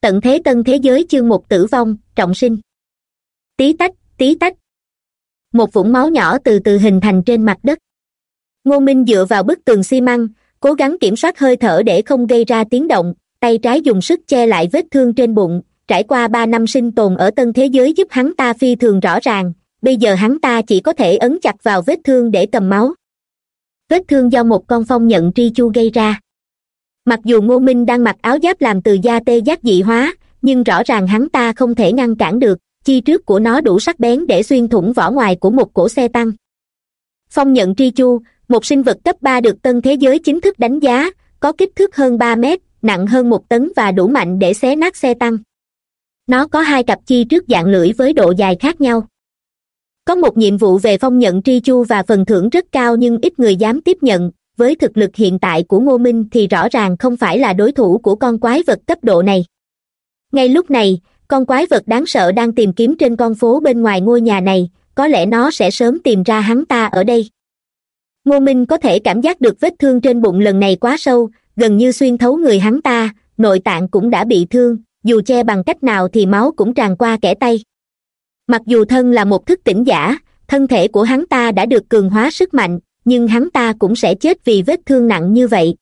tận thế tân thế giới chương một tử vong, trọng sinh. Tí tách tí tách. Một vũng máu nhỏ từ từ hình thành trên mặt đất. Ngô minh dựa vào bức tường xi măng, cố gắng kiểm soát hơi thở để không gây ra tiếng động, tay trái dùng sức che lại vết thương trên bụng, trải qua ba năm sinh tồn ở tân thế giới giúp hắn ta phi thường rõ ràng, bây giờ hắn ta chỉ có thể ấn chặt vào vết thương để cầm máu. Vết thương do một con phong nhận tri chu gây ra mặc dù ngô minh đang mặc áo giáp làm từ da tê giác dị hóa, nhưng rõ ràng hắn ta không thể ngăn cản được, chi trước của nó đủ sắc bén để xuyên thủng vỏ ngoài của một cổ xe tăng. Phong nhận tri chu, một sinh vật cấp ba được tân thế giới chính thức đánh giá, có kích thước hơn ba mét, nặng hơn một tấn và đủ mạnh để xé nát xe tăng. Nó có hai cặp chi trước dạng lưỡi với độ dài khác nhau. Có một nhiệm vụ về phong nhận tri chu và phần thưởng rất cao nhưng ít người dám tiếp nhận với thực lực hiện tại của ngô minh thì rõ ràng không phải là đối thủ của con quái vật cấp độ này. Ngay lúc này, con quái vật đáng sợ đang tìm kiếm trên con phố bên ngoài ngôi nhà này, có lẽ nó sẽ sớm tìm ra hắn ta ở đây. Ngô minh có thể cảm giác được vết thương trên bụng lần này quá sâu, gần như xuyên thấu người hắn ta, nội tạng cũng đã bị thương, dù che bằng cách nào thì máu cũng tràn qua kẻ tay. Mặc dù thân là một thức tỉnh giả, thân thể của hắn ta đã được cường hóa sức mạnh nhưng hắn ta cũng sẽ chết vì vết thương nặng như vậy.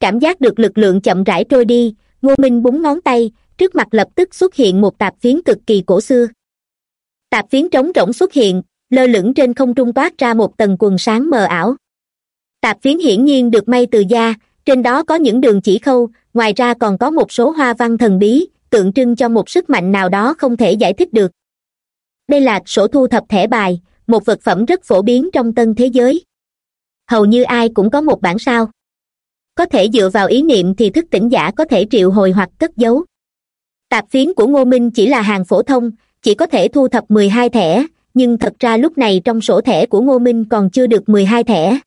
Cảm giác được lực lượng chậm rãi trôi đi, ngô minh búng ngón tay, trước mặt lập tức xuất hiện một tạp phiến cực kỳ cổ xưa. Tạp phiến trống rỗng xuất hiện, lơ lửng trên không trung toát ra một tầng quần sáng mờ ảo. Tạp phiến hiển nhiên được may từ da, trên đó có những đường chỉ khâu, ngoài ra còn có một số hoa văn thần bí, tượng trưng cho một sức mạnh nào đó không thể giải thích được. Đây là sổ thu thập thẻ bài, một vật phẩm rất phổ biến trong tân thế giới hầu như ai cũng có một bản sao. Có thể dựa vào ý niệm thì thức tỉnh giả có thể triệu hồi hoặc cất giấu. Tạp phiến của ngô minh chỉ là hàng phổ thông, chỉ có thể thu thập mười hai thẻ, nhưng thật ra lúc này trong sổ thẻ của ngô minh còn chưa được mười hai thẻ.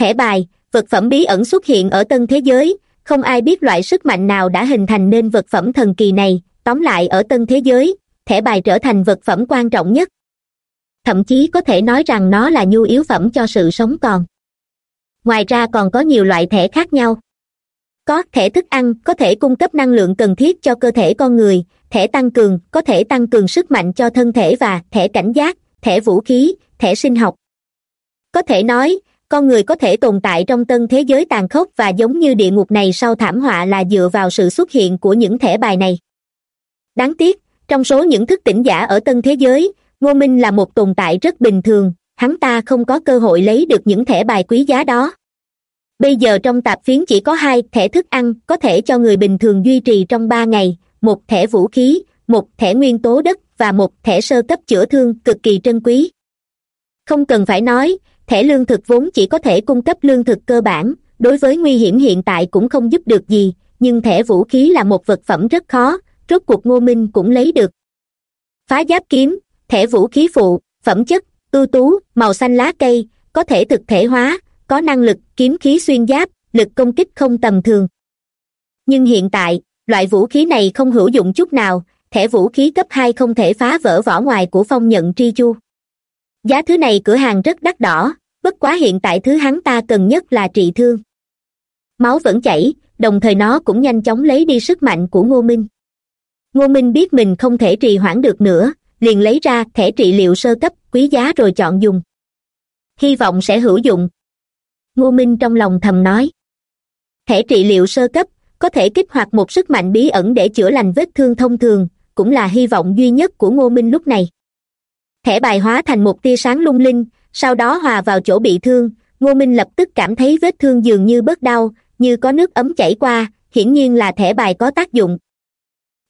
Thẻ bài, vật phẩm bí ẩn xuất hiện ở tân thế giới, không ai biết loại sức mạnh nào đã hình thành nên vật phẩm thần kỳ này. Tóm lại ở tân thế giới, thẻ bài trở thành vật phẩm quan trọng nhất thậm chí có thể nói rằng nó là nhu yếu phẩm cho sự sống còn. Ngoài ra còn có nhiều loại thẻ khác nhau. Có thẻ thức ăn có thể cung cấp năng lượng cần thiết cho cơ thể con người, thẻ tăng cường có thể tăng cường sức mạnh cho thân thể và thẻ cảnh giác, thẻ vũ khí, thẻ sinh học. Có thể nói, con người có thể tồn tại trong tân thế giới tàn khốc và giống như địa ngục này sau thảm họa là dựa vào sự xuất hiện của những thẻ bài này. Đáng tiếc, trong số những thức tỉnh giả ở tân thế giới ngô minh là một tồn tại rất bình thường, hắn ta không có cơ hội lấy được những thẻ bài quý giá đó. Bây giờ trong tạp phiến chỉ có hai thẻ thức ăn, có thể cho người bình thường duy trì trong ba ngày, một thẻ vũ khí, một thẻ nguyên tố đất và một thẻ sơ cấp chữa thương cực kỳ trân quý. Không cần phải nói, thẻ lương thực vốn chỉ có thể cung cấp lương thực cơ bản, đối với nguy hiểm hiện tại cũng không giúp được gì, nhưng thẻ vũ khí là một vật phẩm rất khó, rốt cuộc ngô minh cũng lấy được. Phá giáp kiếm thẻ vũ khí phụ, phẩm chất, ưu tú, màu xanh lá cây, có thể thực thể hóa, có năng lực, kiếm khí xuyên giáp, lực công kích không tầm thường. Nhưng hiện tại, loại vũ khí này không hữu dụng chút nào, thẻ vũ khí cấp hai không thể phá vỡ vỏ ngoài của phong nhận tri chu. Giá thứ này cửa hàng rất đắt đỏ, bất quá hiện tại thứ hắn ta cần nhất là trị thương. Máu vẫn chảy, đồng thời nó cũng nhanh chóng lấy đi sức mạnh của ngô minh. Ngô minh biết mình không thể trì hoãn được nữa liền lấy ra thẻ trị liệu sơ cấp, quý giá rồi chọn dùng. Hy vọng sẽ hữu dụng. Ngô minh trong lòng thầm nói. Thẻ trị liệu sơ cấp có thể kích hoạt một sức mạnh bí ẩn để chữa lành vết thương thông thường, cũng là hy vọng duy nhất của ngô minh lúc này. Thẻ bài hóa thành một tia sáng lung linh, sau đó hòa vào chỗ bị thương, ngô minh lập tức cảm thấy vết thương dường như bớt đau, như có nước ấm chảy qua, hiển nhiên là thẻ bài có tác dụng.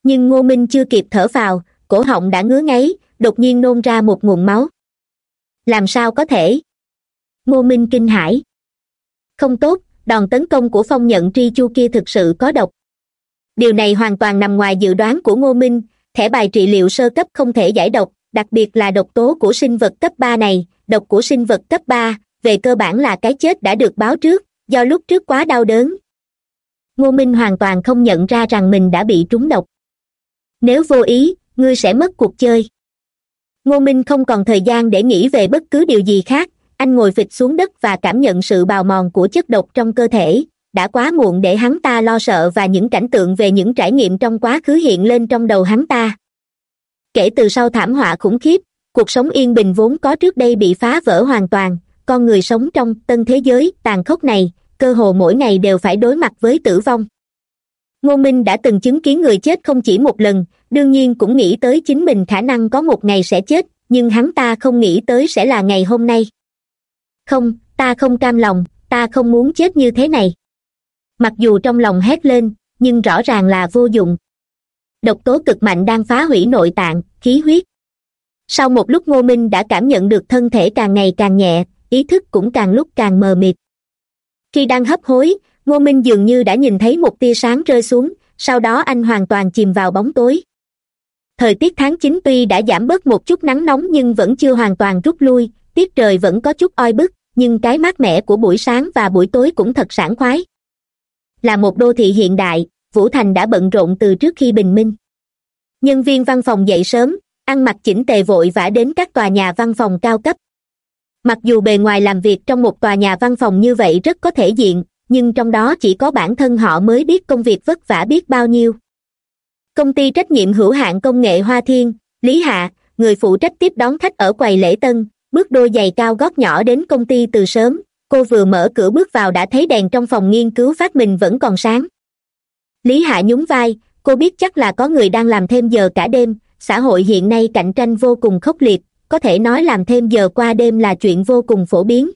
Nhưng ngô minh chưa kịp thở vào cổ họng đã ngứa ngáy, đột nhiên nôn ra một nguồn máu. Làm sao có thể? Ngô minh kinh hãi. Không tốt, đòn tấn công của phong nhận tri chu kia thực sự có độc. Điều này hoàn toàn nằm ngoài dự đoán của ngô minh, thẻ bài trị liệu sơ cấp không thể giải độc, đặc biệt là độc tố của sinh vật cấp ba này, độc của sinh vật cấp ba, về cơ bản là cái chết đã được báo trước, do lúc trước quá đau đớn. Ngô minh hoàn toàn không nhận ra rằng mình đã bị trúng độc. Nếu vô ý ngươi sẽ mất cuộc chơi. Ngô minh không còn thời gian để nghĩ về bất cứ điều gì khác, anh ngồi phịch xuống đất và cảm nhận sự bào mòn của chất độc trong cơ thể. Đã quá muộn để hắn ta lo sợ và những cảnh tượng về những trải nghiệm trong quá khứ hiện lên trong đầu hắn ta. Kể từ sau thảm họa khủng khiếp, cuộc sống yên bình vốn có trước đây bị phá vỡ hoàn toàn, con người sống trong tân thế giới tàn khốc này, cơ hồ mỗi ngày đều phải đối mặt với tử vong ngô minh đã từng chứng kiến người chết không chỉ một lần, đương nhiên cũng nghĩ tới chính mình khả năng có một ngày sẽ chết, nhưng hắn ta không nghĩ tới sẽ là ngày hôm nay. Không, ta không cam lòng, ta không muốn chết như thế này. Mặc dù trong lòng hét lên, nhưng rõ ràng là vô dụng. Độc tố cực mạnh đang phá hủy nội tạng, khí huyết. Sau một lúc ngô minh đã cảm nhận được thân thể càng ngày càng nhẹ, ý thức cũng càng lúc càng mờ mịt. Khi đang hấp hối ngô minh dường như đã nhìn thấy một tia sáng rơi xuống, sau đó anh hoàn toàn chìm vào bóng tối. Thời tiết tháng chín tuy đã giảm bớt một chút nắng nóng nhưng vẫn chưa hoàn toàn rút lui, tiết trời vẫn có chút oi bức, nhưng cái mát mẻ của buổi sáng và buổi tối cũng thật sảng khoái. Là một đô thị hiện đại, vũ thành đã bận rộn từ trước khi bình minh. Nhân viên văn phòng dậy sớm, ăn mặc chỉnh tề vội vã đến các tòa nhà văn phòng cao cấp. Mặc dù bề ngoài làm việc trong một tòa nhà văn phòng như vậy rất có thể diện nhưng trong đó chỉ có bản thân họ mới biết công việc vất vả biết bao nhiêu. Công ty trách nhiệm hữu hạn công nghệ hoa thiên, lý hạ, người phụ trách tiếp đón khách ở quầy lễ tân, bước đôi giày cao gót nhỏ đến công ty từ sớm, cô vừa mở cửa bước vào đã thấy đèn trong phòng nghiên cứu phát minh vẫn còn sáng. Lý hạ nhún vai, cô biết chắc là có người đang làm thêm giờ cả đêm, xã hội hiện nay cạnh tranh vô cùng khốc liệt, có thể nói làm thêm giờ qua đêm là chuyện vô cùng phổ biến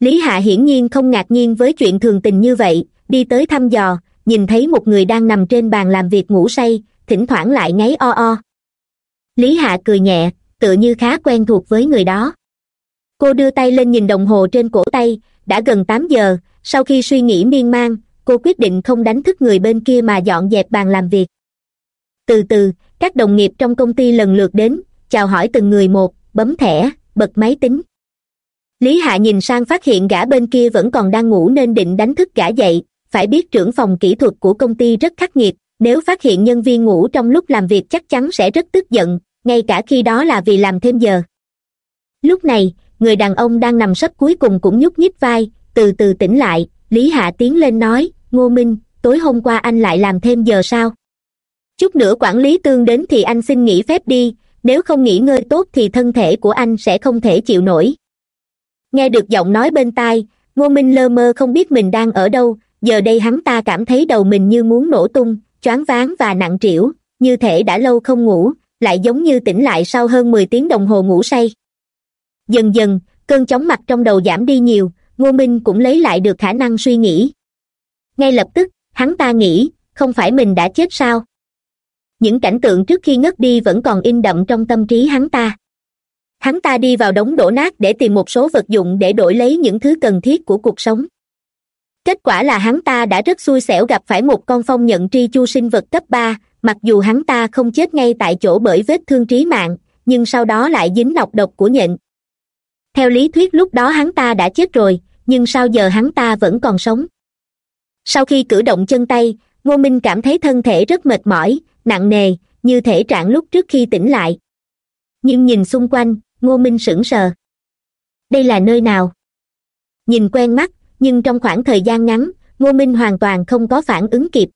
lý hạ hiển nhiên không ngạc nhiên với chuyện thường tình như vậy, đi tới thăm dò, nhìn thấy một người đang nằm trên bàn làm việc ngủ say, thỉnh thoảng lại ngáy o o. Lý hạ cười nhẹ, tựa như khá quen thuộc với người đó. Cô đưa tay lên nhìn đồng hồ trên cổ tay, đã gần tám giờ, sau khi suy nghĩ miên man, cô quyết định không đánh thức người bên kia mà dọn dẹp bàn làm việc. Từ từ, các đồng nghiệp trong công ty lần lượt đến, chào hỏi từng người một, bấm thẻ, bật máy tính lý hạ nhìn sang phát hiện gã bên kia vẫn còn đang ngủ nên định đánh thức gã dậy. Phải biết trưởng phòng kỹ thuật của công ty rất khắc nghiệt, nếu phát hiện nhân viên ngủ trong lúc làm việc chắc chắn sẽ rất tức giận, ngay cả khi đó là vì làm thêm giờ. Lúc này, người đàn ông đang nằm sấp cuối cùng cũng nhúc nhích vai, từ từ tỉnh lại, lý hạ tiến lên nói, ngô minh, tối hôm qua anh lại làm thêm giờ sao? Chút nữa quản lý tương đến thì anh xin nghỉ phép đi, nếu không nghỉ ngơi tốt thì thân thể của anh sẽ không thể chịu nổi nghe được giọng nói bên tai, ngô minh lơ mơ không biết mình đang ở đâu. Giờ đây hắn ta cảm thấy đầu mình như muốn nổ tung, choáng váng và nặng trĩu, như thể đã lâu không ngủ, lại giống như tỉnh lại sau hơn mười tiếng đồng hồ ngủ say. Dần dần, cơn chóng mặt trong đầu giảm đi nhiều, ngô minh cũng lấy lại được khả năng suy nghĩ. Ngay lập tức, hắn ta nghĩ, không phải mình đã chết sao? Những cảnh tượng trước khi ngất đi vẫn còn in đậm trong tâm trí hắn ta hắn ta đi vào đống đổ nát để tìm một số vật dụng để đổi lấy những thứ cần thiết của cuộc sống. Kết quả là hắn ta đã rất xui xẻo gặp phải một con phong nhận tri chu sinh vật cấp ba, mặc dù hắn ta không chết ngay tại chỗ bởi vết thương trí mạng, nhưng sau đó lại dính nọc độc của nhện. Theo lý thuyết lúc đó hắn ta đã chết rồi, nhưng sao giờ hắn ta vẫn còn sống? Sau khi cử động chân tay, ngô minh cảm thấy thân thể rất mệt mỏi, nặng nề, như thể trạng lúc trước khi tỉnh lại. Nhưng nhìn xung quanh ngô minh sững sờ. Đây là nơi nào? Nhìn quen mắt, nhưng trong khoảng thời gian ngắn, ngô minh hoàn toàn không có phản ứng kịp.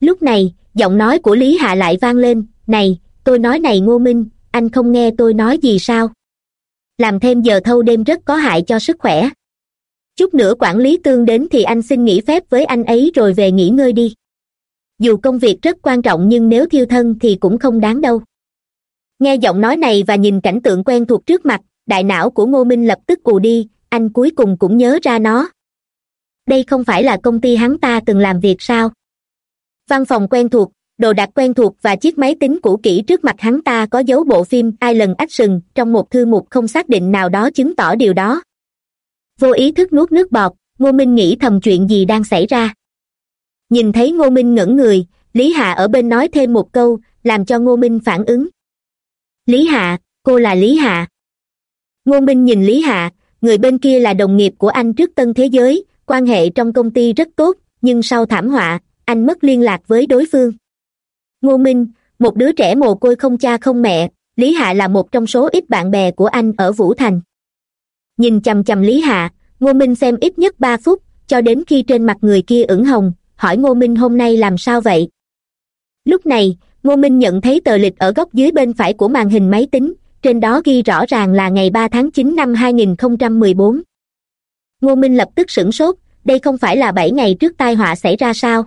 Lúc này, giọng nói của lý hạ lại vang lên, này, tôi nói này ngô minh, anh không nghe tôi nói gì sao? Làm thêm giờ thâu đêm rất có hại cho sức khỏe. Chút nữa quản lý tương đến thì anh xin nghỉ phép với anh ấy rồi về nghỉ ngơi đi. Dù công việc rất quan trọng nhưng nếu thiêu thân thì cũng không đáng đâu nghe giọng nói này và nhìn cảnh tượng quen thuộc trước mặt, đại não của ngô minh lập tức cù đi, anh cuối cùng cũng nhớ ra nó. Đây không phải là công ty hắn ta từng làm việc sao? Văn phòng quen thuộc, đồ đạc quen thuộc và chiếc máy tính cũ kỹ trước mặt hắn ta có dấu bộ phim ai lần ách sừng trong một thư mục không xác định nào đó chứng tỏ điều đó. Vô ý thức nuốt nước bọt, ngô minh nghĩ thầm chuyện gì đang xảy ra. Nhìn thấy ngô minh ngẩng người, lý hạ ở bên nói thêm một câu, làm cho ngô minh phản ứng lý hạ, cô là lý hạ. Ngô minh nhìn lý hạ, người bên kia là đồng nghiệp của anh trước tân thế giới, quan hệ trong công ty rất tốt, nhưng sau thảm họa, anh mất liên lạc với đối phương. Ngô minh một đứa trẻ mồ côi không cha không mẹ, lý hạ là một trong số ít bạn bè của anh ở vũ thành. Nhìn chằm chằm lý hạ ngô minh xem ít nhất ba phút, cho đến khi trên mặt người kia ửng hồng, hỏi ngô minh hôm nay làm sao vậy? Lúc này ngô minh nhận thấy tờ lịch ở góc dưới bên phải của màn hình máy tính, trên đó ghi rõ ràng là ngày ba tháng chín năm hai nghìn không trăm mười bốn. Ngô minh lập tức sửng sốt, đây không phải là bảy ngày trước tai họa xảy ra sao?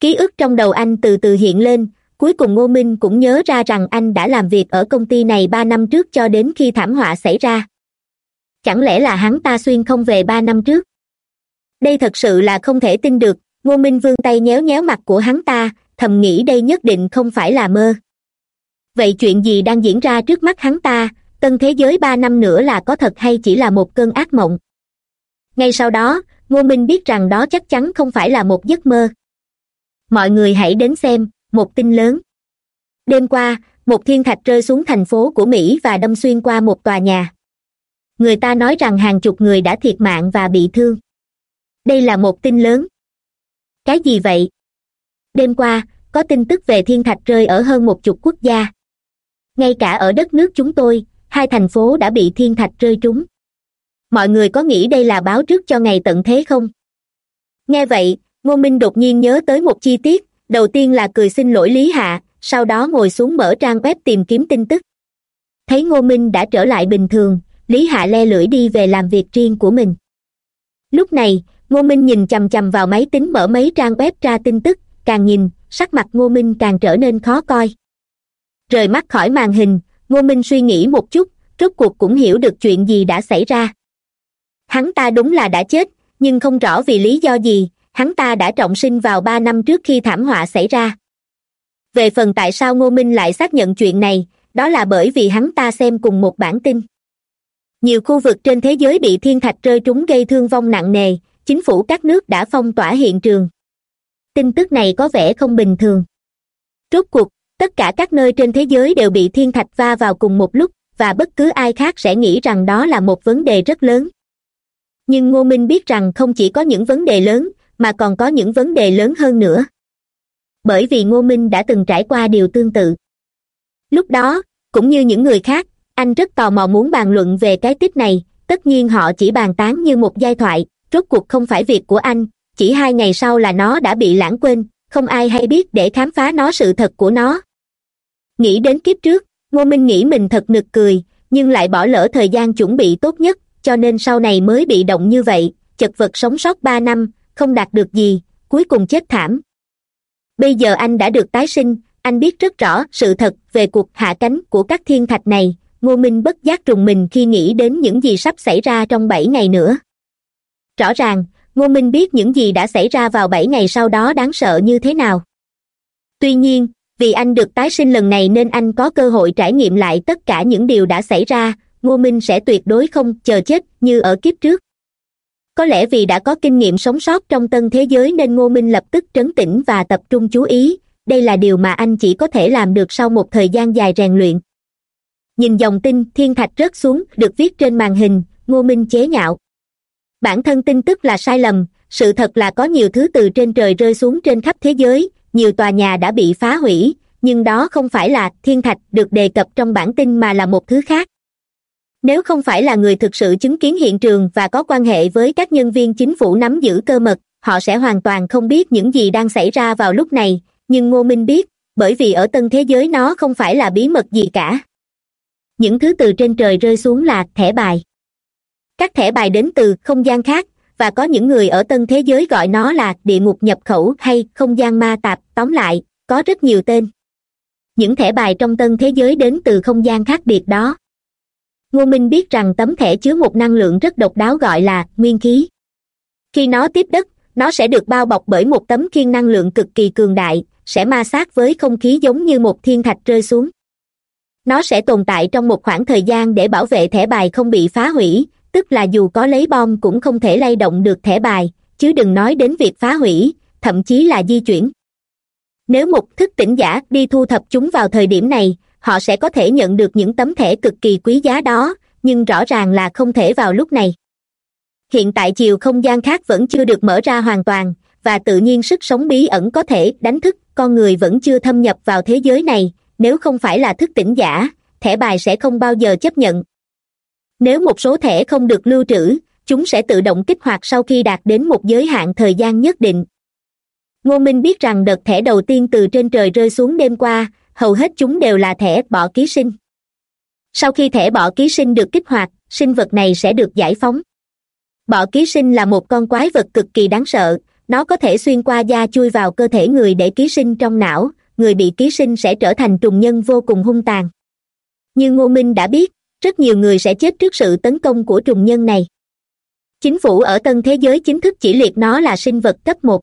Ký ức trong đầu anh từ từ hiện lên, cuối cùng ngô minh cũng nhớ ra rằng anh đã làm việc ở công ty này ba năm trước cho đến khi thảm họa xảy ra. Chẳng lẽ là hắn ta xuyên không về ba năm trước? Đây thật sự là không thể tin được, ngô minh vươn tay nhéo nhéo mặt của hắn ta thầm nghĩ đây nhất định không phải là mơ. Vậy chuyện gì đang diễn ra trước mắt hắn ta? Tân thế giới ba năm nữa là có thật hay chỉ là một cơn ác mộng? Ngay sau đó, ngô minh biết rằng đó chắc chắn không phải là một giấc mơ. Mọi người hãy đến xem, một tin lớn. Đêm qua, một thiên thạch rơi xuống thành phố của mỹ và đâm xuyên qua một tòa nhà. Người ta nói rằng hàng chục người đã thiệt mạng và bị thương. Đây là một tin lớn. Cái gì vậy? Đêm qua, có tin tức về thiên thạch rơi ở hơn một chục quốc gia. Ngay cả ở đất nước chúng tôi, hai thành phố đã bị thiên thạch rơi trúng. Mọi người có nghĩ đây là báo trước cho ngày tận thế không? Nghe vậy, ngô minh đột nhiên nhớ tới một chi tiết, đầu tiên là cười xin lỗi lý hạ, sau đó ngồi xuống mở trang web tìm kiếm tin tức. Thấy ngô minh đã trở lại bình thường, lý hạ le lưỡi đi về làm việc riêng của mình. Lúc này, ngô minh nhìn chằm chằm vào máy tính mở mấy trang web ra tin tức càng nhìn, sắc mặt ngô minh càng trở nên khó coi. Rời mắt khỏi màn hình, ngô minh suy nghĩ một chút, rốt cuộc cũng hiểu được chuyện gì đã xảy ra. Hắn ta đúng là đã chết, nhưng không rõ vì lý do gì, hắn ta đã trọng sinh vào ba năm trước khi thảm họa xảy ra. Về phần tại sao ngô minh lại xác nhận chuyện này, đó là bởi vì hắn ta xem cùng một bản tin. Nhiều khu vực trên thế giới bị thiên thạch rơi trúng gây thương vong nặng nề, chính phủ các nước đã phong tỏa hiện trường tin tức này có vẻ không bình thường. Rốt cuộc, tất cả các nơi trên thế giới đều bị thiên thạch va vào cùng một lúc, và bất cứ ai khác sẽ nghĩ rằng đó là một vấn đề rất lớn. Nhưng ngô minh biết rằng không chỉ có những vấn đề lớn, mà còn có những vấn đề lớn hơn nữa. Bởi vì ngô minh đã từng trải qua điều tương tự. Lúc đó, cũng như những người khác, anh rất tò mò muốn bàn luận về cái tích này, tất nhiên họ chỉ bàn tán như một giai thoại, rốt cuộc không phải việc của anh chỉ hai ngày sau là nó đã bị lãng quên, không ai hay biết để khám phá nó sự thật của nó. Nghĩ đến kiếp trước, ngô minh nghĩ mình thật nực cười, nhưng lại bỏ lỡ thời gian chuẩn bị tốt nhất, cho nên sau này mới bị động như vậy, chật vật sống sót ba năm, không đạt được gì, cuối cùng chết thảm. Bây giờ anh đã được tái sinh, anh biết rất rõ sự thật về cuộc hạ cánh của các thiên thạch này, ngô minh bất giác trùng mình khi nghĩ đến những gì sắp xảy ra trong bảy ngày nữa. Rõ ràng ngô minh biết những gì đã xảy ra vào bảy ngày sau đó đáng sợ như thế nào. Tuy nhiên, vì anh được tái sinh lần này nên anh có cơ hội trải nghiệm lại tất cả những điều đã xảy ra, ngô minh sẽ tuyệt đối không chờ chết như ở kiếp trước. Có lẽ vì đã có kinh nghiệm sống sót trong tân thế giới nên ngô minh lập tức trấn tĩnh và tập trung chú ý. Đây là điều mà anh chỉ có thể làm được sau một thời gian dài rèn luyện. Nhìn dòng tin thiên thạch rớt xuống, được viết trên màn hình, ngô minh chế nhạo bản thân tin tức là sai lầm, sự thật là có nhiều thứ từ trên trời rơi xuống trên khắp thế giới, nhiều tòa nhà đã bị phá hủy, nhưng đó không phải là thiên thạch được đề cập trong bản tin mà là một thứ khác. Nếu không phải là người thực sự chứng kiến hiện trường và có quan hệ với các nhân viên chính phủ nắm giữ cơ mật, họ sẽ hoàn toàn không biết những gì đang xảy ra vào lúc này. Nhưng ngô minh biết, bởi vì ở tân thế giới nó không phải là bí mật gì cả. Những thứ từ trên trời rơi xuống là thẻ bài các thẻ bài đến từ không gian khác, và có những người ở tân thế giới gọi nó là địa ngục nhập khẩu hay không gian ma tạp. Tóm lại, có rất nhiều tên. Những thẻ bài trong tân thế giới đến từ không gian khác biệt đó. Ngô minh biết rằng tấm thẻ chứa một năng lượng rất độc đáo gọi là nguyên khí. Khi nó tiếp đất, nó sẽ được bao bọc bởi một tấm khiên năng lượng cực kỳ cường đại, sẽ ma sát với không khí giống như một thiên thạch rơi xuống. Nó sẽ tồn tại trong một khoảng thời gian để bảo vệ thẻ bài không bị phá hủy tức là dù có lấy bom cũng không thể lay động được thẻ bài, chứ đừng nói đến việc phá hủy, thậm chí là di chuyển. Nếu một thức tỉnh giả đi thu thập chúng vào thời điểm này, họ sẽ có thể nhận được những tấm thẻ cực kỳ quý giá đó, nhưng rõ ràng là không thể vào lúc này. Hiện tại chiều không gian khác vẫn chưa được mở ra hoàn toàn, và tự nhiên sức sống bí ẩn có thể đánh thức, con người vẫn chưa thâm nhập vào thế giới này, nếu không phải là thức tỉnh giả, thẻ bài sẽ không bao giờ chấp nhận nếu một số thẻ không được lưu trữ, chúng sẽ tự động kích hoạt sau khi đạt đến một giới hạn thời gian nhất định. Ngô minh biết rằng đợt thẻ đầu tiên từ trên trời rơi xuống đêm qua, hầu hết chúng đều là thẻ bỏ ký sinh. Sau khi thẻ bỏ ký sinh được kích hoạt, sinh vật này sẽ được giải phóng. Bọ ký sinh là một con quái vật cực kỳ đáng sợ, nó có thể xuyên qua da chui vào cơ thể người để ký sinh trong não, người bị ký sinh sẽ trở thành trùng nhân vô cùng hung tàn. Như ngô minh đã biết rất nhiều người sẽ chết trước sự tấn công của trùng nhân này. Chính phủ ở tân thế giới chính thức chỉ liệt nó là sinh vật cấp một.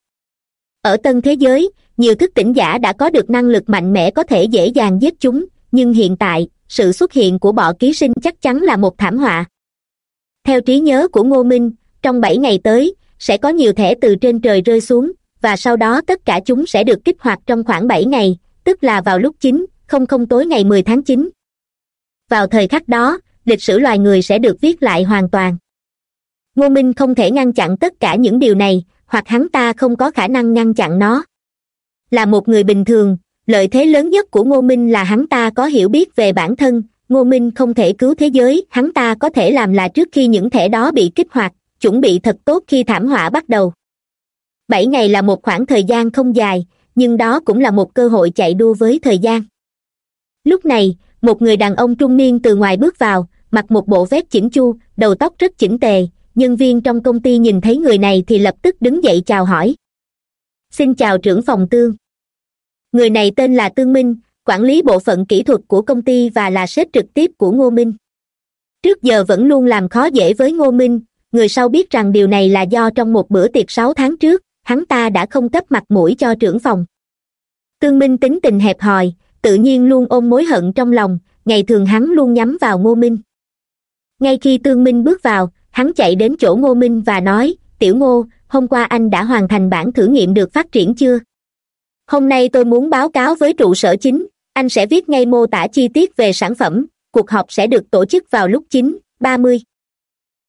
Ở tân thế giới, nhiều thức tỉnh giả đã có được năng lực mạnh mẽ có thể dễ dàng giết chúng, nhưng hiện tại, sự xuất hiện của bọ ký sinh chắc chắn là một thảm họa. Theo trí nhớ của ngô minh, trong bảy ngày tới, sẽ có nhiều thẻ từ trên trời rơi xuống, và sau đó tất cả chúng sẽ được kích hoạt trong khoảng bảy ngày, tức là vào lúc chín, không không tối ngày mười tháng chín vào thời khắc đó, lịch sử loài người sẽ được viết lại hoàn toàn. Ngô minh không thể ngăn chặn tất cả những điều này, hoặc hắn ta không có khả năng ngăn chặn nó. Là một người bình thường, lợi thế lớn nhất của ngô minh là hắn ta có hiểu biết về bản thân. Ngô minh không thể cứu thế giới, hắn ta có thể làm là trước khi những thẻ đó bị kích hoạt, chuẩn bị thật tốt khi thảm họa bắt đầu. Bảy ngày là một khoảng thời gian không dài, nhưng đó cũng là một cơ hội chạy đua với thời gian. Lúc này một người đàn ông trung niên từ ngoài bước vào, mặc một bộ vest chỉnh chu, đầu tóc rất chỉnh tề. Nhân viên trong công ty nhìn thấy người này thì lập tức đứng dậy chào hỏi. Xin chào trưởng phòng tương người này tên là tương minh, quản lý bộ phận kỹ thuật của công ty và là sếp trực tiếp của ngô minh. Trước giờ vẫn luôn làm khó dễ với ngô minh, người sau biết rằng điều này là do trong một bữa tiệc sáu tháng trước, hắn ta đã không cấp mặt mũi cho trưởng phòng. Tương minh tính tình hẹp hòi tự nhiên luôn ôm mối hận trong lòng, ngày thường hắn luôn nhắm vào ngô minh. Ngay khi tương minh bước vào, hắn chạy đến chỗ ngô minh và nói, tiểu ngô, hôm qua anh đã hoàn thành bản thử nghiệm được phát triển chưa? Hôm nay tôi muốn báo cáo với trụ sở chính, anh sẽ viết ngay mô tả chi tiết về sản phẩm, cuộc họp sẽ được tổ chức vào lúc chín ba mươi.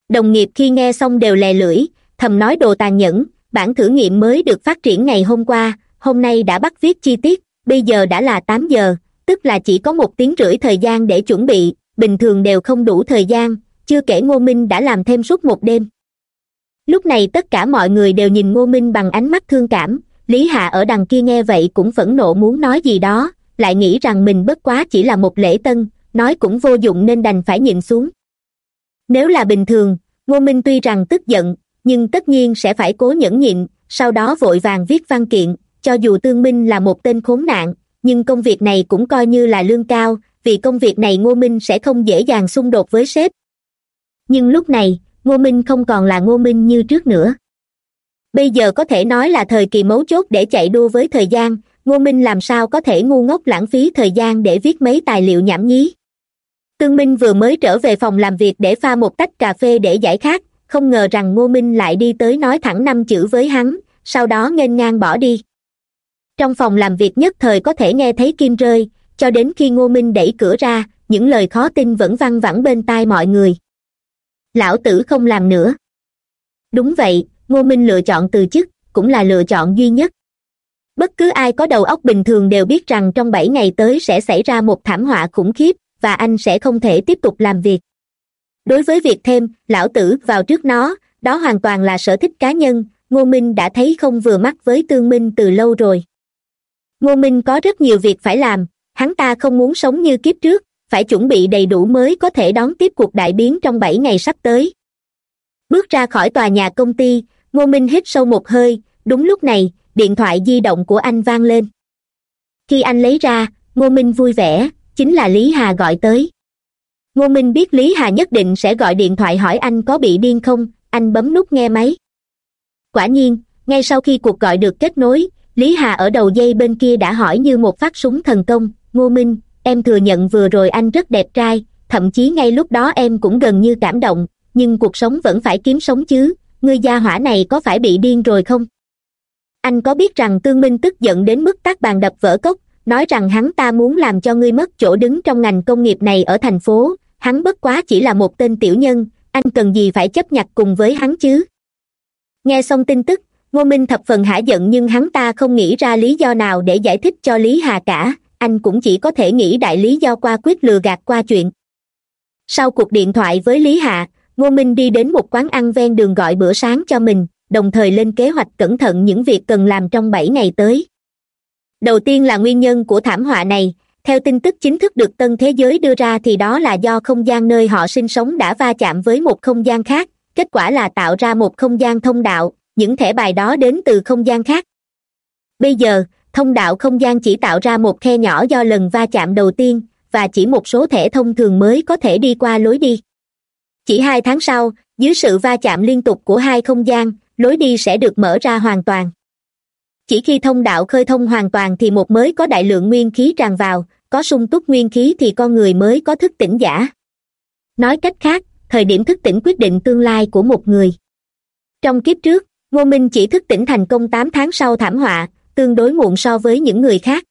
Đồng nghiệp khi nghe xong đều lè lưỡi, thầm nói đồ tàn nhẫn, bản thử nghiệm mới được phát triển ngày hôm qua, hôm nay đã bắt viết chi tiết bây giờ đã là tám giờ, tức là chỉ có một tiếng rưỡi thời gian để chuẩn bị, bình thường đều không đủ thời gian, chưa kể ngô minh đã làm thêm suốt một đêm. Lúc này tất cả mọi người đều nhìn ngô minh bằng ánh mắt thương cảm, lý hạ ở đằng kia nghe vậy cũng phẫn nộ muốn nói gì đó, lại nghĩ rằng mình bất quá chỉ là một lễ tân, nói cũng vô dụng nên đành phải nhịn xuống. Nếu là bình thường, ngô minh tuy rằng tức giận, nhưng tất nhiên sẽ phải cố nhẫn nhịn, sau đó vội vàng viết văn kiện cho dù tương minh là một tên khốn nạn, nhưng công việc này cũng coi như là lương cao, vì công việc này ngô minh sẽ không dễ dàng xung đột với sếp. Nhưng lúc này, ngô minh không còn là ngô minh như trước nữa. Bây giờ có thể nói là thời kỳ mấu chốt để chạy đua với thời gian, ngô minh làm sao có thể ngu ngốc lãng phí thời gian để viết mấy tài liệu nhảm nhí. Tương minh vừa mới trở về phòng làm việc để pha một tách cà phê để giải khát, không ngờ rằng ngô minh lại đi tới nói thẳng năm chữ với hắn, sau đó nghênh ngang bỏ đi trong phòng làm việc nhất thời có thể nghe thấy kim rơi, cho đến khi ngô minh đẩy cửa ra, những lời khó tin vẫn văng vẳng bên tai mọi người. Lão tử không làm nữa. Đúng vậy, ngô minh lựa chọn từ chức, cũng là lựa chọn duy nhất. Bất cứ ai có đầu óc bình thường đều biết rằng trong bảy ngày tới sẽ xảy ra một thảm họa khủng khiếp, và anh sẽ không thể tiếp tục làm việc. Đối với việc thêm, lão tử vào trước nó, đó hoàn toàn là sở thích cá nhân, ngô minh đã thấy không vừa mắt với tương minh từ lâu rồi ngô minh có rất nhiều việc phải làm, hắn ta không muốn sống như kiếp trước, phải chuẩn bị đầy đủ mới có thể đón tiếp cuộc đại biến trong bảy ngày sắp tới. Bước ra khỏi tòa nhà công ty, ngô minh hít sâu một hơi, đúng lúc này, điện thoại di động của anh vang lên. Khi anh lấy ra, ngô minh vui vẻ, chính là lý hà gọi tới. Ngô minh biết lý hà nhất định sẽ gọi điện thoại hỏi anh có bị điên không, anh bấm nút nghe máy. Quả nhiên, ngay sau khi cuộc gọi được kết nối lý hà ở đầu dây bên kia đã hỏi như một phát súng thần công, ngô minh, em thừa nhận vừa rồi anh rất đẹp trai, thậm chí ngay lúc đó em cũng gần như cảm động, nhưng cuộc sống vẫn phải kiếm sống chứ, ngươi gia hỏa này có phải bị điên rồi không? Anh có biết rằng tương minh tức giận đến mức tác bàn đập vỡ cốc, nói rằng hắn ta muốn làm cho ngươi mất chỗ đứng trong ngành công nghiệp này ở thành phố, hắn bất quá chỉ là một tên tiểu nhân, anh cần gì phải chấp nhặt cùng với hắn chứ? Nghe xong tin tức ngô minh thập phần hả giận nhưng hắn ta không nghĩ ra lý do nào để giải thích cho lý hà cả. Anh cũng chỉ có thể nghĩ đại lý do qua quyết lừa gạt qua chuyện. Sau cuộc điện thoại với lý Hà, ngô minh đi đến một quán ăn ven đường gọi bữa sáng cho mình đồng thời lên kế hoạch cẩn thận những việc cần làm trong bảy ngày tới. Đầu tiên là nguyên nhân của thảm họa này. Theo tin tức chính thức được tân thế giới đưa ra thì đó là do không gian nơi họ sinh sống đã va chạm với một không gian khác kết quả là tạo ra một không gian thông đạo những thẻ bài đó đến từ không gian khác. Bây giờ, thông đạo không gian chỉ tạo ra một khe nhỏ do lần va chạm đầu tiên, và chỉ một số thẻ thông thường mới có thể đi qua lối đi. Chỉ hai tháng sau, dưới sự va chạm liên tục của hai không gian, lối đi sẽ được mở ra hoàn toàn. Chỉ khi thông đạo khơi thông hoàn toàn thì một mới có đại lượng nguyên khí tràn vào, có sung túc nguyên khí thì con người mới có thức tỉnh giả. Nói cách khác, thời điểm thức tỉnh quyết định tương lai của một người. Trong kiếp trước ngô minh chỉ thức tỉnh thành công tám tháng sau thảm họa, tương đối muộn so với những người khác.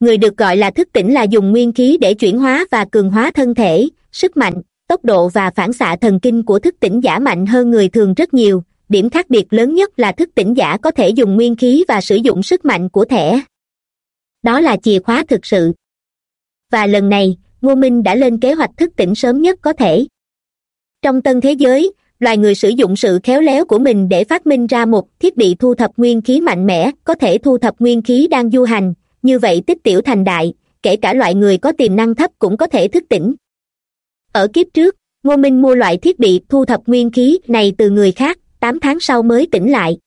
Người được gọi là thức tỉnh là dùng nguyên khí để chuyển hóa và cường hóa thân thể, sức mạnh, tốc độ và phản xạ thần kinh của thức tỉnh giả mạnh hơn người thường rất nhiều. Điểm khác biệt lớn nhất là thức tỉnh giả có thể dùng nguyên khí và sử dụng sức mạnh của thẻ. Đó là chìa khóa thực sự. Và lần này, ngô minh đã lên kế hoạch thức tỉnh sớm nhất có thể. Trong tân thế giới loài người sử dụng sự khéo léo của mình để phát minh ra một thiết bị thu thập nguyên khí mạnh mẽ, có thể thu thập nguyên khí đang du hành. Như vậy tích tiểu thành đại, kể cả loại người có tiềm năng thấp cũng có thể thức tỉnh. Ở kiếp trước, ngô minh mua loại thiết bị thu thập nguyên khí này từ người khác, tám tháng sau mới tỉnh lại.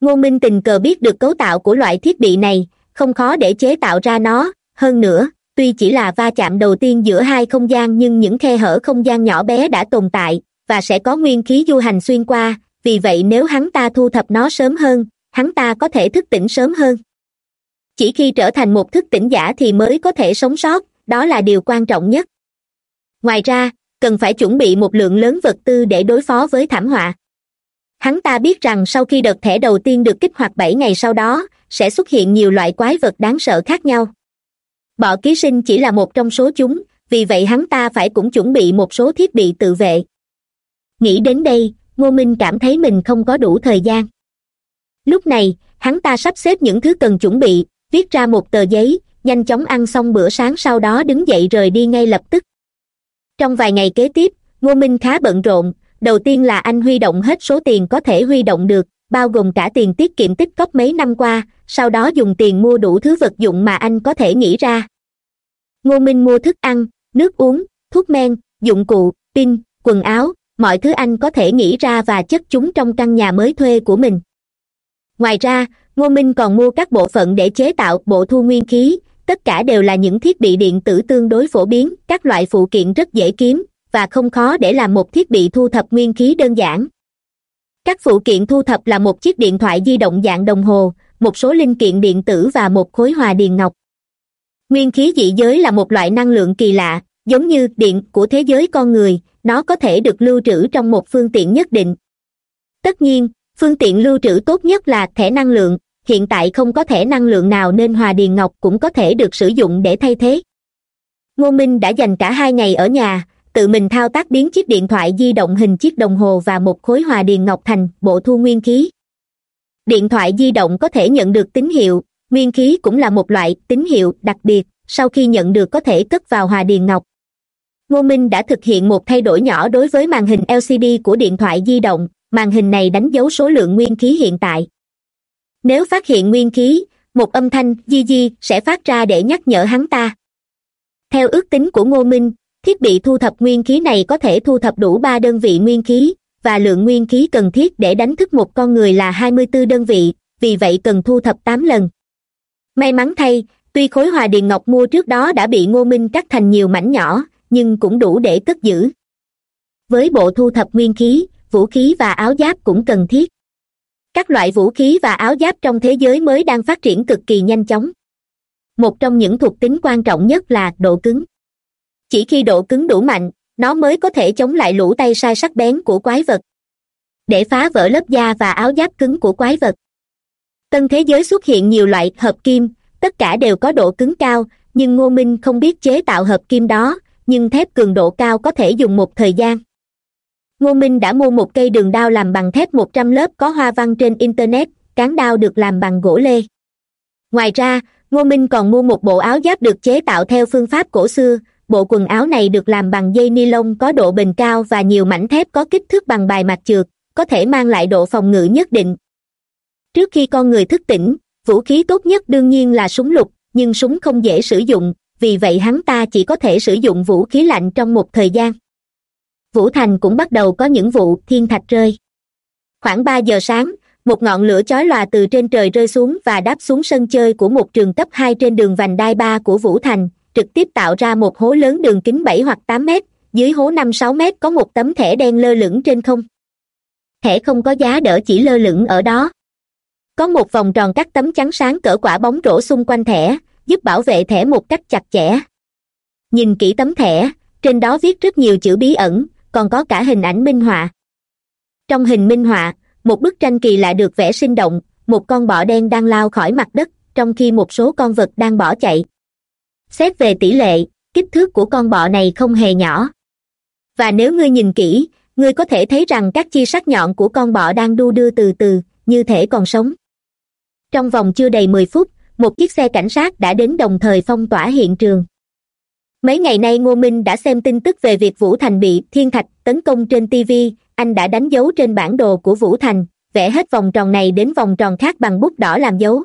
Ngô minh tình cờ biết được cấu tạo của loại thiết bị này, không khó để chế tạo ra nó. Hơn nữa, tuy chỉ là va chạm đầu tiên giữa hai không gian nhưng những khe hở không gian nhỏ bé đã tồn tại và sẽ có nguyên khí du hành xuyên qua, vì vậy nếu hắn ta thu thập nó sớm hơn, hắn ta có thể thức tỉnh sớm hơn. Chỉ khi trở thành một thức tỉnh giả thì mới có thể sống sót, đó là điều quan trọng nhất. Ngoài ra, cần phải chuẩn bị một lượng lớn vật tư để đối phó với thảm họa. Hắn ta biết rằng sau khi đợt thẻ đầu tiên được kích hoạt bảy ngày sau đó, sẽ xuất hiện nhiều loại quái vật đáng sợ khác nhau. Bọ ký sinh chỉ là một trong số chúng, vì vậy hắn ta phải cũng chuẩn bị một số thiết bị tự vệ nghĩ đến đây, ngô minh cảm thấy mình không có đủ thời gian. Lúc này, hắn ta sắp xếp những thứ cần chuẩn bị, viết ra một tờ giấy, nhanh chóng ăn xong bữa sáng sau đó đứng dậy rời đi ngay lập tức. Trong vài ngày kế tiếp, ngô minh khá bận rộn, đầu tiên là anh huy động hết số tiền có thể huy động được, bao gồm cả tiền tiết kiệm tích cóp mấy năm qua, sau đó dùng tiền mua đủ thứ vật dụng mà anh có thể nghĩ ra. Ngô minh mua thức ăn, nước uống, thuốc men, dụng cụ, pin, quần áo mọi thứ anh có thể nghĩ ra và chất chúng trong căn nhà mới thuê của mình. Ngoài ra, ngô minh còn mua các bộ phận để chế tạo, bộ thu nguyên khí. Tất cả đều là những thiết bị điện tử tương đối phổ biến, các loại phụ kiện rất dễ kiếm, và không khó để làm một thiết bị thu thập nguyên khí đơn giản. Các phụ kiện thu thập là một chiếc điện thoại di động dạng đồng hồ, một số linh kiện điện tử và một khối hòa điền ngọc. Nguyên khí dị giới là một loại năng lượng kỳ lạ, giống như điện của thế giới con người nó có thể được lưu trữ trong một phương tiện nhất định. Tất nhiên, phương tiện lưu trữ tốt nhất là thẻ năng lượng. Hiện tại không có thẻ năng lượng nào nên hòa điền ngọc cũng có thể được sử dụng để thay thế. Ngô minh đã dành cả hai ngày ở nhà, tự mình thao tác biến chiếc điện thoại di động hình chiếc đồng hồ và một khối hòa điền ngọc thành bộ thu nguyên khí. Điện thoại di động có thể nhận được tín hiệu, nguyên khí cũng là một loại tín hiệu đặc biệt, sau khi nhận được có thể cất vào hòa điền ngọc ngô minh đã thực hiện một thay đổi nhỏ đối với màn hình lcd của điện thoại di động. Màn hình này đánh dấu số lượng nguyên khí hiện tại. Nếu phát hiện nguyên khí, một âm thanh di di sẽ phát ra để nhắc nhở hắn ta. Theo ước tính của ngô minh, thiết bị thu thập nguyên khí này có thể thu thập đủ ba đơn vị nguyên khí, và lượng nguyên khí cần thiết để đánh thức một con người là hai mươi bốn đơn vị, vì vậy cần thu thập tám lần. May mắn thay, tuy khối hòa điền ngọc mua trước đó đã bị ngô minh cắt thành nhiều mảnh nhỏ nhưng cũng đủ để cất giữ. Với bộ thu thập nguyên khí, vũ khí và áo giáp cũng cần thiết. Các loại vũ khí và áo giáp trong thế giới mới đang phát triển cực kỳ nhanh chóng. Một trong những thuộc tính quan trọng nhất là độ cứng. Chỉ khi độ cứng đủ mạnh, nó mới có thể chống lại lũ tay sai sắc bén của quái vật. Để phá vỡ lớp da và áo giáp cứng của quái vật. Tân thế giới xuất hiện nhiều loại hợp kim, tất cả đều có độ cứng cao, nhưng ngô minh không biết chế tạo hợp kim đó nhưng thép cường độ cao có thể dùng một thời gian. Ngô minh đã mua một cây đường đao làm bằng thép một trăm lớp có hoa văn trên internet, cán đao được làm bằng gỗ lê. Ngoài ra, ngô minh còn mua một bộ áo giáp được chế tạo theo phương pháp cổ xưa, bộ quần áo này được làm bằng dây ni lông có độ bền cao và nhiều mảnh thép có kích thước bằng bài mặt trượt, có thể mang lại độ phòng ngự nhất định. Trước khi con người thức tỉnh, vũ khí tốt nhất đương nhiên là súng lục, nhưng súng không dễ sử dụng vì vậy hắn ta chỉ có thể sử dụng vũ khí lạnh trong một thời gian. Vũ thành cũng bắt đầu có những vụ thiên thạch rơi. Khoảng ba giờ sáng, một ngọn lửa chói lòa từ trên trời rơi xuống và đáp xuống sân chơi của một trường cấp hai trên đường vành đai ba của vũ thành, trực tiếp tạo ra một hố lớn đường kính bảy hoặc tám mét, dưới hố năm sáu mét có một tấm thẻ đen lơ lửng trên không. Thẻ không có giá đỡ chỉ lơ lửng ở đó. Có một vòng tròn các tấm chắn sáng cỡ quả bóng rổ xung quanh thẻ giúp bảo vệ thẻ một cách chặt chẽ. Nhìn kỹ tấm thẻ, trên đó viết rất nhiều chữ bí ẩn, còn có cả hình ảnh minh họa. Trong hình minh họa, một bức tranh kỳ lạ được vẽ sinh động, một con bọ đen đang lao khỏi mặt đất, trong khi một số con vật đang bỏ chạy. Xét về tỷ lệ, kích thước của con bọ này không hề nhỏ. Và nếu ngươi nhìn kỹ, ngươi có thể thấy rằng các chi sắc nhọn của con bọ đang đu đưa từ từ, như thể còn sống. Trong vòng chưa đầy mười phút một chiếc xe cảnh sát đã đến đồng thời phong tỏa hiện trường. Mấy ngày nay ngô minh đã xem tin tức về việc vũ thành bị thiên thạch tấn công trên tv anh đã đánh dấu trên bản đồ của vũ thành, vẽ hết vòng tròn này đến vòng tròn khác bằng bút đỏ làm dấu.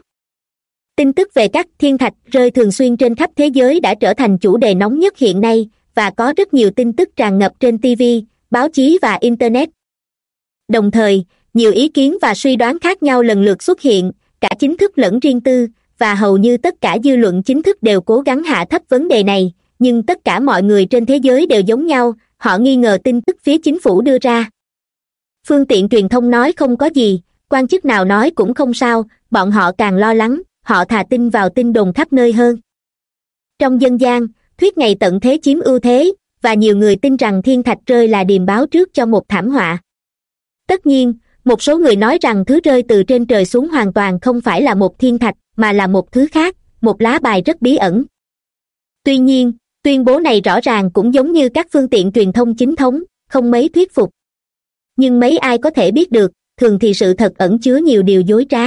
Tin tức về các thiên thạch rơi thường xuyên trên khắp thế giới đã trở thành chủ đề nóng nhất hiện nay, và có rất nhiều tin tức tràn ngập trên tv báo chí và internet. Đồng thời, nhiều ý kiến và suy đoán khác nhau lần lượt xuất hiện, cả chính thức lẫn riêng tư và hầu như tất cả dư luận chính thức đều cố gắng hạ thấp vấn đề này, nhưng tất cả mọi người trên thế giới đều giống nhau, họ nghi ngờ tin tức phía chính phủ đưa ra. Phương tiện truyền thông nói không có gì, quan chức nào nói cũng không sao, bọn họ càng lo lắng, họ thà tin vào tin đồn khắp nơi hơn. Trong dân gian, thuyết ngày tận thế chiếm ưu thế, và nhiều người tin rằng thiên thạch rơi là điềm báo trước cho một thảm họa. Tất nhiên một số người nói rằng thứ rơi từ trên trời xuống hoàn toàn không phải là một thiên thạch, mà là một thứ khác, một lá bài rất bí ẩn. Tuy nhiên, tuyên bố này rõ ràng cũng giống như các phương tiện truyền thông chính thống, không mấy thuyết phục. Nhưng mấy ai có thể biết được, thường thì sự thật ẩn chứa nhiều điều dối trá.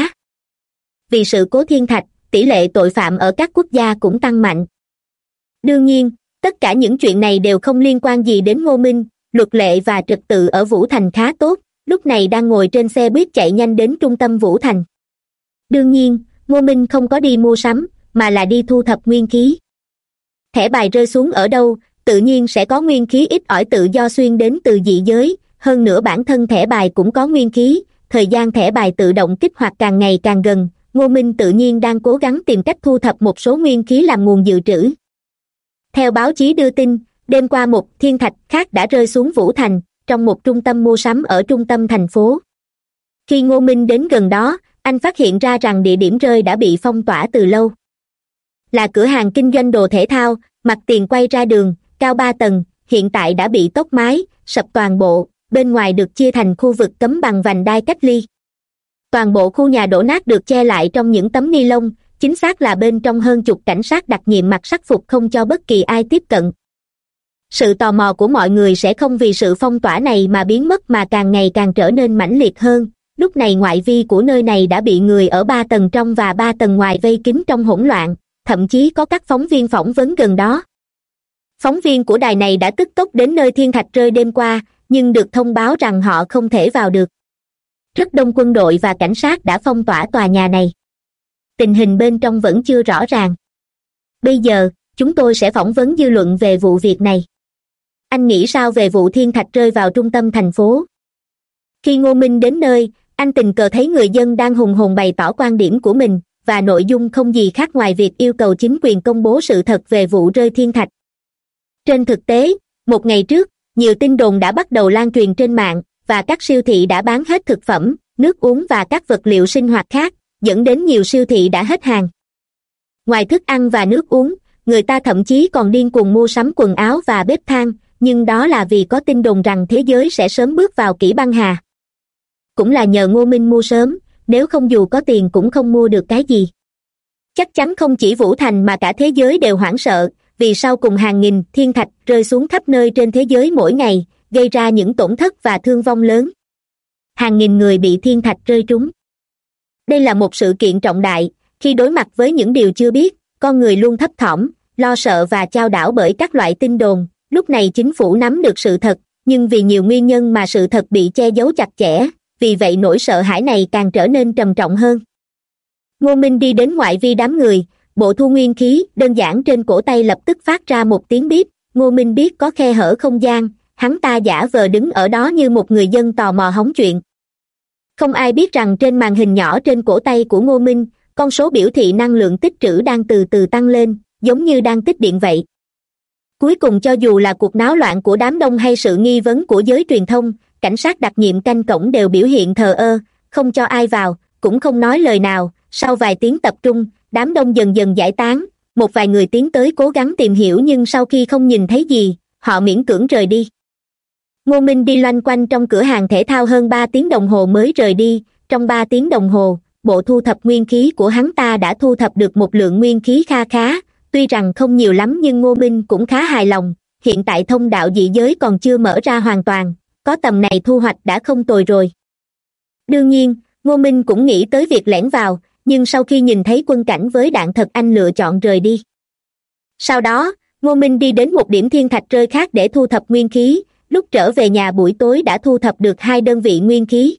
Vì sự cố thiên thạch, tỷ lệ tội phạm ở các quốc gia cũng tăng mạnh. Đương nhiên, tất cả những chuyện này đều không liên quan gì đến ngô minh, luật lệ và trật tự ở vũ thành khá tốt lúc này đang ngồi trên xe buýt chạy nhanh đến trung tâm vũ thành. Đương nhiên, ngô minh không có đi mua sắm, mà là đi thu thập nguyên khí. Thẻ bài rơi xuống ở đâu, tự nhiên sẽ có nguyên khí ít ỏi tự do xuyên đến từ dị giới. Hơn nữa bản thân thẻ bài cũng có nguyên khí, thời gian thẻ bài tự động kích hoạt càng ngày càng gần. Ngô minh tự nhiên đang cố gắng tìm cách thu thập một số nguyên khí làm nguồn dự trữ. Theo báo chí đưa tin, đêm qua một thiên thạch khác đã rơi xuống vũ thành trong một trung tâm mua sắm ở trung tâm thành phố. Khi ngô minh đến gần đó, anh phát hiện ra rằng địa điểm rơi đã bị phong tỏa từ lâu. Là cửa hàng kinh doanh đồ thể thao, mặt tiền quay ra đường, cao ba tầng, hiện tại đã bị tốc mái, sập toàn bộ, bên ngoài được chia thành khu vực cấm bằng vành đai cách ly. Toàn bộ khu nhà đổ nát được che lại trong những tấm ni lông, chính xác là bên trong hơn chục cảnh sát đặc nhiệm mặc sắc phục không cho bất kỳ ai tiếp cận sự tò mò của mọi người sẽ không vì sự phong tỏa này mà biến mất mà càng ngày càng trở nên mãnh liệt hơn. Lúc này ngoại vi của nơi này đã bị người ở ba tầng trong và ba tầng ngoài vây kín trong hỗn loạn, thậm chí có các phóng viên phỏng vấn gần đó. Phóng viên của đài này đã tức tốc đến nơi thiên thạch rơi đêm qua, nhưng được thông báo rằng họ không thể vào được. Rất đông quân đội và cảnh sát đã phong tỏa tòa nhà này. Tình hình bên trong vẫn chưa rõ ràng. Bây giờ, chúng tôi sẽ phỏng vấn dư luận về vụ việc này anh nghĩ sao về vụ thiên thạch rơi vào trung tâm thành phố? Khi ngô minh đến nơi, anh tình cờ thấy người dân đang hùng hồn bày tỏ quan điểm của mình, và nội dung không gì khác ngoài việc yêu cầu chính quyền công bố sự thật về vụ rơi thiên thạch. Trên thực tế, một ngày trước, nhiều tin đồn đã bắt đầu lan truyền trên mạng, và các siêu thị đã bán hết thực phẩm, nước uống và các vật liệu sinh hoạt khác, dẫn đến nhiều siêu thị đã hết hàng. Ngoài thức ăn và nước uống, người ta thậm chí còn điên cuồng mua sắm quần áo và bếp than nhưng đó là vì có tin đồn rằng thế giới sẽ sớm bước vào kỷ băng hà. Cũng là nhờ ngô minh mua sớm, nếu không dù có tiền cũng không mua được cái gì. Chắc chắn không chỉ vũ thành mà cả thế giới đều hoảng sợ, vì sau cùng hàng nghìn thiên thạch rơi xuống khắp nơi trên thế giới mỗi ngày, gây ra những tổn thất và thương vong lớn. Hàng nghìn người bị thiên thạch rơi trúng. Đây là một sự kiện trọng đại, khi đối mặt với những điều chưa biết, con người luôn thấp thỏm, lo sợ và chao đảo bởi các loại tin đồn lúc này chính phủ nắm được sự thật, nhưng vì nhiều nguyên nhân mà sự thật bị che giấu chặt chẽ, vì vậy nỗi sợ hãi này càng trở nên trầm trọng hơn. Ngô minh đi đến ngoại vi đám người, bộ thu nguyên khí, đơn giản trên cổ tay lập tức phát ra một tiếng bíp, ngô minh biết có khe hở không gian, hắn ta giả vờ đứng ở đó như một người dân tò mò hóng chuyện. Không ai biết rằng trên màn hình nhỏ trên cổ tay của ngô minh, con số biểu thị năng lượng tích trữ đang từ từ tăng lên, giống như đang tích điện vậy cuối cùng cho dù là cuộc náo loạn của đám đông hay sự nghi vấn của giới truyền thông, cảnh sát đặc nhiệm canh cổng đều biểu hiện thờ ơ, không cho ai vào, cũng không nói lời nào. Sau vài tiếng tập trung, đám đông dần dần giải tán. Một vài người tiến tới cố gắng tìm hiểu nhưng sau khi không nhìn thấy gì, họ miễn cưỡng rời đi. Ngô minh đi loanh quanh trong cửa hàng thể thao hơn ba tiếng đồng hồ mới rời đi. Trong ba tiếng đồng hồ, bộ thu thập nguyên khí của hắn ta đã thu thập được một lượng nguyên khí kha khá tuy rằng không nhiều lắm nhưng ngô minh cũng khá hài lòng, hiện tại thông đạo dị giới còn chưa mở ra hoàn toàn, có tầm này thu hoạch đã không tồi rồi. Đương nhiên, ngô minh cũng nghĩ tới việc lẻn vào, nhưng sau khi nhìn thấy quân cảnh với đạn thật anh lựa chọn rời đi. Sau đó, ngô minh đi đến một điểm thiên thạch rơi khác để thu thập nguyên khí, lúc trở về nhà buổi tối đã thu thập được hai đơn vị nguyên khí.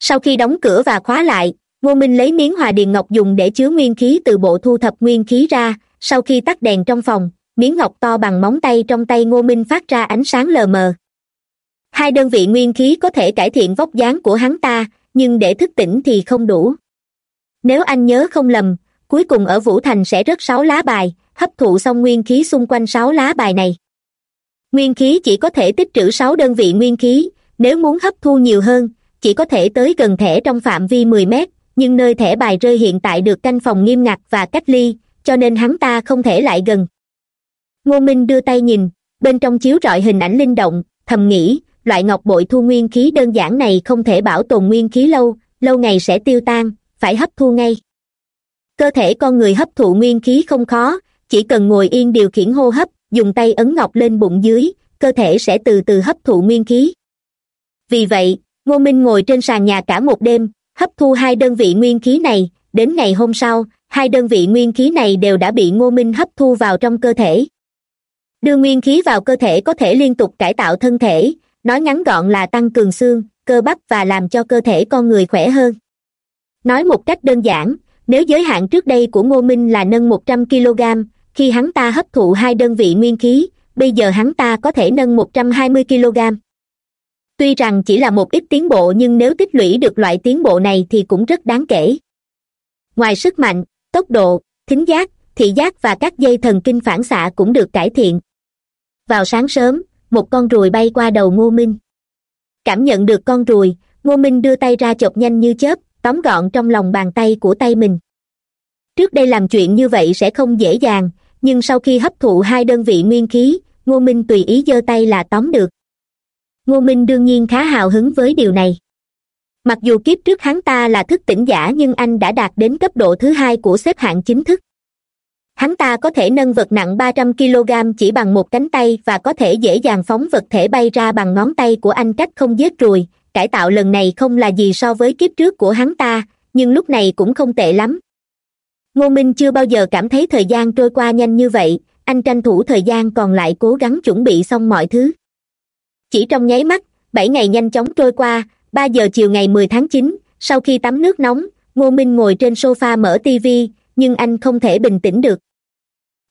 Sau khi đóng cửa và khóa lại, ngô minh lấy miếng hòa điền ngọc dùng để chứa nguyên khí từ bộ thu thập nguyên khí ra sau khi tắt đèn trong phòng, miếng ngọc to bằng móng tay trong tay ngô minh phát ra ánh sáng lờ mờ. Hai đơn vị nguyên khí có thể cải thiện vóc dáng của hắn ta, nhưng để thức tỉnh thì không đủ. Nếu anh nhớ không lầm, cuối cùng ở vũ thành sẽ rớt sáu lá bài, hấp thụ xong nguyên khí xung quanh sáu lá bài này. Nguyên khí chỉ có thể tích trữ sáu đơn vị nguyên khí, nếu muốn hấp thu nhiều hơn, chỉ có thể tới gần thẻ trong phạm vi mười mét, nhưng nơi thẻ bài rơi hiện tại được canh phòng nghiêm ngặt và cách ly cho nên hắn ta không thể lại gần. Ngô minh đưa tay nhìn, bên trong chiếu rọi hình ảnh linh động, thầm nghĩ, loại ngọc bội thu nguyên khí đơn giản này không thể bảo tồn nguyên khí lâu lâu ngày sẽ tiêu tan, phải hấp thu ngay. Cơ thể con người hấp thụ nguyên khí không khó, chỉ cần ngồi yên điều khiển hô hấp, dùng tay ấn ngọc lên bụng dưới, cơ thể sẽ từ từ hấp thụ nguyên khí. Vì vậy, ngô minh ngồi trên sàn nhà cả một đêm, hấp thu hai đơn vị nguyên khí này, đến ngày hôm sau hai đơn vị nguyên khí này đều đã bị ngô minh hấp thu vào trong cơ thể. Đưa nguyên khí vào cơ thể có thể liên tục cải tạo thân thể, nói ngắn gọn là tăng cường xương, cơ bắp và làm cho cơ thể con người khỏe hơn. Nói một cách đơn giản, nếu giới hạn trước đây của ngô minh là nâng một trăm kg khi hắn ta hấp thụ hai đơn vị nguyên khí, bây giờ hắn ta có thể nâng một trăm hai mươi kg tuy rằng chỉ là một ít tiến bộ nhưng nếu tích lũy được loại tiến bộ này thì cũng rất đáng kể. Ngoài sức mạnh tốc độ, thính giác, thị giác và các dây thần kinh phản xạ cũng được cải thiện. Vào sáng sớm, một con ruồi bay qua đầu ngô minh. Cảm nhận được con ruồi, ngô minh đưa tay ra chộp nhanh như chớp, tóm gọn trong lòng bàn tay của tay mình. Trước đây làm chuyện như vậy sẽ không dễ dàng, nhưng sau khi hấp thụ hai đơn vị nguyên khí, ngô minh tùy ý giơ tay là tóm được. Ngô minh đương nhiên khá hào hứng với điều này mặc dù kiếp trước hắn ta là thức tỉnh giả nhưng anh đã đạt đến cấp độ thứ hai của xếp hạng chính thức. Hắn ta có thể nâng vật nặng ba trăm kg chỉ bằng một cánh tay và có thể dễ dàng phóng vật thể bay ra bằng ngón tay của anh cách không giết ruồi. Cải tạo lần này không là gì so với kiếp trước của hắn ta, nhưng lúc này cũng không tệ lắm. Ngô minh chưa bao giờ cảm thấy thời gian trôi qua nhanh như vậy, anh tranh thủ thời gian còn lại cố gắng chuẩn bị xong mọi thứ. Chỉ trong nháy mắt, bảy ngày nhanh chóng trôi qua ba giờ chiều ngày mười tháng chín, sau khi tắm nước nóng, ngô minh ngồi trên sofa mở tv nhưng anh không thể bình tĩnh được.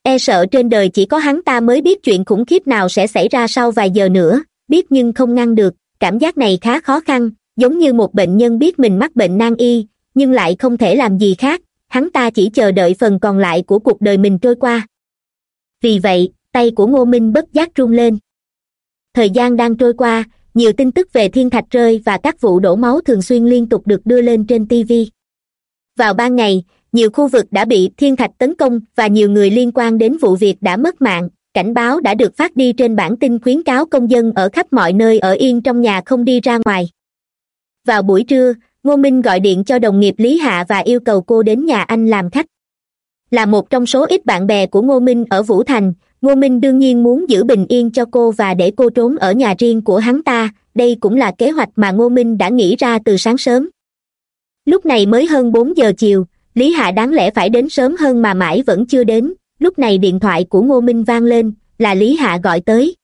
E sợ trên đời chỉ có hắn ta mới biết chuyện khủng khiếp nào sẽ xảy ra sau vài giờ nữa, biết nhưng không ngăn được, cảm giác này khá khó khăn, giống như một bệnh nhân biết mình mắc bệnh nan y, nhưng lại không thể làm gì khác, hắn ta chỉ chờ đợi phần còn lại của cuộc đời mình trôi qua. Vì vậy, tay của ngô minh bất giác run lên. Thời gian đang trôi qua nhiều tin tức về thiên thạch rơi và các vụ đổ máu thường xuyên liên tục được đưa lên trên tv vào ban ngày, nhiều khu vực đã bị thiên thạch tấn công và nhiều người liên quan đến vụ việc đã mất mạng. Cảnh báo đã được phát đi trên bản tin khuyến cáo công dân ở khắp mọi nơi ở yên trong nhà không đi ra ngoài. Vào buổi trưa, ngô minh gọi điện cho đồng nghiệp lý hạ và yêu cầu cô đến nhà anh làm khách. Là một trong số ít bạn bè của ngô minh ở vũ thành ngô minh đương nhiên muốn giữ bình yên cho cô và để cô trốn ở nhà riêng của hắn ta, đây cũng là kế hoạch mà ngô minh đã nghĩ ra từ sáng sớm. Lúc này mới hơn bốn giờ chiều, lý hạ đáng lẽ phải đến sớm hơn mà mãi vẫn chưa đến, lúc này điện thoại của ngô minh vang lên, là lý hạ gọi tới.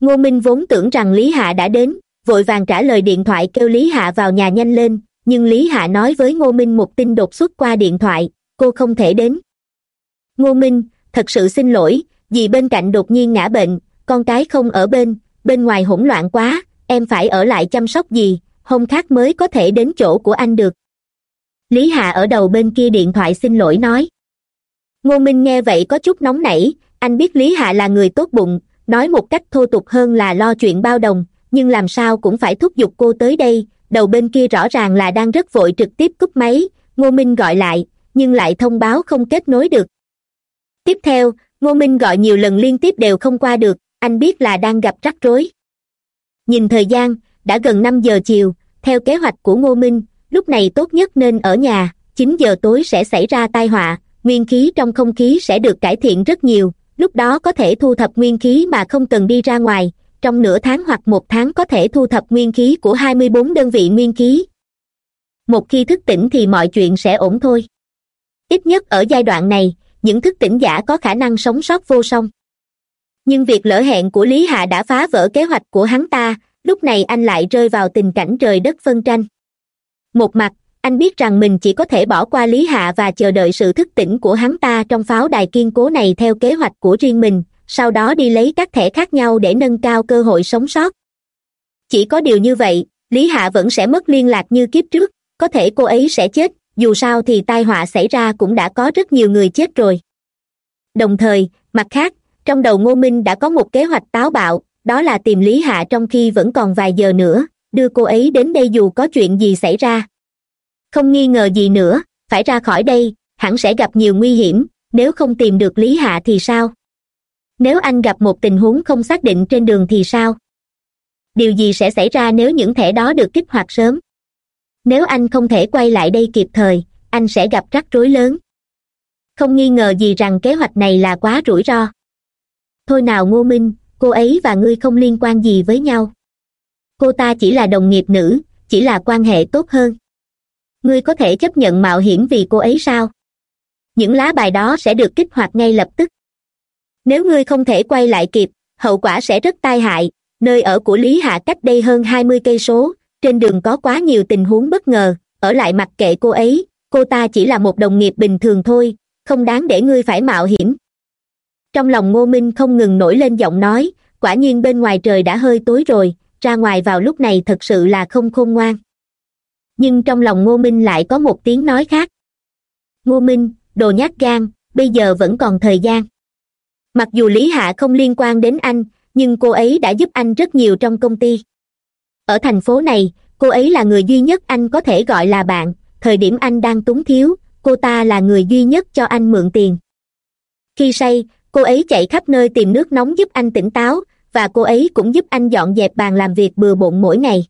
Ngô minh vốn tưởng rằng lý hạ đã đến, vội vàng trả lời điện thoại kêu lý hạ vào nhà nhanh lên, nhưng lý hạ nói với ngô minh một tin đột xuất qua điện thoại, cô không thể đến. Ngô minh, thật sự xin lỗi vì bên cạnh đột nhiên ngã bệnh, con cái không ở bên bên ngoài hỗn loạn quá, em phải ở lại chăm sóc gì, hôm khác mới có thể đến chỗ của anh được. Lý hạ ở đầu bên kia điện thoại xin lỗi nói. Ngô minh nghe vậy có chút nóng nảy, anh biết lý hạ là người tốt bụng, nói một cách thô tục hơn là lo chuyện bao đồng, nhưng làm sao cũng phải thúc giục cô tới đây, đầu bên kia rõ ràng là đang rất vội trực tiếp cúp máy, ngô minh gọi lại, nhưng lại thông báo không kết nối được. Tiếp theo ngô minh gọi nhiều lần liên tiếp đều không qua được, anh biết là đang gặp rắc rối. Nhìn thời gian, đã gần năm giờ chiều, theo kế hoạch của ngô minh, lúc này tốt nhất nên ở nhà, chín giờ tối sẽ xảy ra tai họa, nguyên khí trong không khí sẽ được cải thiện rất nhiều, lúc đó có thể thu thập nguyên khí mà không cần đi ra ngoài, trong nửa tháng hoặc một tháng có thể thu thập nguyên khí của hai mươi bốn đơn vị nguyên khí. Một khi thức tỉnh thì mọi chuyện sẽ ổn thôi. Ít nhất ở giai đoạn này những thức tỉnh giả có khả năng sống sót vô song. Nhưng việc lỡ hẹn của lý hạ đã phá vỡ kế hoạch của hắn ta, lúc này anh lại rơi vào tình cảnh trời đất phân tranh. Một mặt, anh biết rằng mình chỉ có thể bỏ qua lý hạ và chờ đợi sự thức tỉnh của hắn ta trong pháo đài kiên cố này theo kế hoạch của riêng mình, sau đó đi lấy các thẻ khác nhau để nâng cao cơ hội sống sót. Chỉ có điều như vậy, lý hạ vẫn sẽ mất liên lạc như kiếp trước, có thể cô ấy sẽ chết dù sao thì tai họa xảy ra cũng đã có rất nhiều người chết rồi. Đồng thời, mặt khác, trong đầu ngô minh đã có một kế hoạch táo bạo, đó là tìm lý hạ trong khi vẫn còn vài giờ nữa, đưa cô ấy đến đây dù có chuyện gì xảy ra. Không nghi ngờ gì nữa, phải ra khỏi đây, hẳn sẽ gặp nhiều nguy hiểm, nếu không tìm được lý hạ thì sao? Nếu anh gặp một tình huống không xác định trên đường thì sao? Điều gì sẽ xảy ra nếu những thẻ đó được kích hoạt sớm? Nếu anh không thể quay lại đây kịp thời, anh sẽ gặp rắc rối lớn. Không nghi ngờ gì rằng kế hoạch này là quá rủi ro. Thôi nào ngô minh, cô ấy và ngươi không liên quan gì với nhau. Cô ta chỉ là đồng nghiệp nữ, chỉ là quan hệ tốt hơn. Ngươi có thể chấp nhận mạo hiểm vì cô ấy sao? Những lá bài đó sẽ được kích hoạt ngay lập tức. Nếu ngươi không thể quay lại kịp, hậu quả sẽ rất tai hại. Nơi ở của lý hạ cách đây hơn hai mươi cây số trên đường có quá nhiều tình huống bất ngờ, ở lại mặc kệ cô ấy, cô ta chỉ là một đồng nghiệp bình thường thôi, không đáng để ngươi phải mạo hiểm. Trong lòng ngô minh không ngừng nổi lên giọng nói, quả nhiên bên ngoài trời đã hơi tối rồi, ra ngoài vào lúc này thật sự là không khôn ngoan. Nhưng trong lòng ngô minh lại có một tiếng nói khác. Ngô minh, đồ nhát gan, bây giờ vẫn còn thời gian. Mặc dù lý hạ không liên quan đến anh, nhưng cô ấy đã giúp anh rất nhiều trong công ty ở thành phố này, cô ấy là người duy nhất anh có thể gọi là bạn. Thời điểm anh đang túng thiếu, cô ta là người duy nhất cho anh mượn tiền. Khi say, cô ấy chạy khắp nơi tìm nước nóng giúp anh tỉnh táo, và cô ấy cũng giúp anh dọn dẹp bàn làm việc bừa bộn mỗi ngày.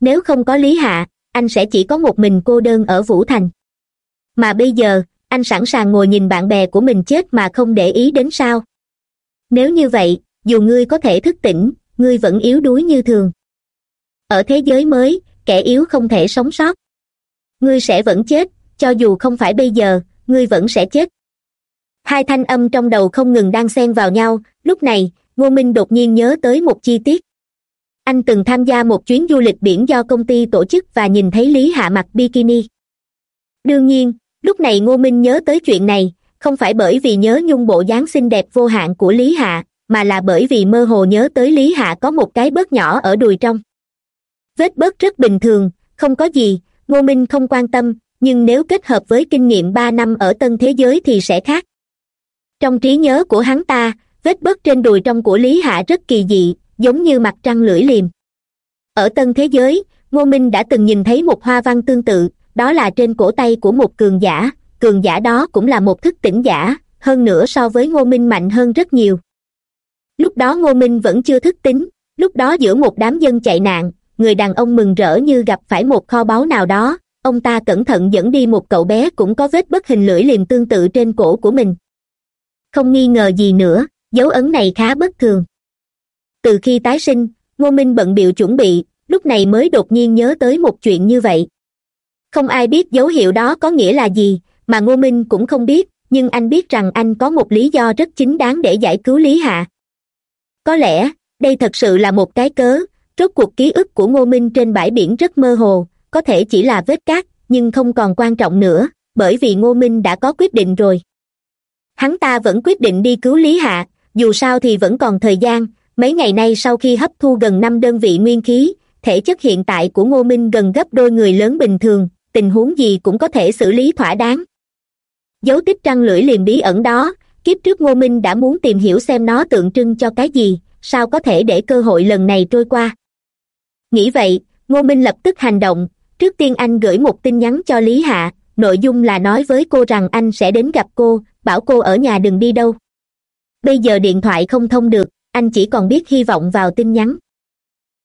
Nếu không có lý hạ, anh sẽ chỉ có một mình cô đơn ở vũ thành. Mà bây giờ, anh sẵn sàng ngồi nhìn bạn bè của mình chết mà không để ý đến sao? Nếu như vậy, dù ngươi có thể thức tỉnh, ngươi vẫn yếu đuối như thường ở thế giới mới, kẻ yếu không thể sống sót. Ngươi sẽ vẫn chết, cho dù không phải bây giờ, ngươi vẫn sẽ chết. Hai thanh âm trong đầu không ngừng đang xen vào nhau, lúc này, ngô minh đột nhiên nhớ tới một chi tiết. Anh từng tham gia một chuyến du lịch biển do công ty tổ chức và nhìn thấy lý hạ mặc bikini. Đương nhiên, lúc này ngô minh nhớ tới chuyện này, không phải bởi vì nhớ nhung bộ dáng xinh đẹp vô hạn của lý hạ, mà là bởi vì mơ hồ nhớ tới lý hạ có một cái bớt nhỏ ở đùi trong vết bớt rất bình thường, không có gì, ngô minh không quan tâm, nhưng nếu kết hợp với kinh nghiệm ba năm ở tân thế giới thì sẽ khác. Trong trí nhớ của hắn ta, vết bớt trên đùi trong của lý hạ rất kỳ dị, giống như mặt trăng lưỡi liềm. Ở tân thế giới, ngô minh đã từng nhìn thấy một hoa văn tương tự, đó là trên cổ tay của một cường giả cường giả đó cũng là một thức tỉnh giả, hơn nữa so với ngô minh mạnh hơn rất nhiều. Lúc đó ngô minh vẫn chưa thức tính, lúc đó giữa một đám dân chạy nạn người đàn ông mừng rỡ như gặp phải một kho báu nào đó. Ông ta cẩn thận dẫn đi một cậu bé cũng có vết bất hình lưỡi liềm tương tự trên cổ của mình. Không nghi ngờ gì nữa, dấu ấn này khá bất thường. Từ khi tái sinh, ngô minh bận biệu chuẩn bị, lúc này mới đột nhiên nhớ tới một chuyện như vậy. Không ai biết dấu hiệu đó có nghĩa là gì, mà ngô minh cũng không biết, nhưng anh biết rằng anh có một lý do rất chính đáng để giải cứu lý hạ. Có lẽ, đây thật sự là một cái cớ rốt cuộc ký ức của ngô minh trên bãi biển rất mơ hồ, có thể chỉ là vết cát, nhưng không còn quan trọng nữa, bởi vì ngô minh đã có quyết định rồi. Hắn ta vẫn quyết định đi cứu lý hạ, dù sao thì vẫn còn thời gian, mấy ngày nay sau khi hấp thu gần năm đơn vị nguyên khí, thể chất hiện tại của ngô minh gần gấp đôi người lớn bình thường, tình huống gì cũng có thể xử lý thỏa đáng. Dấu tích trăng lưỡi liềm bí ẩn đó, kiếp trước ngô minh đã muốn tìm hiểu xem nó tượng trưng cho cái gì, sao có thể để cơ hội lần này trôi qua nghĩ vậy, ngô minh lập tức hành động. Trước tiên anh gửi một tin nhắn cho lý hạ, nội dung là nói với cô rằng anh sẽ đến gặp cô, bảo cô ở nhà đừng đi đâu. Bây giờ điện thoại không thông được, anh chỉ còn biết hy vọng vào tin nhắn.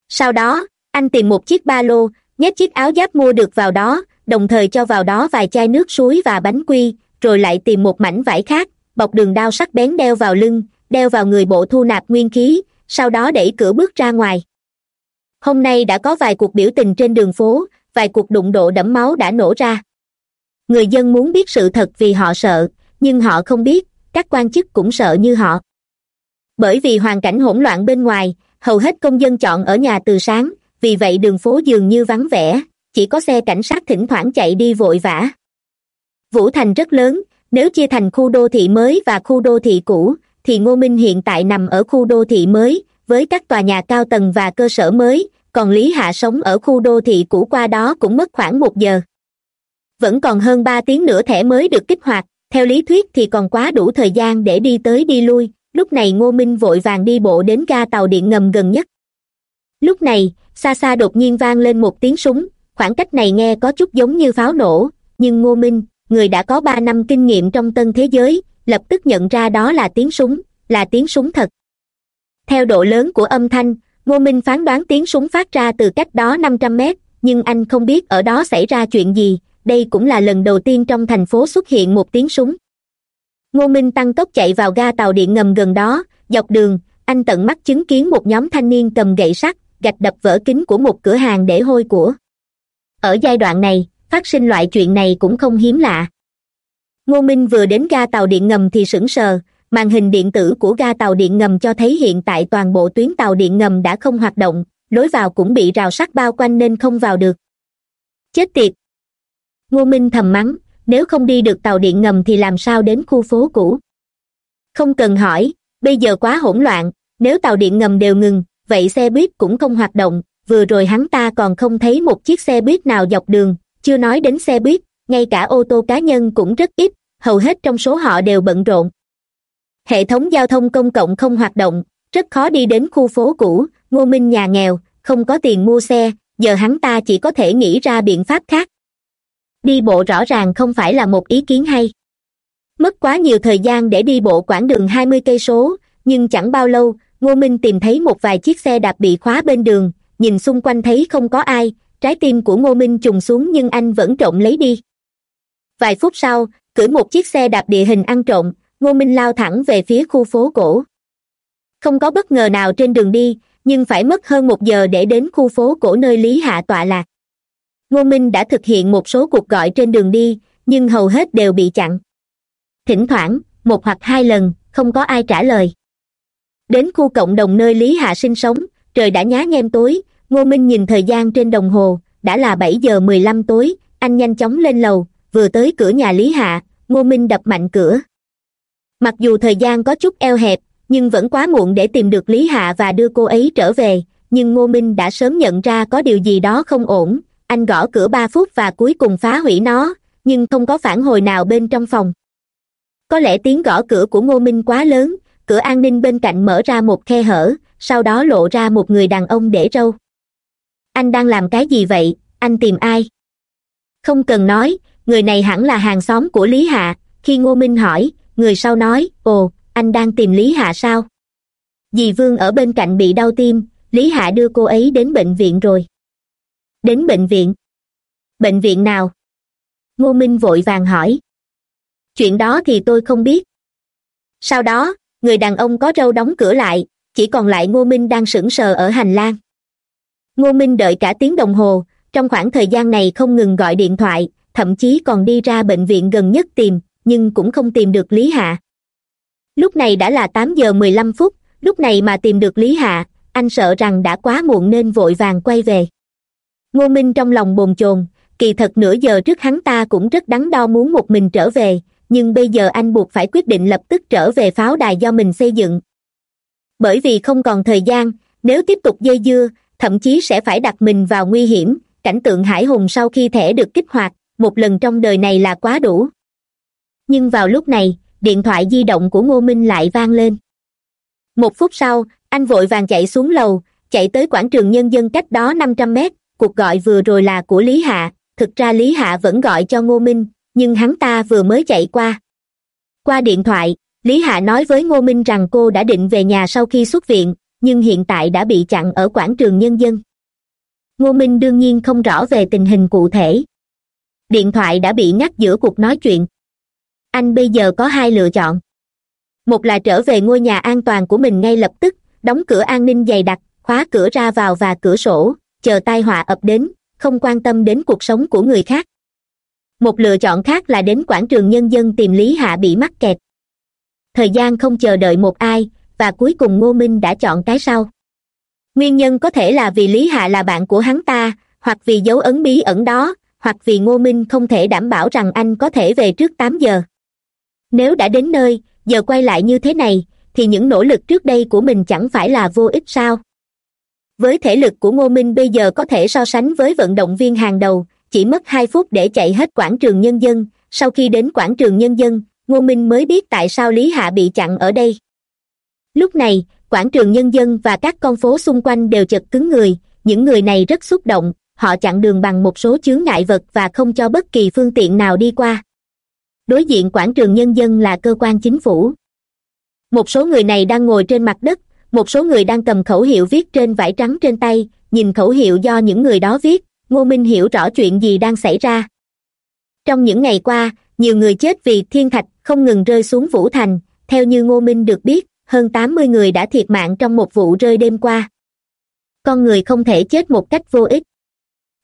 Sau đó, anh tìm một chiếc ba lô, nhét chiếc áo giáp mua được vào đó, đồng thời cho vào đó vài chai nước suối và bánh quy, rồi lại tìm một mảnh vải khác, bọc đường đao sắc bén đeo vào lưng, đeo vào người bộ thu nạp nguyên khí, sau đó đẩy cửa bước ra ngoài hôm nay đã có vài cuộc biểu tình trên đường phố, vài cuộc đụng độ đẫm máu đã nổ ra. Người dân muốn biết sự thật vì họ sợ, nhưng họ không biết, các quan chức cũng sợ như họ. Bởi vì hoàn cảnh hỗn loạn bên ngoài, hầu hết công dân chọn ở nhà từ sáng, vì vậy đường phố dường như vắng vẻ, chỉ có xe cảnh sát thỉnh thoảng chạy đi vội vã. Vũ thành rất lớn, nếu chia thành khu đô thị mới và khu đô thị cũ, thì ngô minh hiện tại nằm ở khu đô thị mới với các tòa nhà cao tầng và cơ sở mới, còn lý hạ sống ở khu đô thị cũ qua đó cũng mất khoảng một giờ. Vẫn còn hơn ba tiếng nữa thẻ mới được kích hoạt, theo lý thuyết thì còn quá đủ thời gian để đi tới đi lui, lúc này ngô minh vội vàng đi bộ đến ga tàu điện ngầm gần nhất. Lúc này, xa xa đột nhiên vang lên một tiếng súng, khoảng cách này nghe có chút giống như pháo nổ, nhưng ngô minh, người đã có ba năm kinh nghiệm trong tân thế giới, lập tức nhận ra đó là tiếng súng, là tiếng súng thật theo độ lớn của âm thanh, ngô minh phán đoán tiếng súng phát ra từ cách đó năm trăm mét, nhưng anh không biết ở đó xảy ra chuyện gì. Đây cũng là lần đầu tiên trong thành phố xuất hiện một tiếng súng. Ngô minh tăng tốc chạy vào ga tàu điện ngầm gần đó, dọc đường, anh tận mắt chứng kiến một nhóm thanh niên cầm gậy sắt, gạch đập vỡ kính của một cửa hàng để hôi của. Ở giai đoạn này, phát sinh loại chuyện này cũng không hiếm lạ. Ngô minh vừa đến ga tàu điện ngầm thì sững sờ màn hình điện tử của ga tàu điện ngầm cho thấy hiện tại toàn bộ tuyến tàu điện ngầm đã không hoạt động, lối vào cũng bị rào sắt bao quanh nên không vào được. Chết tiệt! Ngô minh thầm mắng, nếu không đi được tàu điện ngầm thì làm sao đến khu phố cũ? Không cần hỏi, bây giờ quá hỗn loạn, nếu tàu điện ngầm đều ngừng, vậy xe buýt cũng không hoạt động, vừa rồi hắn ta còn không thấy một chiếc xe buýt nào dọc đường, chưa nói đến xe buýt, ngay cả ô tô cá nhân cũng rất ít, hầu hết trong số họ đều bận rộn hệ thống giao thông công cộng không hoạt động, rất khó đi đến khu phố cũ, ngô minh nhà nghèo, không có tiền mua xe, giờ hắn ta chỉ có thể nghĩ ra biện pháp khác. Đi bộ rõ ràng không phải là một ý kiến hay. Mất quá nhiều thời gian để đi bộ quãng đường hai mươi cây số, nhưng chẳng bao lâu, ngô minh tìm thấy một vài chiếc xe đạp bị khóa bên đường, nhìn xung quanh thấy không có ai, trái tim của ngô minh trùng xuống nhưng anh vẫn trộm lấy đi. Vài phút sau cưỡi một chiếc xe đạp địa hình ăn trộm ngô minh lao thẳng về phía khu phố cổ. Không có bất ngờ nào trên đường đi, nhưng phải mất hơn một giờ để đến khu phố cổ nơi lý hạ tọa lạc. Ngô minh đã thực hiện một số cuộc gọi trên đường đi, nhưng hầu hết đều bị chặn. Thỉnh thoảng, một hoặc hai lần, không có ai trả lời. Đến khu cộng đồng nơi lý hạ sinh sống, trời đã nhá nhem tối, ngô minh nhìn thời gian trên đồng hồ, đã là bảy giờ mười lăm tối, anh nhanh chóng lên lầu, vừa tới cửa nhà lý hạ, ngô minh đập mạnh cửa mặc dù thời gian có chút eo hẹp, nhưng vẫn quá muộn để tìm được lý hạ và đưa cô ấy trở về. Nhưng ngô minh đã sớm nhận ra có điều gì đó không ổn. Anh gõ cửa ba phút và cuối cùng phá hủy nó, nhưng không có phản hồi nào bên trong phòng. Có lẽ tiếng gõ cửa của ngô minh quá lớn, cửa an ninh bên cạnh mở ra một khe hở, sau đó lộ ra một người đàn ông để râu. Anh đang làm cái gì vậy? Anh tìm ai? Không cần nói, người này hẳn là hàng xóm của lý hạ, khi ngô minh hỏi người sau nói, ồ, anh đang tìm lý hạ sao? Dì vương ở bên cạnh bị đau tim, lý hạ đưa cô ấy đến bệnh viện rồi. Đến bệnh viện? Bệnh viện nào? Ngô minh vội vàng hỏi. Chuyện đó thì tôi không biết. Sau đó, người đàn ông có râu đóng cửa lại, chỉ còn lại ngô minh đang sững sờ ở hành lang. Ngô minh đợi cả tiếng đồng hồ, trong khoảng thời gian này không ngừng gọi điện thoại, thậm chí còn đi ra bệnh viện gần nhất tìm nhưng cũng không tìm được lý hạ. Lúc này đã là tám giờ mười lăm phút, lúc này mà tìm được lý hạ, anh sợ rằng đã quá muộn nên vội vàng quay về. Ngô minh trong lòng bồn chồn, kỳ thật nửa giờ trước hắn ta cũng rất đắn đo muốn một mình trở về, nhưng bây giờ anh buộc phải quyết định lập tức trở về pháo đài do mình xây dựng. Bởi vì không còn thời gian, nếu tiếp tục dây dưa, thậm chí sẽ phải đặt mình vào nguy hiểm, cảnh tượng hải hùng sau khi thẻ được kích hoạt, một lần trong đời này là quá đủ nhưng vào lúc này, điện thoại di động của ngô minh lại vang lên. Một phút sau, anh vội vàng chạy xuống lầu, chạy tới quảng trường nhân dân cách đó năm trăm mét. Cuộc gọi vừa rồi là của lý hạ, thực ra lý hạ vẫn gọi cho ngô minh, nhưng hắn ta vừa mới chạy qua. Qua điện thoại, lý hạ nói với ngô minh rằng cô đã định về nhà sau khi xuất viện, nhưng hiện tại đã bị chặn ở quảng trường nhân dân. Ngô minh đương nhiên không rõ về tình hình cụ thể. Điện thoại đã bị ngắt giữa cuộc nói chuyện anh bây giờ có hai lựa chọn. Một là trở về ngôi nhà an toàn của mình ngay lập tức, đóng cửa an ninh dày đặc, khóa cửa ra vào và cửa sổ, chờ tai họa ập đến, không quan tâm đến cuộc sống của người khác. Một lựa chọn khác là đến quảng trường nhân dân tìm lý hạ bị mắc kẹt. Thời gian không chờ đợi một ai, và cuối cùng ngô minh đã chọn cái sau. Nguyên nhân có thể là vì lý hạ là bạn của hắn ta, hoặc vì dấu ấn bí ẩn đó, hoặc vì ngô minh không thể đảm bảo rằng anh có thể về trước tám giờ nếu đã đến nơi, giờ quay lại như thế này, thì những nỗ lực trước đây của mình chẳng phải là vô ích sao? Với thể lực của ngô minh bây giờ có thể so sánh với vận động viên hàng đầu, chỉ mất hai phút để chạy hết quảng trường nhân dân. Sau khi đến quảng trường nhân dân, ngô minh mới biết tại sao lý hạ bị chặn ở đây. Lúc này, quảng trường nhân dân và các con phố xung quanh đều chật cứng người. Những người này rất xúc động, họ chặn đường bằng một số chướng ngại vật và không cho bất kỳ phương tiện nào đi qua đối diện quảng trường nhân dân là cơ quan chính phủ. Một số người này đang ngồi trên mặt đất, một số người đang cầm khẩu hiệu viết trên vải trắng trên tay, nhìn khẩu hiệu do những người đó viết, ngô minh hiểu rõ chuyện gì đang xảy ra. Trong những ngày qua, nhiều người chết vì thiên thạch không ngừng rơi xuống vũ thành, theo như ngô minh được biết, hơn tám mươi người đã thiệt mạng trong một vụ rơi đêm qua. Con người không thể chết một cách vô ích.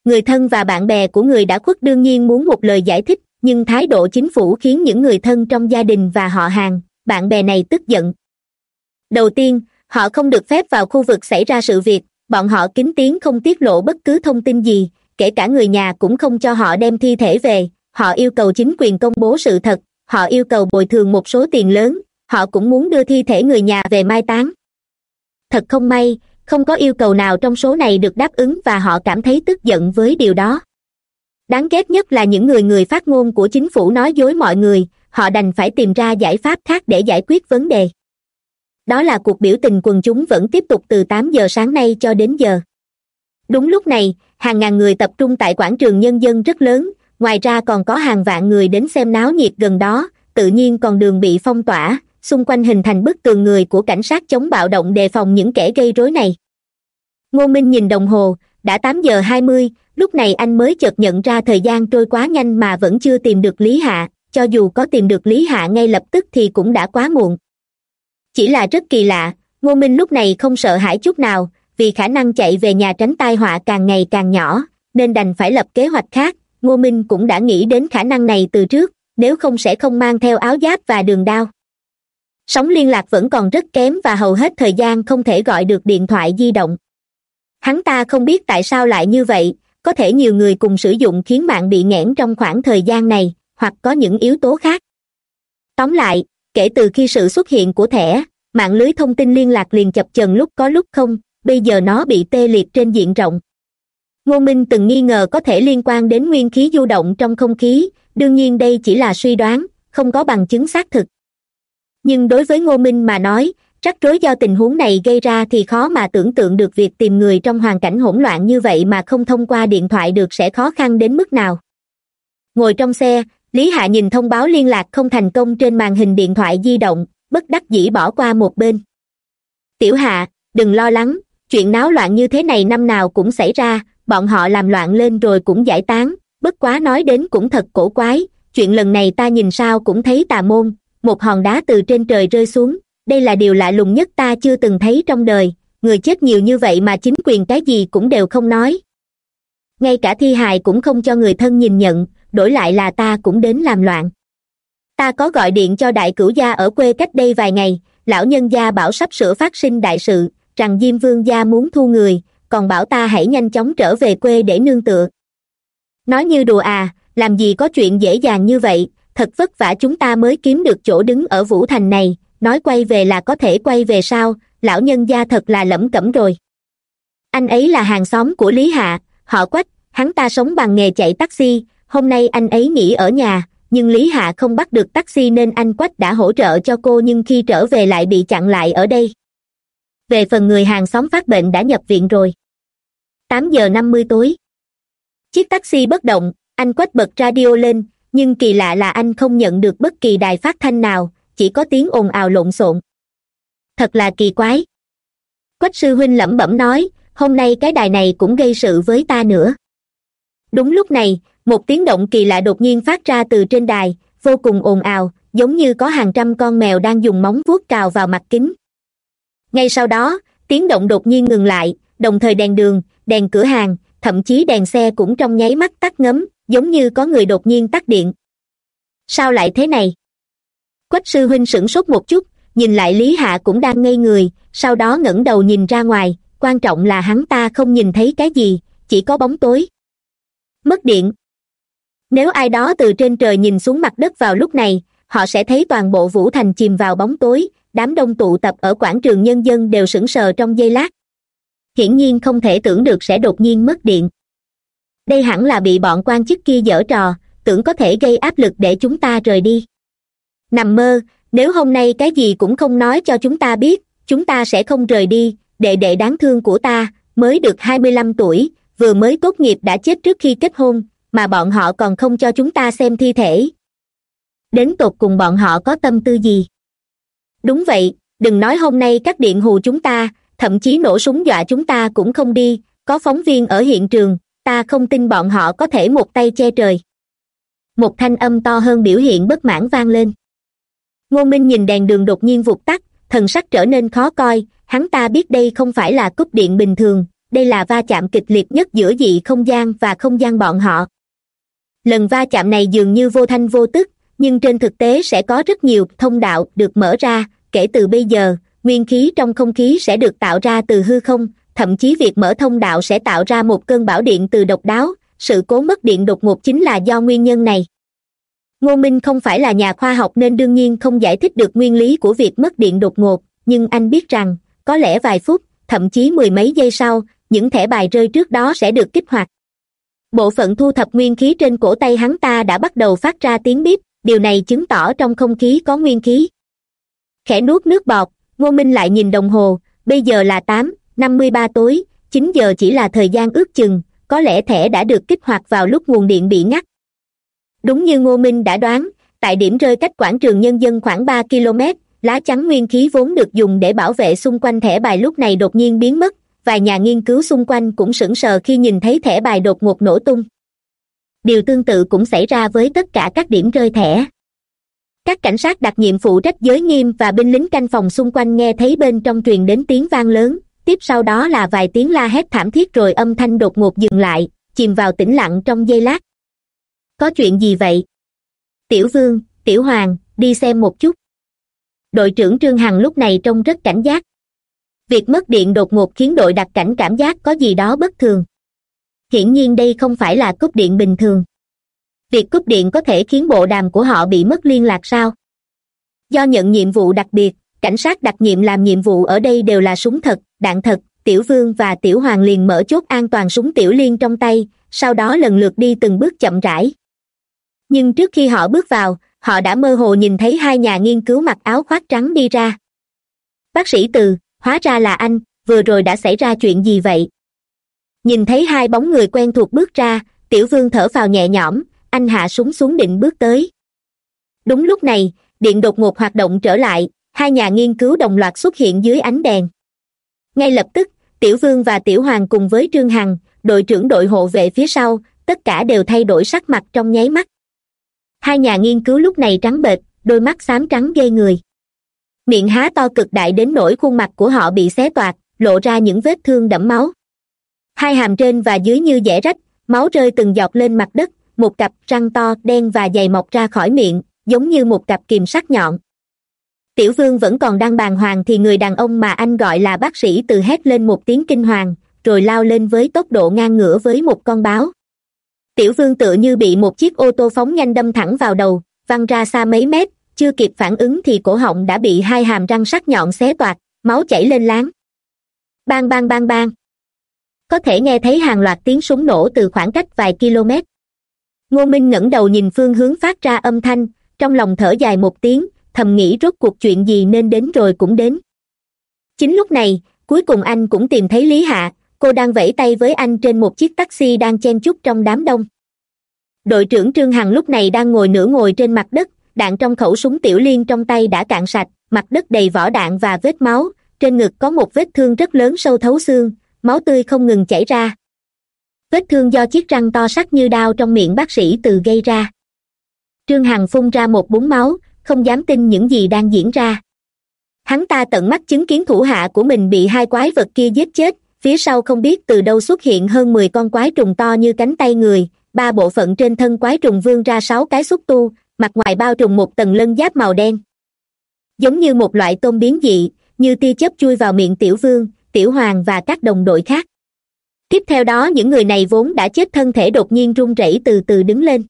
Người thân và bạn bè của người đã khuất đương nhiên muốn một lời giải thích nhưng thái độ chính phủ khiến những người thân trong gia đình và họ hàng, bạn bè này tức giận. Đầu tiên, họ không được phép vào khu vực xảy ra sự việc, bọn họ kín tiếng không tiết lộ bất cứ thông tin gì, kể cả người nhà cũng không cho họ đem thi thể về, họ yêu cầu chính quyền công bố sự thật, họ yêu cầu bồi thường một số tiền lớn, họ cũng muốn đưa thi thể người nhà về mai táng. Thật không may, không có yêu cầu nào trong số này được đáp ứng và họ cảm thấy tức giận với điều đó đáng ghét nhất là những người người phát ngôn của chính phủ nói dối mọi người, họ đành phải tìm ra giải pháp khác để giải quyết vấn đề. Đó là cuộc biểu tình quần chúng vẫn tiếp tục từ tám giờ sáng nay cho đến giờ. Đúng lúc này, hàng ngàn người tập trung tại quảng trường nhân dân rất lớn, ngoài ra còn có hàng vạn người đến xem náo nhiệt gần đó, tự nhiên còn đường bị phong tỏa, xung quanh hình thành bức tường người của cảnh sát chống bạo động đề phòng những kẻ gây rối này. Ngô minh nhìn đồng hồ, đã tám giờ hai mươi lúc này anh mới chợt nhận ra thời gian trôi quá nhanh mà vẫn chưa tìm được lý hạ, cho dù có tìm được lý hạ ngay lập tức thì cũng đã quá muộn. Chỉ là rất kỳ lạ, ngô minh lúc này không sợ hãi chút nào, vì khả năng chạy về nhà tránh tai họa càng ngày càng nhỏ, nên đành phải lập kế hoạch khác, ngô minh cũng đã nghĩ đến khả năng này từ trước, nếu không sẽ không mang theo áo giáp và đường đao. Sóng liên lạc vẫn còn rất kém và hầu hết thời gian không thể gọi được điện thoại di động. Hắn ta không biết tại sao lại như vậy có thể nhiều người cùng sử dụng khiến mạng bị nghẽn trong khoảng thời gian này, hoặc có những yếu tố khác. Tóm lại, kể từ khi sự xuất hiện của thẻ, mạng lưới thông tin liên lạc liền chập chờn lúc có lúc không, bây giờ nó bị tê liệt trên diện rộng. Ngô minh từng nghi ngờ có thể liên quan đến nguyên khí du động trong không khí, đương nhiên đây chỉ là suy đoán, không có bằng chứng xác thực. Nhưng đối với ngô minh mà nói rắc rối do tình huống này gây ra thì khó mà tưởng tượng được việc tìm người trong hoàn cảnh hỗn loạn như vậy mà không thông qua điện thoại được sẽ khó khăn đến mức nào. Ngồi trong xe, lý hạ nhìn thông báo liên lạc không thành công trên màn hình điện thoại di động, bất đắc dĩ bỏ qua một bên. Tiểu hạ, đừng lo lắng, chuyện náo loạn như thế này năm nào cũng xảy ra, bọn họ làm loạn lên rồi cũng giải tán, bất quá nói đến cũng thật cổ quái, chuyện lần này ta nhìn sao cũng thấy tà môn, một hòn đá từ trên trời rơi xuống đây là điều lạ lùng nhất ta chưa từng thấy trong đời. Người chết nhiều như vậy mà chính quyền cái gì cũng đều không nói. Ngay cả thi hài cũng không cho người thân nhìn nhận, đổi lại là ta cũng đến làm loạn. Ta có gọi điện cho đại cửu gia ở quê cách đây vài ngày, lão nhân gia bảo sắp sửa phát sinh đại sự, rằng diêm vương gia muốn thu người, còn bảo ta hãy nhanh chóng trở về quê để nương tựa. Nói như đùa à làm gì có chuyện dễ dàng như vậy, thật vất vả chúng ta mới kiếm được chỗ đứng ở vũ thành này nói quay về là có thể quay về sao, lão nhân gia thật là lẩm cẩm rồi. Anh ấy là hàng xóm của lý hạ, họ quách, hắn ta sống bằng nghề chạy taxi, hôm nay anh ấy nghỉ ở nhà, nhưng lý hạ không bắt được taxi nên anh quách đã hỗ trợ cho cô nhưng khi trở về lại bị chặn lại ở đây. Về phần người hàng xóm phát bệnh đã nhập viện rồi. Tám giờ năm mươi tối. Chiếc taxi bất động, anh quách bật radio lên, nhưng kỳ lạ là anh không nhận được bất kỳ đài phát thanh nào chỉ có tiếng ồn ào lộn xộn. Thật là kỳ quái. Quách sư huynh lẩm bẩm nói, hôm nay cái đài này cũng gây sự với ta nữa. Đúng lúc này, một tiếng động kỳ lạ đột nhiên phát ra từ trên đài, vô cùng ồn ào, giống như có hàng trăm con mèo đang dùng móng vuốt cào vào mặt kính. Ngay sau đó, tiếng động đột nhiên ngừng lại, đồng thời đèn đường, đèn cửa hàng, thậm chí đèn xe cũng trong nháy mắt tắt ngấm, giống như có người đột nhiên tắt điện. Sao lại thế này? Quách sư huynh sửng sốt một chút, nhìn lại lý hạ cũng đang ngây người, sau đó ngẩng đầu nhìn ra ngoài, quan trọng là hắn ta không nhìn thấy cái gì, chỉ có bóng tối. Mất điện. Nếu ai đó từ trên trời nhìn xuống mặt đất vào lúc này, họ sẽ thấy toàn bộ vũ thành chìm vào bóng tối, đám đông tụ tập ở quảng trường nhân dân đều sững sờ trong giây lát. Hiển nhiên không thể tưởng được sẽ đột nhiên mất điện. Đây hẳn là bị bọn quan chức kia dở trò, tưởng có thể gây áp lực để chúng ta rời đi nằm mơ, nếu hôm nay cái gì cũng không nói cho chúng ta biết, chúng ta sẽ không rời đi, đệ đệ đáng thương của ta, mới được hai mươi lăm tuổi, vừa mới tốt nghiệp đã chết trước khi kết hôn, mà bọn họ còn không cho chúng ta xem thi thể. Đến tột cùng bọn họ có tâm tư gì? Đúng vậy, đừng nói hôm nay các điện hù chúng ta, thậm chí nổ súng dọa chúng ta cũng không đi, có phóng viên ở hiện trường, ta không tin bọn họ có thể một tay che trời. Một thanh âm to hơn biểu hiện bất mãn vang lên ngô minh nhìn đèn đường đột nhiên vụt tắt, thần sắc trở nên khó coi, hắn ta biết đây không phải là cúp điện bình thường, đây là va chạm kịch liệt nhất giữa dị không gian và không gian bọn họ. Lần va chạm này dường như vô thanh vô tức, nhưng trên thực tế sẽ có rất nhiều thông đạo được mở ra, kể từ bây giờ, nguyên khí trong không khí sẽ được tạo ra từ hư không, thậm chí việc mở thông đạo sẽ tạo ra một cơn bão điện từ độc đáo, sự cố mất điện đột ngột chính là do nguyên nhân này ngô minh không phải là nhà khoa học nên đương nhiên không giải thích được nguyên lý của việc mất điện đột ngột, nhưng anh biết rằng, có lẽ vài phút, thậm chí mười mấy giây sau, những thẻ bài rơi trước đó sẽ được kích hoạt. Bộ phận thu thập nguyên khí trên cổ tay hắn ta đã bắt đầu phát ra tiếng bíp, điều này chứng tỏ trong không khí có nguyên khí. Khẽ nuốt nước bọt, ngô minh lại nhìn đồng hồ, bây giờ là tám, năm mươi ba tối, chín giờ chỉ là thời gian ước chừng, có lẽ thẻ đã được kích hoạt vào lúc nguồn điện bị ngắt đúng như ngô minh đã đoán, tại điểm rơi cách quảng trường nhân dân khoảng ba km, lá chắn nguyên khí vốn được dùng để bảo vệ xung quanh thẻ bài lúc này đột nhiên biến mất, vài nhà nghiên cứu xung quanh cũng sững sờ khi nhìn thấy thẻ bài đột ngột nổ tung. Điều tương tự cũng xảy ra với tất cả các điểm rơi thẻ. Các cảnh sát đặc nhiệm phụ trách giới nghiêm và binh lính canh phòng xung quanh nghe thấy bên trong truyền đến tiếng vang lớn, tiếp sau đó là vài tiếng la hét thảm thiết rồi âm thanh đột ngột dừng lại, chìm vào tĩnh lặng trong giây lát có chuyện gì vậy? Tiểu vương, tiểu hoàng, đi xem một chút. Đội trưởng trương hằng lúc này trông rất cảnh giác. Việc mất điện đột ngột khiến đội đặc cảnh cảm giác có gì đó bất thường. Hiển nhiên đây không phải là cúp điện bình thường. Việc cúp điện có thể khiến bộ đàm của họ bị mất liên lạc sao? Do nhận nhiệm vụ đặc biệt, cảnh sát đặc nhiệm làm nhiệm vụ ở đây đều là súng thật, đạn thật, tiểu vương và tiểu hoàng liền mở chốt an toàn súng tiểu liên trong tay, sau đó lần lượt đi từng bước chậm rãi nhưng trước khi họ bước vào, họ đã mơ hồ nhìn thấy hai nhà nghiên cứu mặc áo khoác trắng đi ra. Bác sĩ từ, hóa ra là anh, vừa rồi đã xảy ra chuyện gì vậy? Nhìn thấy hai bóng người quen thuộc bước ra, tiểu vương thở phào nhẹ nhõm, anh hạ súng xuống định bước tới. Đúng lúc này, điện đột ngột hoạt động trở lại, hai nhà nghiên cứu đồng loạt xuất hiện dưới ánh đèn. Ngay lập tức, tiểu vương và tiểu hoàng cùng với trương hằng, đội trưởng đội hộ vệ phía sau, tất cả đều thay đổi sắc mặt trong nháy mắt hai nhà nghiên cứu lúc này trắng bệch, đôi mắt xám trắng ghê người. Miệng há to cực đại đến nỗi khuôn mặt của họ bị xé toạc, lộ ra những vết thương đẫm máu. Hai hàm trên và dưới như dẻ rách, máu rơi từng giọt lên mặt đất, một cặp răng to, đen và dày mọc ra khỏi miệng, giống như một cặp kìm sắc nhọn. Tiểu vương vẫn còn đang bàng hoàng thì người đàn ông mà anh gọi là bác sĩ từ hét lên một tiếng kinh hoàng, rồi lao lên với tốc độ ngang ngửa với một con báo tiểu vương tựa như bị một chiếc ô tô phóng nhanh đâm thẳng vào đầu, văng ra xa mấy mét, chưa kịp phản ứng thì cổ họng đã bị hai hàm răng sắc nhọn xé toạc, máu chảy lên láng. Bang bang bang bang. Có thể nghe thấy hàng loạt tiếng súng nổ từ khoảng cách vài km. Ngô minh ngẩng đầu nhìn phương hướng phát ra âm thanh, trong lòng thở dài một tiếng, thầm nghĩ rốt cuộc chuyện gì nên đến rồi cũng đến. Chính lúc này, cuối cùng anh cũng tìm thấy lý hạ cô đang vẫy tay với anh trên một chiếc taxi đang chen chúc trong đám đông. Đội trưởng trương hằng lúc này đang ngồi nửa ngồi trên mặt đất, đạn trong khẩu súng tiểu liên trong tay đã cạn sạch, mặt đất đầy vỏ đạn và vết máu, trên ngực có một vết thương rất lớn sâu thấu xương, máu tươi không ngừng chảy ra. Vết thương do chiếc răng to sắc như đao trong miệng bác sĩ từ gây ra. Trương hằng phun ra một búng máu, không dám tin những gì đang diễn ra. Hắn ta tận mắt chứng kiến thủ hạ của mình bị hai quái vật kia giết chết phía sau không biết từ đâu xuất hiện hơn mười con quái trùng to như cánh tay người. Ba bộ phận trên thân quái trùng vươn ra sáu cái xúc tu, mặt ngoài bao trùm một tầng lân giáp màu đen. Giống như một loại tôm biến dị, như tia chớp chui vào miệng tiểu vương, tiểu hoàng và các đồng đội khác. Tiếp theo đó, những người này vốn đã chết thân thể đột nhiên run rẩy từ từ đứng lên.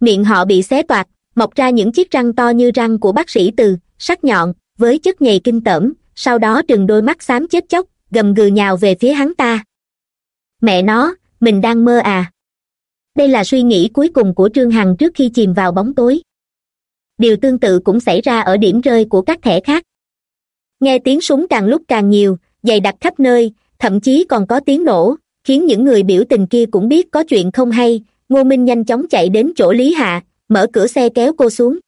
Miệng họ bị xé toạc, mọc ra những chiếc răng to như răng của bác sĩ từ, sắc nhọn, với chất nhầy kinh tởm, sau đó trừng đôi mắt xám chết chóc gầm gừ nhào về phía hắn ta. Mẹ nó, mình đang mơ à. Đây là suy nghĩ cuối cùng của trương hằng trước khi chìm vào bóng tối. Điều tương tự cũng xảy ra ở điểm rơi của các thẻ khác. Nghe tiếng súng càng lúc càng nhiều, dày đặc khắp nơi, thậm chí còn có tiếng nổ, khiến những người biểu tình kia cũng biết có chuyện không hay. Ngô minh nhanh chóng chạy đến chỗ lý hạ, mở cửa xe kéo cô xuống.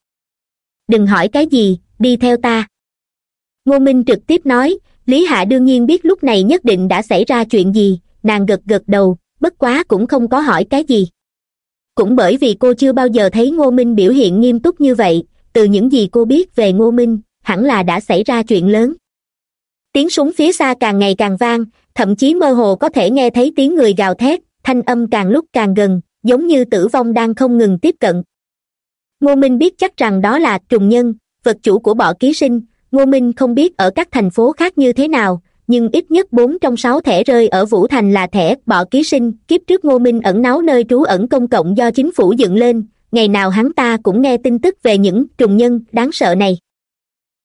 Đừng hỏi cái gì, đi theo ta. Ngô minh trực tiếp nói lý hạ đương nhiên biết lúc này nhất định đã xảy ra chuyện gì, nàng gật gật đầu, bất quá cũng không có hỏi cái gì. Cũng bởi vì cô chưa bao giờ thấy ngô minh biểu hiện nghiêm túc như vậy, từ những gì cô biết về ngô minh, hẳn là đã xảy ra chuyện lớn. Tiếng súng phía xa càng ngày càng vang, thậm chí mơ hồ có thể nghe thấy tiếng người gào thét, thanh âm càng lúc càng gần, giống như tử vong đang không ngừng tiếp cận. Ngô minh biết chắc rằng đó là trùng nhân, vật chủ của bọ ký sinh ngô minh không biết ở các thành phố khác như thế nào, nhưng ít nhất bốn trong sáu thẻ rơi ở vũ thành là thẻ bọ ký sinh, kiếp trước ngô minh ẩn náu nơi trú ẩn công cộng do chính phủ dựng lên. Ngày nào hắn ta cũng nghe tin tức về những trùng nhân đáng sợ này.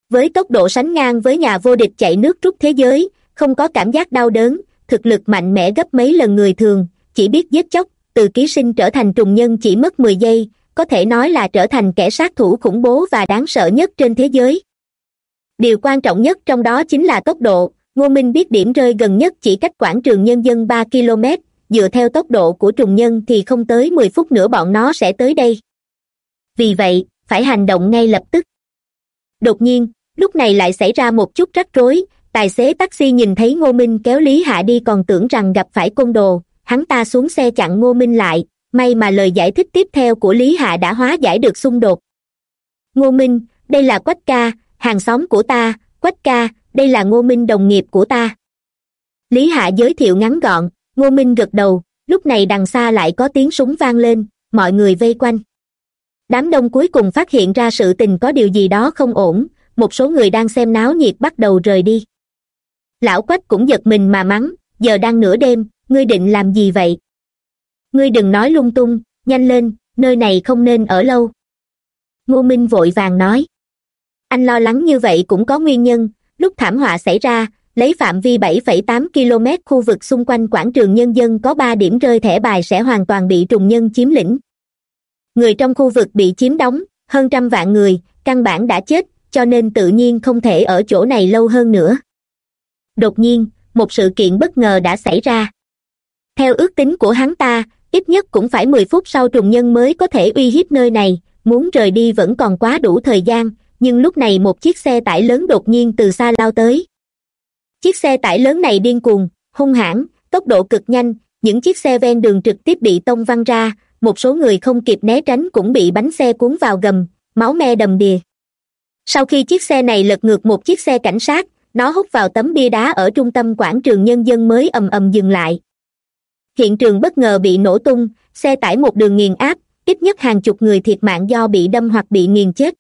Với tốc độ sánh ngang với nhà vô địch chạy nước rút thế giới, không có cảm giác đau đớn, thực lực mạnh mẽ gấp mấy lần người thường, chỉ biết giết chóc, từ ký sinh trở thành trùng nhân chỉ mất mười giây, có thể nói là trở thành kẻ sát thủ khủng bố và đáng sợ nhất trên thế giới điều quan trọng nhất trong đó chính là tốc độ. Ngô minh biết điểm rơi gần nhất chỉ cách quảng trường nhân dân ba km. Dựa theo tốc độ của trùng nhân thì không tới mười phút nữa bọn nó sẽ tới đây. Vì vậy, phải hành động ngay lập tức. Đột nhiên, lúc này lại xảy ra một chút rắc rối. Tài xế taxi nhìn thấy ngô minh kéo lý hạ đi còn tưởng rằng gặp phải côn đồ. Hắn ta xuống xe chặn ngô minh lại. May mà lời giải thích tiếp theo của lý hạ đã hóa giải được xung đột. Ngô minh, đây là quách ca hàng xóm của ta, quách ca, đây là ngô minh đồng nghiệp của ta. Lý hạ giới thiệu ngắn gọn, ngô minh gật đầu, lúc này đằng xa lại có tiếng súng vang lên, mọi người vây quanh. Đám đông cuối cùng phát hiện ra sự tình có điều gì đó không ổn, một số người đang xem náo nhiệt bắt đầu rời đi. Lão quách cũng giật mình mà mắng, giờ đang nửa đêm, ngươi định làm gì vậy? Ngươi đừng nói lung tung, nhanh lên, nơi này không nên ở lâu. Ngô minh vội vàng nói anh lo lắng như vậy cũng có nguyên nhân. Lúc thảm họa xảy ra lấy phạm vi 7,8 km khu vực xung quanh quảng trường nhân dân có ba điểm rơi thẻ bài sẽ hoàn toàn bị trùng nhân chiếm lĩnh. Người trong khu vực bị chiếm đóng hơn trăm vạn người căn bản đã chết cho nên tự nhiên không thể ở chỗ này lâu hơn nữa. Đột nhiên một sự kiện bất ngờ đã xảy ra. Theo ước tính của hắn ta ít nhất cũng phải mười phút sau trùng nhân mới có thể uy hiếp nơi này muốn rời đi vẫn còn quá đủ thời gian nhưng lúc này một chiếc xe tải lớn đột nhiên từ xa lao tới. Chiếc xe tải lớn này điên cuồng, hung hãn, tốc độ cực nhanh, những chiếc xe ven đường trực tiếp bị tông văng ra, một số người không kịp né tránh cũng bị bánh xe cuốn vào gầm, máu me đầm đìa. Sau khi chiếc xe này lật ngược một chiếc xe cảnh sát, nó hút vào tấm bia đá ở trung tâm quảng trường nhân dân mới ầm ầm dừng lại. Hiện trường bất ngờ bị nổ tung, xe tải một đường nghiền áp, ít nhất hàng chục người thiệt mạng do bị đâm hoặc bị nghiền chết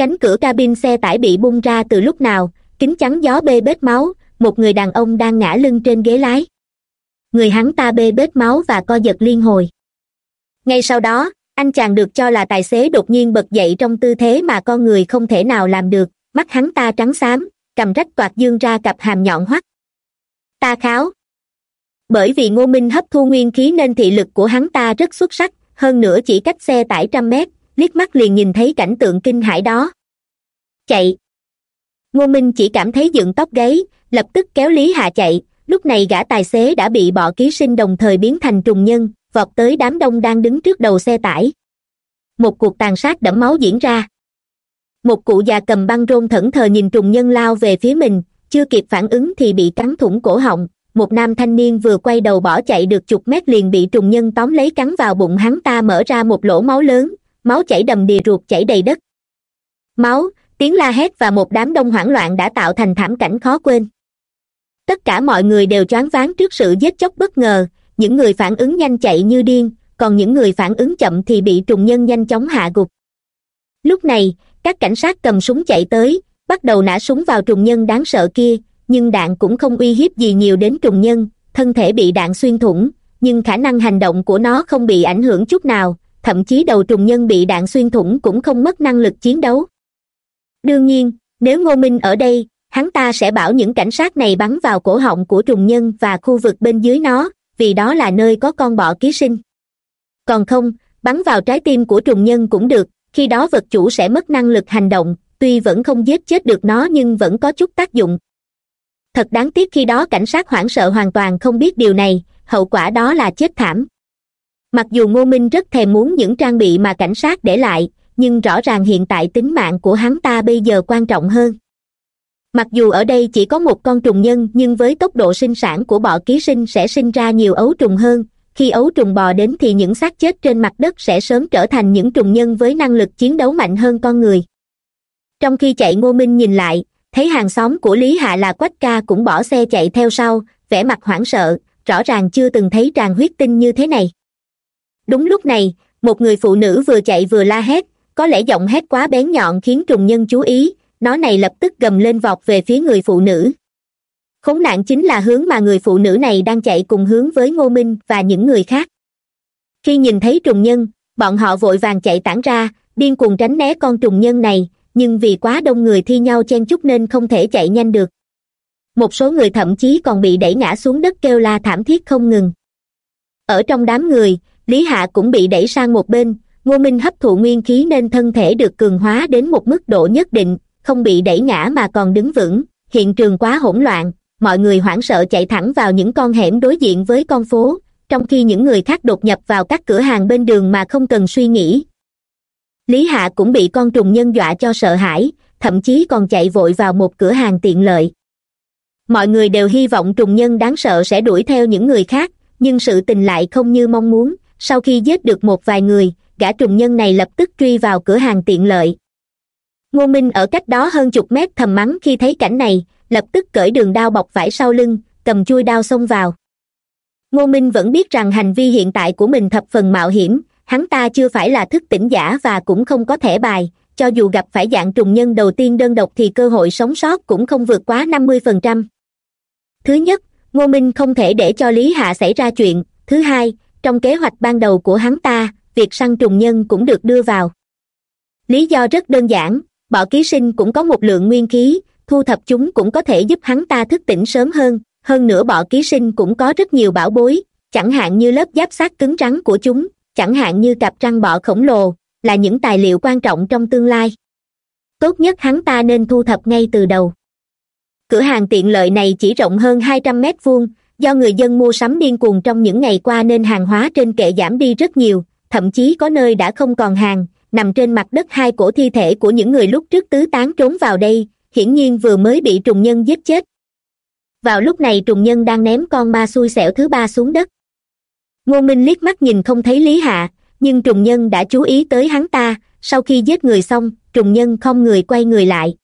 cánh cửa cabin xe tải bị bung ra từ lúc nào, kính chắn gió bê bết máu, một người đàn ông đang ngã lưng trên ghế lái. Người hắn ta bê bết máu và co giật liên hồi. Ngay sau đó, anh chàng được cho là tài xế đột nhiên bật dậy trong tư thế mà con người không thể nào làm được, mắt hắn ta trắng xám, cầm rách toạc dương ra cặp hàm nhọn hoắt. Ta kháo. Bởi vì ngô minh hấp thu nguyên khí nên thị lực của hắn ta rất xuất sắc, hơn nữa chỉ cách xe tải trăm mét liếc mắt liền nhìn thấy cảnh tượng kinh hãi đó. Chạy. Ngô minh chỉ cảm thấy dựng tóc gáy, lập tức kéo lý hạ chạy. Lúc này gã tài xế đã bị bọ ký sinh đồng thời biến thành trùng nhân, vọt tới đám đông đang đứng trước đầu xe tải. Một cuộc tàn sát đẫm máu diễn ra. Một cụ già cầm băng rôn thẫn thờ nhìn trùng nhân lao về phía mình, chưa kịp phản ứng thì bị cắn thủng cổ họng. Một nam thanh niên vừa quay đầu bỏ chạy được chục mét liền bị trùng nhân tóm lấy cắn vào bụng hắn ta mở ra một lỗ máu lớn máu chảy đầm đìa ruột chảy đầy đất. Máu, tiếng la hét và một đám đông hoảng loạn đã tạo thành thảm cảnh khó quên. Tất cả mọi người đều choáng váng trước sự giết chóc bất ngờ, những người phản ứng nhanh chạy như điên, còn những người phản ứng chậm thì bị trùng nhân nhanh chóng hạ gục. Lúc này, các cảnh sát cầm súng chạy tới, bắt đầu nã súng vào trùng nhân đáng sợ kia, nhưng đạn cũng không uy hiếp gì nhiều đến trùng nhân, thân thể bị đạn xuyên thủng, nhưng khả năng hành động của nó không bị ảnh hưởng chút nào thậm chí đầu trùng nhân bị đạn xuyên thủng cũng không mất năng lực chiến đấu. Đương nhiên, nếu ngô minh ở đây, hắn ta sẽ bảo những cảnh sát này bắn vào cổ họng của trùng nhân và khu vực bên dưới nó, vì đó là nơi có con bọ ký sinh. Còn không, bắn vào trái tim của trùng nhân cũng được, khi đó vật chủ sẽ mất năng lực hành động, tuy vẫn không giết chết được nó nhưng vẫn có chút tác dụng. Thật đáng tiếc khi đó cảnh sát hoảng sợ hoàn toàn không biết điều này, hậu quả đó là chết thảm mặc dù ngô minh rất thèm muốn những trang bị mà cảnh sát để lại, nhưng rõ ràng hiện tại tính mạng của hắn ta bây giờ quan trọng hơn. Mặc dù ở đây chỉ có một con trùng nhân, nhưng với tốc độ sinh sản của bọ ký sinh sẽ sinh ra nhiều ấu trùng hơn. Khi ấu trùng bò đến thì những xác chết trên mặt đất sẽ sớm trở thành những trùng nhân với năng lực chiến đấu mạnh hơn con người. Trong khi chạy ngô minh nhìn lại, thấy hàng xóm của lý hạ là quách ca cũng bỏ xe chạy theo sau, vẻ mặt hoảng sợ, rõ ràng chưa từng thấy tràn huyết tinh như thế này đúng lúc này, một người phụ nữ vừa chạy vừa la hét, có lẽ giọng hét quá bén nhọn khiến trùng nhân chú ý, nó này lập tức gầm lên vọt về phía người phụ nữ. Khốn nạn chính là hướng mà người phụ nữ này đang chạy cùng hướng với ngô minh và những người khác. Khi nhìn thấy trùng nhân, bọn họ vội vàng chạy tản ra, điên cuồng tránh né con trùng nhân này, nhưng vì quá đông người thi nhau chen chúc nên không thể chạy nhanh được. Một số người thậm chí còn bị đẩy ngã xuống đất kêu la thảm thiết không ngừng. Ở trong đám người lý hạ cũng bị đẩy sang một bên, ngô minh hấp thụ nguyên khí nên thân thể được cường hóa đến một mức độ nhất định, không bị đẩy ngã mà còn đứng vững, hiện trường quá hỗn loạn, mọi người hoảng sợ chạy thẳng vào những con hẻm đối diện với con phố, trong khi những người khác đột nhập vào các cửa hàng bên đường mà không cần suy nghĩ. Lý hạ cũng bị con trùng nhân dọa cho sợ hãi, thậm chí còn chạy vội vào một cửa hàng tiện lợi. Mọi người đều hy vọng trùng nhân đáng sợ sẽ đuổi theo những người khác, nhưng sự tình lại không như mong muốn sau khi giết được một vài người, gã trùng nhân này lập tức truy vào cửa hàng tiện lợi. Ngô minh ở cách đó hơn chục mét thầm mắng khi thấy cảnh này, lập tức cởi đường đao bọc vải sau lưng, cầm chui đao xông vào. Ngô minh vẫn biết rằng hành vi hiện tại của mình thập phần mạo hiểm, hắn ta chưa phải là thức tỉnh giả và cũng không có thẻ bài, cho dù gặp phải dạng trùng nhân đầu tiên đơn độc thì cơ hội sống sót cũng không vượt quá năm mươi phần trăm. Thứ nhất, ngô minh không thể để cho lý hạ xảy ra chuyện. Thứ hai trong kế hoạch ban đầu của hắn ta, việc săn trùng nhân cũng được đưa vào. Lý do rất đơn giản bọ ký sinh cũng có một lượng nguyên khí, thu thập chúng cũng có thể giúp hắn ta thức tỉnh sớm hơn. Hơn nữa bọ ký sinh cũng có rất nhiều bảo bối, chẳng hạn như lớp giáp sát cứng rắn của chúng, chẳng hạn như cặp răng bọ khổng lồ, là những tài liệu quan trọng trong tương lai. Tốt nhất hắn ta nên thu thập ngay từ đầu. Cửa hàng tiện lợi này chỉ rộng hơn hai trăm mét vuông do người dân mua sắm điên cuồng trong những ngày qua nên hàng hóa trên kệ giảm đi rất nhiều, thậm chí có nơi đã không còn hàng, nằm trên mặt đất hai cổ thi thể của những người lúc trước tứ tán trốn vào đây, hiển nhiên vừa mới bị trùng nhân giết chết. Vào lúc này trùng nhân đang ném con ma xui xẻo thứ ba xuống đất. Ngô minh liếc mắt nhìn không thấy lý hạ, nhưng trùng nhân đã chú ý tới hắn ta, sau khi giết người xong, trùng nhân không người quay người lại.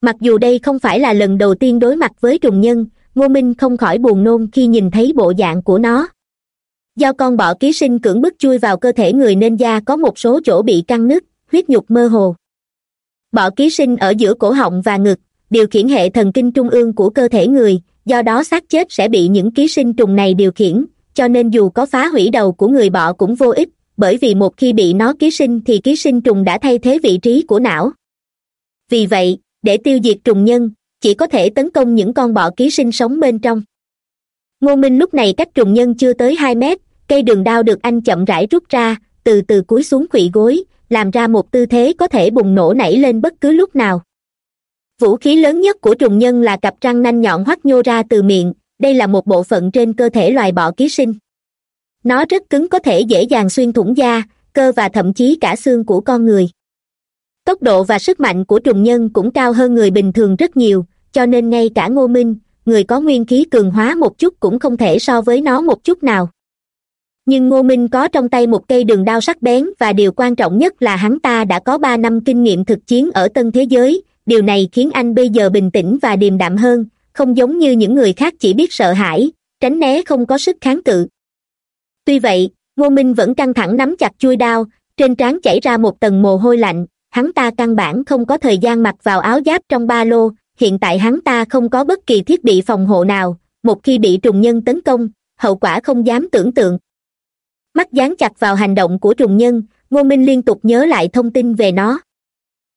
Mặc dù đây không phải là lần đầu tiên đối mặt với trùng nhân ngô minh không khỏi buồn nôn khi nhìn thấy bộ dạng của nó. Do con bọ ký sinh cưỡng bức chui vào cơ thể người nên da có một số chỗ bị căng nứt, huyết nhục mơ hồ. Bọ ký sinh ở giữa cổ họng và ngực, điều khiển hệ thần kinh trung ương của cơ thể người, do đó xác chết sẽ bị những ký sinh trùng này điều khiển, cho nên dù có phá hủy đầu của người bọ cũng vô ích, bởi vì một khi bị nó ký sinh thì ký sinh trùng đã thay thế vị trí của não. Vì vậy, để tiêu diệt trùng nhân chỉ có thể tấn công những con bọ ký sinh sống bên trong. Ngô minh lúc này cách trùng nhân chưa tới hai mét, cây đường đao được anh chậm rãi rút ra, từ từ cúi xuống khuỵu gối, làm ra một tư thế có thể bùng nổ nảy lên bất cứ lúc nào. Vũ khí lớn nhất của trùng nhân là cặp răng nanh nhọn hoắt nhô ra từ miệng, đây là một bộ phận trên cơ thể loài bọ ký sinh. Nó rất cứng có thể dễ dàng xuyên thủng da, cơ và thậm chí cả xương của con người tốc độ và sức mạnh của trùng nhân cũng cao hơn người bình thường rất nhiều, cho nên ngay cả ngô minh, người có nguyên khí cường hóa một chút cũng không thể so với nó một chút nào. Nhưng ngô minh có trong tay một cây đường đao sắc bén và điều quan trọng nhất là hắn ta đã có ba năm kinh nghiệm thực chiến ở tân thế giới, điều này khiến anh bây giờ bình tĩnh và điềm đạm hơn, không giống như những người khác chỉ biết sợ hãi, tránh né không có sức kháng cự. Tuy vậy, ngô minh vẫn căng thẳng nắm chặt chui đao, trên trán chảy ra một tầng mồ hôi lạnh hắn ta căn bản không có thời gian mặc vào áo giáp trong ba lô, hiện tại hắn ta không có bất kỳ thiết bị phòng hộ nào, một khi bị trùng nhân tấn công, hậu quả không dám tưởng tượng. Mắt dán chặt vào hành động của trùng nhân, ngô minh liên tục nhớ lại thông tin về nó.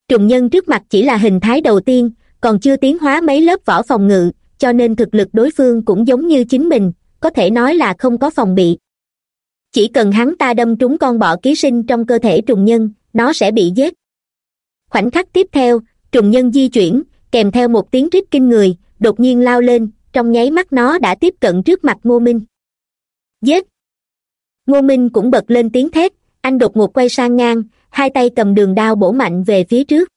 Trùng nhân trước mặt chỉ là hình thái đầu tiên, còn chưa tiến hóa mấy lớp vỏ phòng ngự, cho nên thực lực đối phương cũng giống như chính mình, có thể nói là không có phòng bị. Chỉ cần hắn ta đâm trúng con bọ ký sinh trong cơ thể trùng nhân, nó sẽ bị giết khoảnh khắc tiếp theo, trùng nhân di chuyển, kèm theo một tiếng rít kinh người, đột nhiên lao lên, trong nháy mắt nó đã tiếp cận trước mặt ngô minh. Giết! Ngô minh cũng bật lên tiếng thét, anh đột ngột quay sang ngang, hai tay cầm đường đao bổ mạnh về phía trước.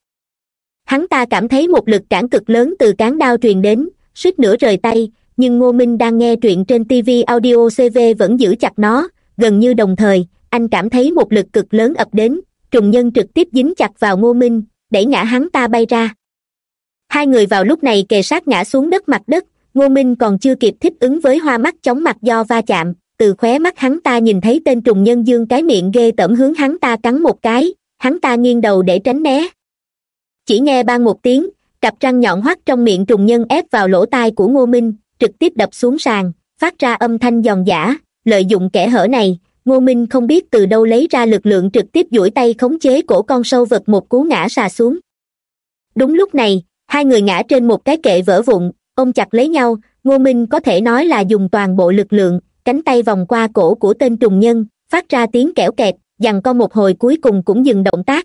Hắn ta cảm thấy một lực cản cực lớn từ cán đao truyền đến, suýt nửa rời tay, nhưng ngô minh đang nghe truyện trên tv audio cv vẫn giữ chặt nó, gần như đồng thời, anh cảm thấy một lực cực lớn ập đến trùng nhân trực tiếp dính chặt vào ngô minh, đẩy ngã hắn ta bay ra. Hai người vào lúc này kề sát ngã xuống đất mặt đất, ngô minh còn chưa kịp thích ứng với hoa mắt chóng mặt do va chạm, từ khóe mắt hắn ta nhìn thấy tên trùng nhân dương cái miệng ghê tởm hướng hắn ta cắn một cái, hắn ta nghiêng đầu để tránh né. Chỉ nghe ban một tiếng, cặp răng nhọn hoắt trong miệng trùng nhân ép vào lỗ tai của ngô minh, trực tiếp đập xuống sàn, phát ra âm thanh giòn giã, lợi dụng kẻ hở này ngô minh không biết từ đâu lấy ra lực lượng trực tiếp duỗi tay khống chế cổ con sâu vật một cú ngã xà xuống. Đúng lúc này, hai người ngã trên một cái kệ vỡ vụn, ôm chặt lấy nhau, ngô minh có thể nói là dùng toàn bộ lực lượng, cánh tay vòng qua cổ của tên trùng nhân, phát ra tiếng kẽo kẹt, dằn co một hồi cuối cùng cũng dừng động tác.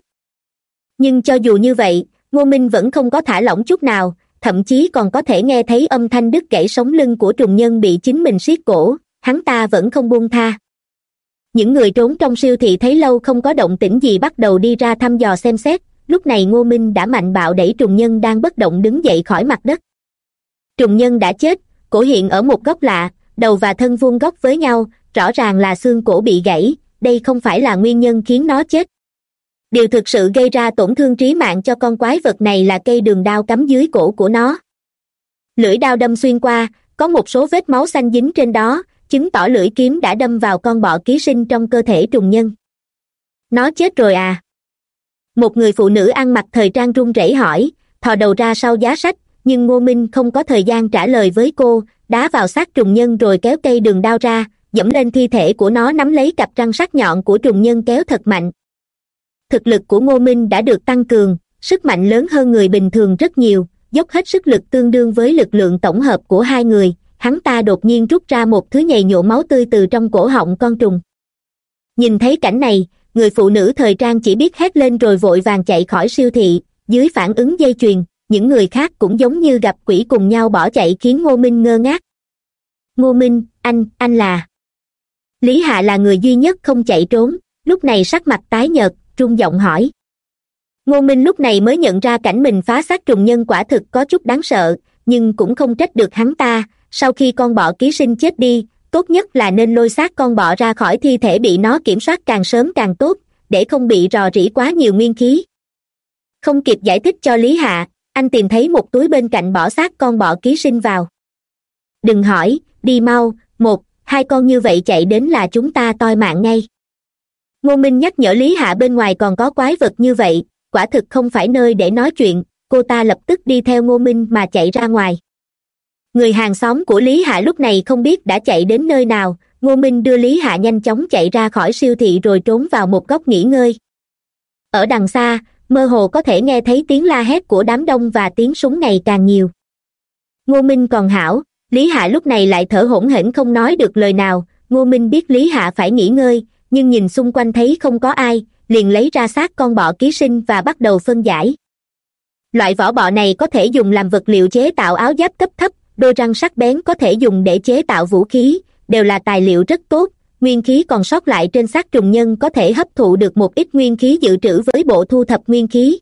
Nhưng cho dù như vậy, ngô minh vẫn không có thả lỏng chút nào, thậm chí còn có thể nghe thấy âm thanh đứt gãy sống lưng của trùng nhân bị chính mình siết cổ, hắn ta vẫn không buông tha những người trốn trong siêu thị thấy lâu không có động tĩnh gì bắt đầu đi ra thăm dò xem xét. Lúc này ngô minh đã mạnh bạo đẩy trùng nhân đang bất động đứng dậy khỏi mặt đất. Trùng nhân đã chết, cổ hiện ở một góc lạ, đầu và thân vuông góc với nhau, rõ ràng là xương cổ bị gãy, đây không phải là nguyên nhân khiến nó chết. Điều thực sự gây ra tổn thương trí mạng cho con quái vật này là cây đường đao cắm dưới cổ của nó. Lưỡi đao đâm xuyên qua, có một số vết máu xanh dính trên đó chứng tỏ lưỡi kiếm đã đâm vào con bọ ký sinh trong cơ thể trùng nhân. Nó chết rồi à. Một người phụ nữ ăn mặc thời trang run rẩy hỏi, thò đầu ra sau giá sách, nhưng ngô minh không có thời gian trả lời với cô, đá vào xác trùng nhân rồi kéo cây đường đao ra, dẫm lên thi thể của nó nắm lấy cặp răng sắc nhọn của trùng nhân kéo thật mạnh. Thực lực của ngô minh đã được tăng cường, sức mạnh lớn hơn người bình thường rất nhiều, dốc hết sức lực tương đương với lực lượng tổng hợp của hai người hắn ta đột nhiên rút ra một thứ nhầy nhộ máu tươi từ trong cổ họng con trùng. Nhìn thấy cảnh này, người phụ nữ thời trang chỉ biết hét lên rồi vội vàng chạy khỏi siêu thị, dưới phản ứng dây chuyền, những người khác cũng giống như gặp quỷ cùng nhau bỏ chạy khiến ngô minh ngơ ngác. Ngô minh, anh anh là. Lý hạ là người duy nhất không chạy trốn, lúc này sắc mặt tái nhợt Trung giọng hỏi. Ngô minh lúc này mới nhận ra cảnh mình phá xác trùng nhân quả thực có chút đáng sợ, nhưng cũng không trách được hắn ta sau khi con bọ ký sinh chết đi, tốt nhất là nên lôi xác con bọ ra khỏi thi thể bị nó kiểm soát càng sớm càng tốt, để không bị rò rỉ quá nhiều nguyên khí. Không kịp giải thích cho lý hạ, anh tìm thấy một túi bên cạnh bỏ xác con bọ ký sinh vào. Đừng hỏi, đi mau, một, hai con như vậy chạy đến là chúng ta toi mạng ngay. Ngô minh nhắc nhở lý hạ bên ngoài còn có quái vật như vậy, quả thực không phải nơi để nói chuyện, cô ta lập tức đi theo ngô minh mà chạy ra ngoài người hàng xóm của lý hạ lúc này không biết đã chạy đến nơi nào. Ngô minh đưa lý hạ nhanh chóng chạy ra khỏi siêu thị rồi trốn vào một góc nghỉ ngơi. Ở đằng xa, mơ hồ có thể nghe thấy tiếng la hét của đám đông và tiếng súng ngày càng nhiều. Ngô minh còn hảo, lý hạ lúc này lại thở hổn hển không nói được lời nào. Ngô minh biết lý hạ phải nghỉ ngơi, nhưng nhìn xung quanh thấy không có ai, liền lấy ra xác con bọ ký sinh và bắt đầu phân giải. Loại vỏ bọ này có thể dùng làm vật liệu chế tạo áo giáp cấp thấp đôi răng sắc bén có thể dùng để chế tạo vũ khí, đều là tài liệu rất tốt. Nguyên khí còn sót lại trên xác trùng nhân có thể hấp thụ được một ít nguyên khí dự trữ với bộ thu thập nguyên khí.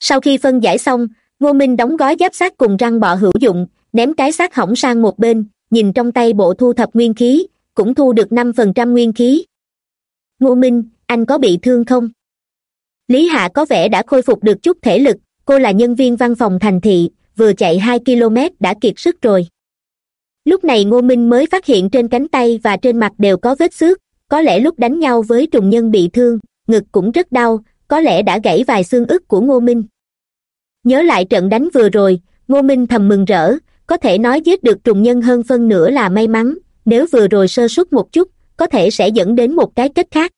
Sau khi phân giải xong, ngô minh đóng gói giáp xác cùng răng bọ hữu dụng, ném cái xác hỏng sang một bên, nhìn trong tay bộ thu thập nguyên khí, cũng thu được năm phần trăm nguyên khí. Ngô minh, anh có bị thương không? Lý hạ có vẻ đã khôi phục được chút thể lực, cô là nhân viên văn phòng thành thị vừa chạy hai km đã kiệt sức rồi. Lúc này ngô minh mới phát hiện trên cánh tay và trên mặt đều có vết xước, có lẽ lúc đánh nhau với trùng nhân bị thương, ngực cũng rất đau, có lẽ đã gãy vài xương ức của ngô minh. Nhớ lại trận đánh vừa rồi, ngô minh thầm mừng rỡ, có thể nói giết được trùng nhân hơn phân nửa là may mắn, nếu vừa rồi sơ suất một chút, có thể sẽ dẫn đến một cái kết khác.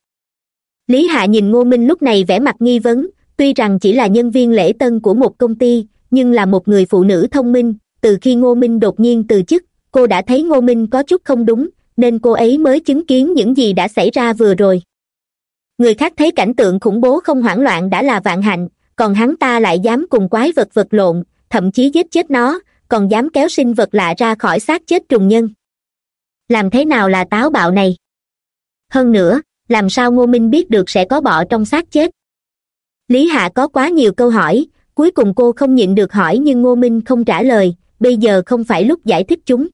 Lý hạ nhìn ngô minh lúc này vẻ mặt nghi vấn, tuy rằng chỉ là nhân viên lễ tân của một công ty nhưng là một người phụ nữ thông minh, từ khi ngô minh đột nhiên từ chức, cô đã thấy ngô minh có chút không đúng, nên cô ấy mới chứng kiến những gì đã xảy ra vừa rồi. Người khác thấy cảnh tượng khủng bố không hoảng loạn đã là vạn hạnh, còn hắn ta lại dám cùng quái vật vật lộn, thậm chí giết chết nó, còn dám kéo sinh vật lạ ra khỏi xác chết trùng nhân. Làm thế nào là táo bạo này? Hơn nữa, làm sao ngô minh biết được sẽ có bọ trong xác chết? Lý hạ có quá nhiều câu hỏi cuối cùng cô không nhịn được hỏi nhưng ngô minh không trả lời, bây giờ không phải lúc giải thích chúng.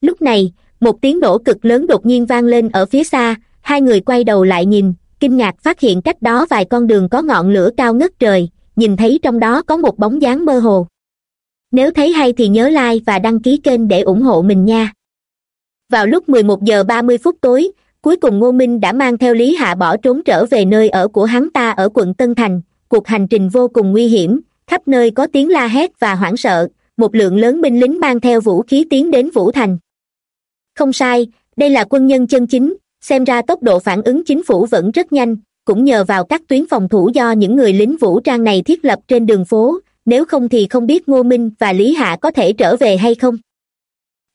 Lúc này, một tiếng nổ cực lớn đột nhiên vang lên ở phía xa, hai người quay đầu lại nhìn, kinh ngạc phát hiện cách đó vài con đường có ngọn lửa cao ngất trời, nhìn thấy trong đó có một bóng dáng mơ hồ. Nếu thấy hay thì nhớ like và đăng ký kênh để ủng hộ mình nha. Vào lúc 11 giờ 30 phút tối, cuối cùng ngô minh đã mang theo lý hạ bỏ trốn trở về nơi ở của hắn ta ở quận tân thành cuộc hành trình vô cùng nguy hiểm, khắp nơi có tiếng la hét và hoảng sợ, một lượng lớn binh lính mang theo vũ khí tiến đến vũ thành. Không sai, đây là quân nhân chân chính, xem ra tốc độ phản ứng chính phủ vẫn rất nhanh, cũng nhờ vào các tuyến phòng thủ do những người lính vũ trang này thiết lập trên đường phố, nếu không thì không biết ngô minh và lý hạ có thể trở về hay không.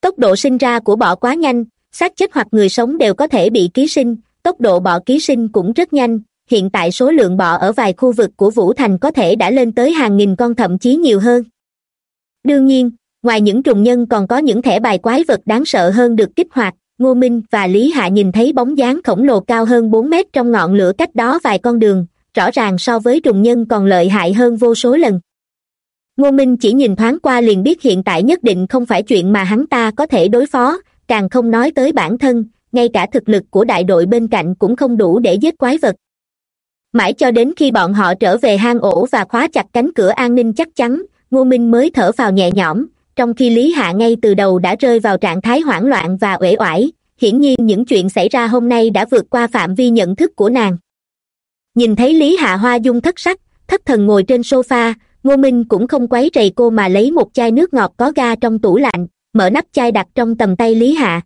Tốc độ sinh ra của bọ quá nhanh, xác chết hoặc người sống đều có thể bị ký sinh, tốc độ bọ ký sinh cũng rất nhanh hiện tại số lượng bọ ở vài khu vực của vũ thành có thể đã lên tới hàng nghìn con thậm chí nhiều hơn. Đương nhiên, ngoài những trùng nhân còn có những thẻ bài quái vật đáng sợ hơn được kích hoạt, ngô minh và lý hạ nhìn thấy bóng dáng khổng lồ cao hơn bốn mét trong ngọn lửa cách đó vài con đường, rõ ràng so với trùng nhân còn lợi hại hơn vô số lần. Ngô minh chỉ nhìn thoáng qua liền biết hiện tại nhất định không phải chuyện mà hắn ta có thể đối phó, càng không nói tới bản thân, ngay cả thực lực của đại đội bên cạnh cũng không đủ để giết quái vật mãi cho đến khi bọn họ trở về hang ổ và khóa chặt cánh cửa an ninh chắc chắn, ngô minh mới thở vào nhẹ nhõm, trong khi lý hạ ngay từ đầu đã rơi vào trạng thái hoảng loạn và uể oải. Hiển nhiên những chuyện xảy ra hôm nay đã vượt qua phạm vi nhận thức của nàng. Nhìn thấy lý hạ hoa dung thất sắc, thất thần ngồi trên sofa, ngô minh cũng không quấy rầy cô mà lấy một chai nước ngọt có ga trong tủ lạnh, mở nắp chai đặt trong tầm tay lý hạ.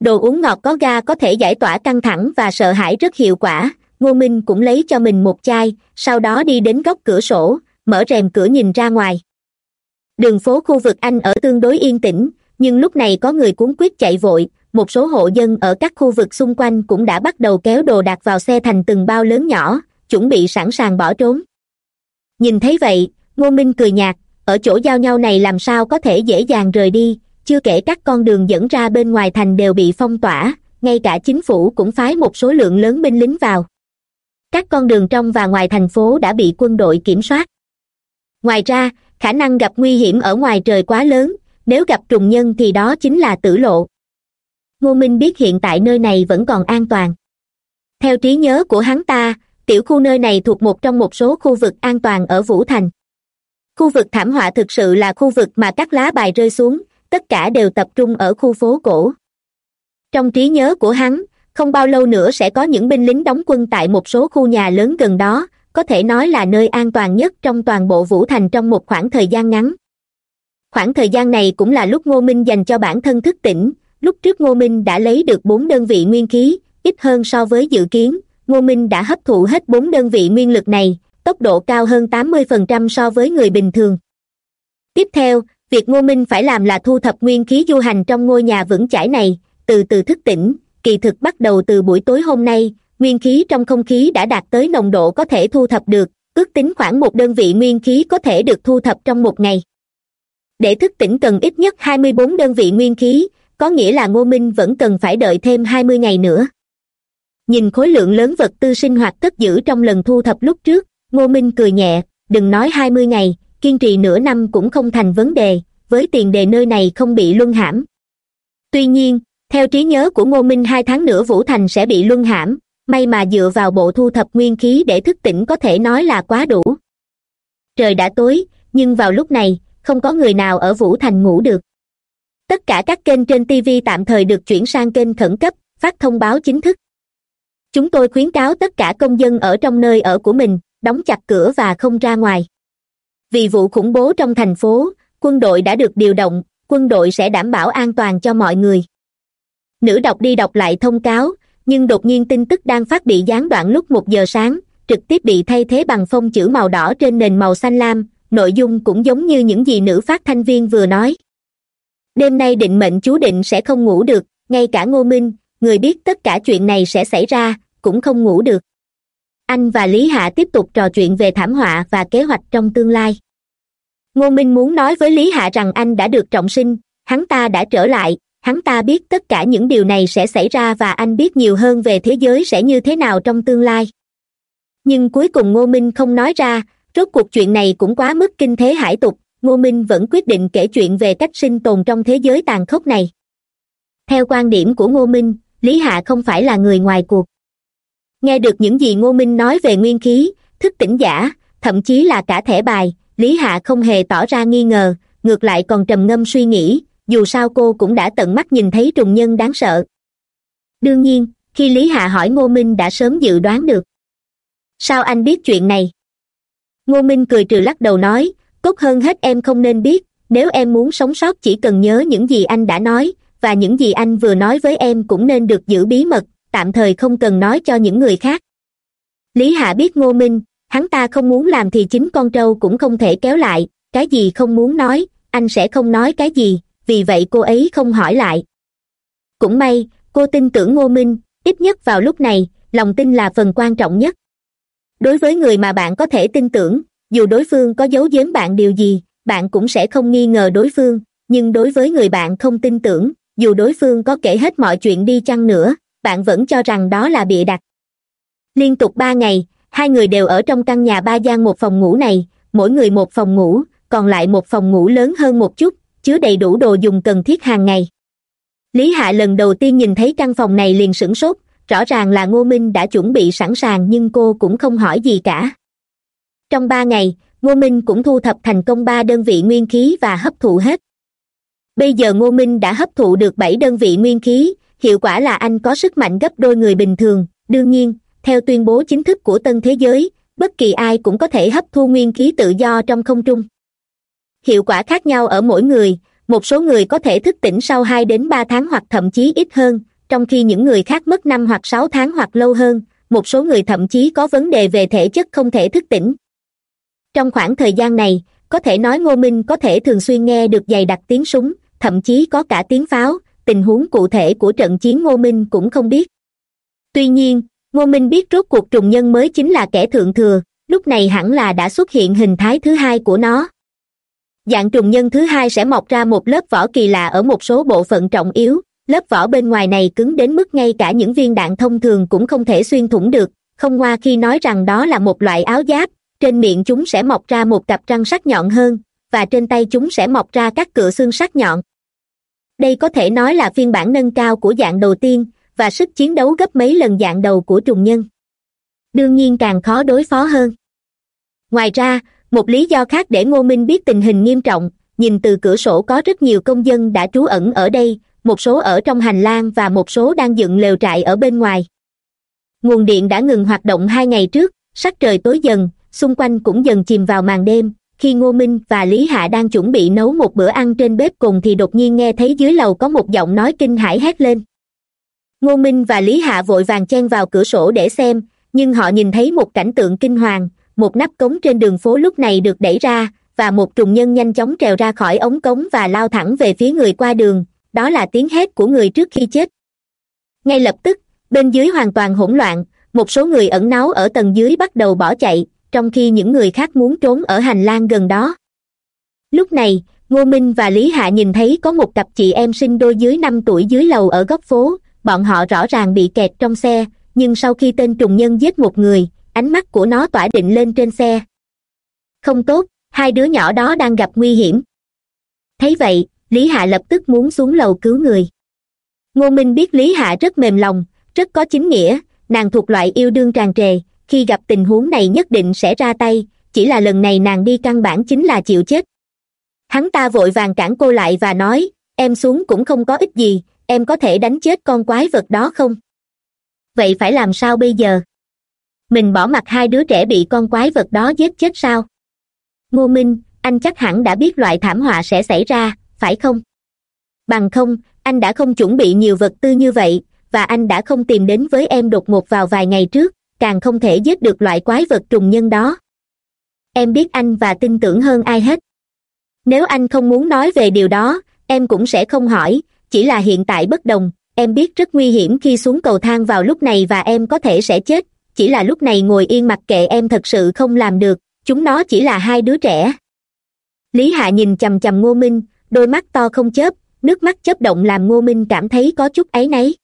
Đồ uống ngọt có ga có thể giải tỏa căng thẳng và sợ hãi rất hiệu quả ngô minh cũng lấy cho mình một chai, sau đó đi đến góc cửa sổ, mở rèm cửa nhìn ra ngoài. Đường phố khu vực anh ở tương đối yên tĩnh, nhưng lúc này có người cuốn quyết chạy vội, một số hộ dân ở các khu vực xung quanh cũng đã bắt đầu kéo đồ đạc vào xe thành từng bao lớn nhỏ, chuẩn bị sẵn sàng bỏ trốn. Nhìn thấy vậy, ngô minh cười nhạt, ở chỗ giao nhau này làm sao có thể dễ dàng rời đi, chưa kể các con đường dẫn ra bên ngoài thành đều bị phong tỏa, ngay cả chính phủ cũng phái một số lượng lớn binh lính vào các con đường trong và ngoài thành phố đã bị quân đội kiểm soát. Ngoài ra, khả năng gặp nguy hiểm ở ngoài trời quá lớn, nếu gặp trùng nhân thì đó chính là tử lộ. Ngô minh biết hiện tại nơi này vẫn còn an toàn. Theo trí nhớ của hắn ta, tiểu khu nơi này thuộc một trong một số khu vực an toàn ở vũ thành. Khu vực thảm họa thực sự là khu vực mà các lá bài rơi xuống, tất cả đều tập trung ở khu phố cổ. Trong trí nhớ của hắn không bao lâu nữa sẽ có những binh lính đóng quân tại một số khu nhà lớn gần đó, có thể nói là nơi an toàn nhất trong toàn bộ vũ thành trong một khoảng thời gian ngắn. Khoảng thời gian này cũng là lúc ngô minh dành cho bản thân thức tỉnh, lúc trước ngô minh đã lấy được bốn đơn vị nguyên khí, ít hơn so với dự kiến, ngô minh đã hấp thụ hết bốn đơn vị nguyên lực này, tốc độ cao hơn tám mươi phần trăm so với người bình thường. Tiếp theo, việc ngô minh phải làm là thu thập nguyên khí du hành trong ngôi nhà vững chãi này, từ từ thức tỉnh kỳ thực bắt đầu từ buổi tối hôm nay, nguyên khí trong không khí đã đạt tới nồng độ có thể thu thập được, ước tính khoảng một đơn vị nguyên khí có thể được thu thập trong một ngày. Để thức tỉnh cần ít nhất hai mươi bốn đơn vị nguyên khí, có nghĩa là ngô minh vẫn cần phải đợi thêm hai mươi ngày nữa. Nhìn khối lượng lớn vật tư sinh hoạt cất giữ trong lần thu thập lúc trước, ngô minh cười nhẹ, đừng nói hai mươi ngày, kiên trì nửa năm cũng không thành vấn đề, với tiền đề nơi này không bị luân hãm. Tuy nhiên theo trí nhớ của ngô minh, hai tháng nữa vũ thành sẽ bị luân hãm. May mà dựa vào bộ thu thập nguyên khí để thức tỉnh có thể nói là quá đủ. Trời đã tối, nhưng vào lúc này, không có người nào ở vũ thành ngủ được. Tất cả các kênh trên tv tạm thời được chuyển sang kênh khẩn cấp, phát thông báo chính thức. Chúng tôi khuyến cáo tất cả công dân ở trong nơi ở của mình, đóng chặt cửa và không ra ngoài. Vì vụ khủng bố trong thành phố, quân đội đã được điều động, quân đội sẽ đảm bảo an toàn cho mọi người nữ đọc đi đọc lại thông cáo, nhưng đột nhiên tin tức đang phát bị gián đoạn lúc một giờ sáng, trực tiếp bị thay thế bằng phông chữ màu đỏ trên nền màu xanh lam, nội dung cũng giống như những gì nữ phát thanh viên vừa nói. Đêm nay định mệnh chú định sẽ không ngủ được, ngay cả ngô minh, người biết tất cả chuyện này sẽ xảy ra, cũng không ngủ được. Anh và lý hạ tiếp tục trò chuyện về thảm họa và kế hoạch trong tương lai. Ngô minh muốn nói với lý hạ rằng anh đã được trọng sinh, hắn ta đã trở lại hắn ta biết tất cả những điều này sẽ xảy ra và anh biết nhiều hơn về thế giới sẽ như thế nào trong tương lai. Nhưng cuối cùng ngô minh không nói ra, rốt cuộc chuyện này cũng quá mức kinh thế hải tục, ngô minh vẫn quyết định kể chuyện về cách sinh tồn trong thế giới tàn khốc này. Theo quan điểm của ngô minh, lý hạ không phải là người ngoài cuộc. Nghe được những gì ngô minh nói về nguyên khí, thức tỉnh giả, thậm chí là cả thẻ bài, lý hạ không hề tỏ ra nghi ngờ, ngược lại còn trầm ngâm suy nghĩ dù sao cô cũng đã tận mắt nhìn thấy trùng nhân đáng sợ. Đương nhiên, khi lý hạ hỏi ngô minh đã sớm dự đoán được. Sao anh biết chuyện này? Ngô minh cười trừ lắc đầu nói, tốt hơn hết em không nên biết, nếu em muốn sống sót chỉ cần nhớ những gì anh đã nói, và những gì anh vừa nói với em cũng nên được giữ bí mật, tạm thời không cần nói cho những người khác. Lý hạ biết ngô minh, hắn ta không muốn làm thì chính con trâu cũng không thể kéo lại, cái gì không muốn nói, anh sẽ không nói cái gì vì vậy cô ấy không hỏi lại. Cũng may, cô tin tưởng ngô minh, ít nhất vào lúc này, lòng tin là phần quan trọng nhất. Đối với người mà bạn có thể tin tưởng, dù đối phương có giấu giếm bạn điều gì, bạn cũng sẽ không nghi ngờ đối phương. Nhưng đối với người bạn không tin tưởng, dù đối phương có kể hết mọi chuyện đi chăng nữa, bạn vẫn cho rằng đó là bịa đặt. Liên tục ba ngày, hai người đều ở trong căn nhà ba gian một phòng ngủ này, mỗi người một phòng ngủ, còn lại một phòng ngủ lớn hơn một chút chứa đầy đủ đồ dùng cần thiết hàng ngày. Lý hạ lần đầu tiên nhìn thấy căn phòng này liền sửng sốt, rõ ràng là ngô minh đã chuẩn bị sẵn sàng nhưng cô cũng không hỏi gì cả. Trong ba ngày, ngô minh cũng thu thập thành công ba đơn vị nguyên khí và hấp thụ hết. Bây giờ ngô minh đã hấp thụ được bảy đơn vị nguyên khí, hiệu quả là anh có sức mạnh gấp đôi người bình thường. Đương nhiên, theo tuyên bố chính thức của tân thế giới, bất kỳ ai cũng có thể hấp thu nguyên khí tự do trong không trung hiệu quả khác nhau ở mỗi người, một số người có thể thức tỉnh sau hai đến ba tháng hoặc thậm chí ít hơn, trong khi những người khác mất năm hoặc sáu tháng hoặc lâu hơn, một số người thậm chí có vấn đề về thể chất không thể thức tỉnh. Trong khoảng thời gian này, có thể nói ngô minh có thể thường xuyên nghe được dày đặc tiếng súng, thậm chí có cả tiếng pháo, tình huống cụ thể của trận chiến ngô minh cũng không biết. Tuy nhiên, ngô minh biết rốt cuộc trùng nhân mới chính là kẻ thượng thừa, lúc này hẳn là đã xuất hiện hình thái thứ hai của nó dạng trùng nhân thứ hai sẽ mọc ra một lớp vỏ kỳ lạ ở một số bộ phận trọng yếu. Lớp vỏ bên ngoài này cứng đến mức ngay cả những viên đạn thông thường cũng không thể xuyên thủng được. Không qua khi nói rằng đó là một loại áo giáp, trên miệng chúng sẽ mọc ra một cặp răng sắc nhọn hơn, và trên tay chúng sẽ mọc ra các cựa xương sắc nhọn. Đây có thể nói là phiên bản nâng cao của dạng đầu tiên, và sức chiến đấu gấp mấy lần dạng đầu của trùng nhân. Đương nhiên càng khó đối phó hơn. Ngoài ra một lý do khác để ngô minh biết tình hình nghiêm trọng, nhìn từ cửa sổ có rất nhiều công dân đã trú ẩn ở đây, một số ở trong hành lang và một số đang dựng lều trại ở bên ngoài. Nguồn điện đã ngừng hoạt động hai ngày trước, sắc trời tối dần, xung quanh cũng dần chìm vào màn đêm, khi ngô minh và lý hạ đang chuẩn bị nấu một bữa ăn trên bếp cùng thì đột nhiên nghe thấy dưới lầu có một giọng nói kinh hãi hét lên. Ngô minh và lý hạ vội vàng chen vào cửa sổ để xem, nhưng họ nhìn thấy một cảnh tượng kinh hoàng một nắp cống trên đường phố lúc này được đẩy ra, và một trùng nhân nhanh chóng trèo ra khỏi ống cống và lao thẳng về phía người qua đường. Đó là tiếng hét của người trước khi chết. Ngay lập tức, bên dưới hoàn toàn hỗn loạn, một số người ẩn náu ở tầng dưới bắt đầu bỏ chạy, trong khi những người khác muốn trốn ở hành lang gần đó. Lúc này, ngô minh và lý hạ nhìn thấy có một cặp chị em sinh đôi dưới năm tuổi dưới lầu ở góc phố. Bọn họ rõ ràng bị kẹt trong xe, nhưng sau khi tên trùng nhân giết một người ánh mắt của nó tỏa định lên trên xe. Không tốt, hai đứa nhỏ đó đang gặp nguy hiểm. Thấy vậy, lý hạ lập tức muốn xuống lầu cứu người. Ngô minh biết lý hạ rất mềm lòng, rất có chính nghĩa, nàng thuộc loại yêu đương tràn trề, khi gặp tình huống này nhất định sẽ ra tay, chỉ là lần này nàng đi căn bản chính là chịu chết. Hắn ta vội vàng cản cô lại và nói, em xuống cũng không có ích gì, em có thể đánh chết con quái vật đó không? Vậy phải làm sao bây giờ? Mình bỏ mặt hai đứa trẻ bị con quái vật đó giết chết sao? Ngô minh, anh chắc hẳn đã biết loại thảm họa sẽ xảy ra, phải không? Bằng không, anh đã không chuẩn bị nhiều vật tư như vậy, và anh đã không tìm đến với em đột ngột vào vài ngày trước, càng không thể giết được loại quái vật trùng nhân đó. Em biết anh và tin tưởng hơn ai hết. Nếu anh không muốn nói về điều đó, em cũng sẽ không hỏi, chỉ là hiện tại bất đồng, em biết rất nguy hiểm khi xuống cầu thang vào lúc này và em có thể sẽ chết chỉ là lúc này ngồi yên mặc kệ em thật sự không làm được, chúng nó chỉ là hai đứa trẻ. Lý hạ nhìn chằm chằm ngô minh, đôi mắt to không chớp, nước mắt chớp động làm ngô minh cảm thấy có chút áy náy.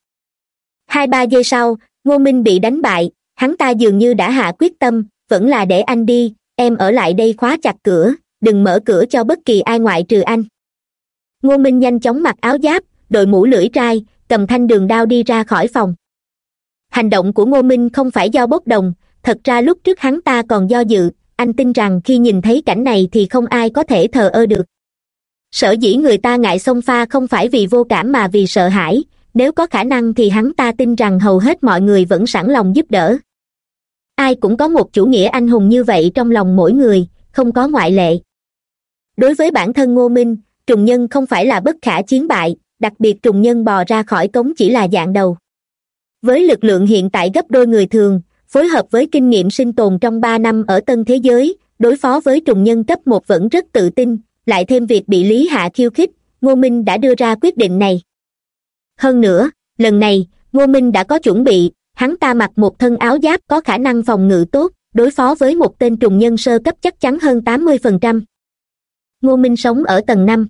Hai ba giây sau, ngô minh bị đánh bại, hắn ta dường như đã hạ quyết tâm, vẫn là để anh đi, em ở lại đây khóa chặt cửa, đừng mở cửa cho bất kỳ ai ngoại trừ anh. Ngô minh nhanh chóng mặc áo giáp, đội mũ lưỡi trai, cầm thanh đường đao đi ra khỏi phòng hành động của ngô minh không phải do bốc đồng, thật ra lúc trước hắn ta còn do dự, anh tin rằng khi nhìn thấy cảnh này thì không ai có thể thờ ơ được. Sở dĩ người ta ngại xông pha không phải vì vô cảm mà vì sợ hãi, nếu có khả năng thì hắn ta tin rằng hầu hết mọi người vẫn sẵn lòng giúp đỡ. Ai cũng có một chủ nghĩa anh hùng như vậy trong lòng mỗi người, không có ngoại lệ. Đối với bản thân ngô minh, trùng nhân không phải là bất khả chiến bại, đặc biệt trùng nhân bò ra khỏi cống chỉ là dạng đầu với lực lượng hiện tại gấp đôi người thường, phối hợp với kinh nghiệm sinh tồn trong ba năm ở tân thế giới, đối phó với trùng nhân cấp một vẫn rất tự tin, lại thêm việc bị lý hạ khiêu khích, ngô minh đã đưa ra quyết định này. Hơn nữa, lần này, ngô minh đã có chuẩn bị, hắn ta mặc một thân áo giáp có khả năng phòng ngự tốt, đối phó với một tên trùng nhân sơ cấp chắc chắn hơn tám mươi phần trăm. Ngô minh sống ở tầng năm.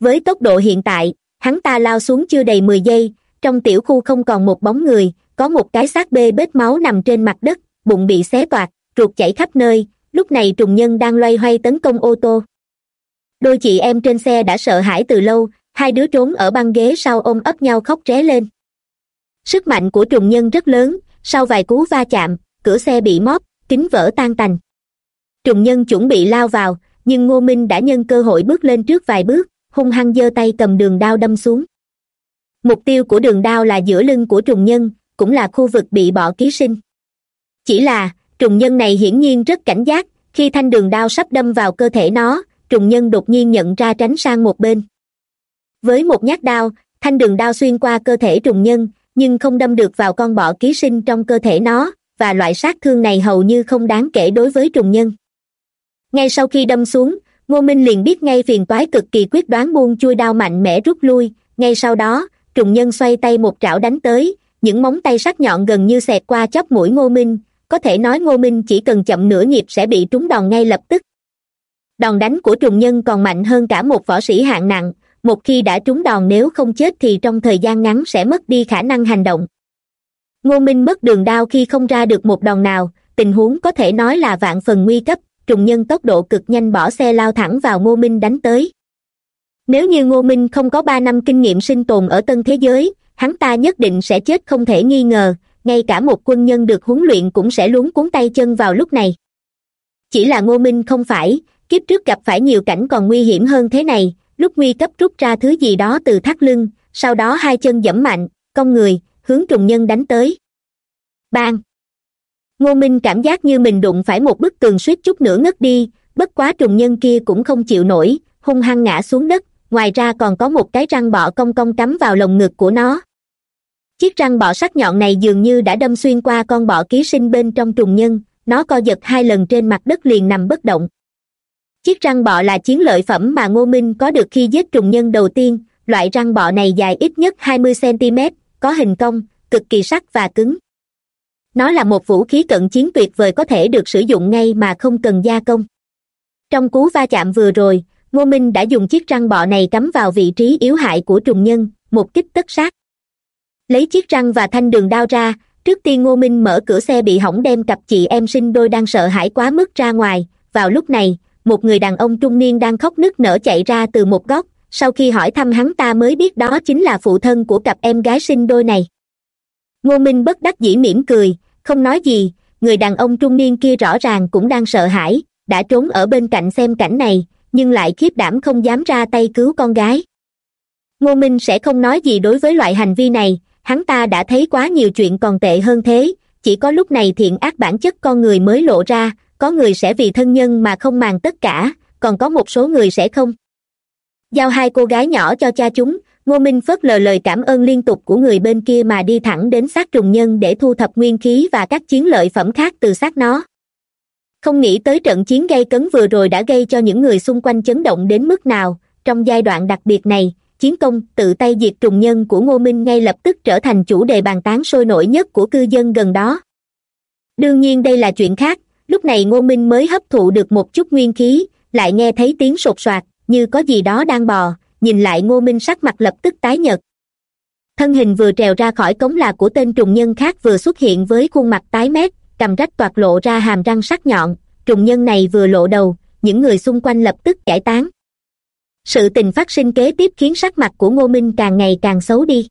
Với tốc độ hiện tại, hắn ta lao xuống chưa đầy mười giây trong tiểu khu không còn một bóng người, có một cái xác bê bết máu nằm trên mặt đất, bụng bị xé toạc, ruột chảy khắp nơi, lúc này trùng nhân đang loay hoay tấn công ô tô. Đôi chị em trên xe đã sợ hãi từ lâu, hai đứa trốn ở băng ghế sau ôm ấp nhau khóc ré lên. Sức mạnh của trùng nhân rất lớn, sau vài cú va chạm, cửa xe bị móp, kính vỡ tan tành. Trùng nhân chuẩn bị lao vào, nhưng ngô minh đã nhân cơ hội bước lên trước vài bước, hung hăng giơ tay cầm đường đao đâm xuống mục tiêu của đường đao là giữa lưng của trùng nhân, cũng là khu vực bị bỏ ký sinh. Chỉ là, trùng nhân này hiển nhiên rất cảnh giác, khi thanh đường đao sắp đâm vào cơ thể nó, trùng nhân đột nhiên nhận ra tránh sang một bên. Với một nhát đao, thanh đường đao xuyên qua cơ thể trùng nhân, nhưng không đâm được vào con bọ ký sinh trong cơ thể nó, và loại sát thương này hầu như không đáng kể đối với trùng nhân. Ngay sau khi đâm xuống, ngô minh liền biết ngay phiền toái cực kỳ quyết đoán buông chui đao mạnh mẽ rút lui, ngay sau đó trùng nhân xoay tay một trảo đánh tới, những móng tay sắc nhọn gần như xẹt qua chóp mũi ngô minh, có thể nói ngô minh chỉ cần chậm nửa nhịp sẽ bị trúng đòn ngay lập tức. Đòn đánh của trùng nhân còn mạnh hơn cả một võ sĩ hạng nặng, một khi đã trúng đòn nếu không chết thì trong thời gian ngắn sẽ mất đi khả năng hành động. Ngô minh mất đường đao khi không ra được một đòn nào, tình huống có thể nói là vạn phần nguy cấp, trùng nhân tốc độ cực nhanh bỏ xe lao thẳng vào ngô minh đánh tới nếu như ngô minh không có ba năm kinh nghiệm sinh tồn ở tân thế giới, hắn ta nhất định sẽ chết không thể nghi ngờ, ngay cả một quân nhân được huấn luyện cũng sẽ luống cuốn tay chân vào lúc này. Chỉ là ngô minh không phải, kiếp trước gặp phải nhiều cảnh còn nguy hiểm hơn thế này, lúc nguy cấp rút ra thứ gì đó từ thắt lưng, sau đó hai chân giẫm mạnh cong người, hướng trùng nhân đánh tới. Bang! Ngô minh cảm giác như mình đụng phải một bức tường suýt chút nữa ngất đi, bất quá trùng nhân kia cũng không chịu nổi, hung hăng ngã xuống đất ngoài ra còn có một cái răng bọ cong cong cắm vào lồng ngực của nó. Chiếc răng bọ sắc nhọn này dường như đã đâm xuyên qua con bọ ký sinh bên trong trùng nhân, nó co giật hai lần trên mặt đất liền nằm bất động. Chiếc răng bọ là chiến lợi phẩm mà ngô minh có được khi giết trùng nhân đầu tiên, loại răng bọ này dài ít nhất hai mươi cm có hình cong, cực kỳ sắc và cứng. Nó là một vũ khí cận chiến tuyệt vời có thể được sử dụng ngay mà không cần gia công. Trong cú va chạm vừa rồi ngô minh đã dùng chiếc răng bọ này cắm vào vị trí yếu hại của trùng nhân, một kích tất sát. Lấy chiếc răng và thanh đường đao ra, trước tiên ngô minh mở cửa xe bị hỏng đem cặp chị em sinh đôi đang sợ hãi quá mức ra ngoài. Vào lúc này, một người đàn ông trung niên đang khóc nức nở chạy ra từ một góc, sau khi hỏi thăm hắn ta mới biết đó chính là phụ thân của cặp em gái sinh đôi này. Ngô minh bất đắc dĩ mỉm cười, không nói gì, người đàn ông trung niên kia rõ ràng cũng đang sợ hãi, đã trốn ở bên cạnh xem cảnh này nhưng lại khiếp đảm không dám ra tay cứu con gái. Ngô minh sẽ không nói gì đối với loại hành vi này, hắn ta đã thấy quá nhiều chuyện còn tệ hơn thế, chỉ có lúc này thiện ác bản chất con người mới lộ ra, có người sẽ vì thân nhân mà không màng tất cả, còn có một số người sẽ không. Giao hai cô gái nhỏ cho cha chúng, ngô minh phớt lờ lời cảm ơn liên tục của người bên kia mà đi thẳng đến xác trùng nhân để thu thập nguyên khí và các chiến lợi phẩm khác từ xác nó không nghĩ tới trận chiến gây cấn vừa rồi đã gây cho những người xung quanh chấn động đến mức nào. Trong giai đoạn đặc biệt này, chiến công, tự tay diệt trùng nhân của ngô minh ngay lập tức trở thành chủ đề bàn tán sôi nổi nhất của cư dân gần đó. Đương nhiên đây là chuyện khác, lúc này ngô minh mới hấp thụ được một chút nguyên khí, lại nghe thấy tiếng sột soạt, như có gì đó đang bò, nhìn lại ngô minh sắc mặt lập tức tái nhợt. Thân hình vừa trèo ra khỏi cống là của tên trùng nhân khác vừa xuất hiện với khuôn mặt tái mét cầm rách toạc lộ ra hàm răng sắc nhọn, trùng nhân này vừa lộ đầu, những người xung quanh lập tức giải tán. Sự tình phát sinh kế tiếp khiến sắc mặt của ngô minh càng ngày càng xấu đi.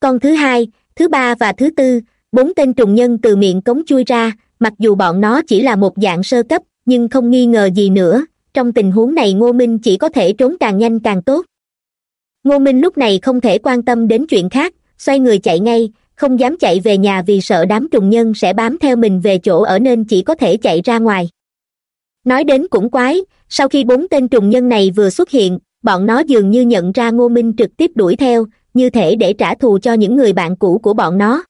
Con thứ hai, thứ ba và thứ tư, bốn tên trùng nhân từ miệng cống chui ra, mặc dù bọn nó chỉ là một dạng sơ cấp, nhưng không nghi ngờ gì nữa, trong tình huống này ngô minh chỉ có thể trốn càng nhanh càng tốt. Ngô minh lúc này không thể quan tâm đến chuyện khác, xoay người chạy ngay không dám chạy về nhà vì sợ đám trùng nhân sẽ bám theo mình về chỗ ở nên chỉ có thể chạy ra ngoài. Nói đến cũng quái, sau khi bốn tên trùng nhân này vừa xuất hiện, bọn nó dường như nhận ra ngô minh trực tiếp đuổi theo, như thể để trả thù cho những người bạn cũ của bọn nó.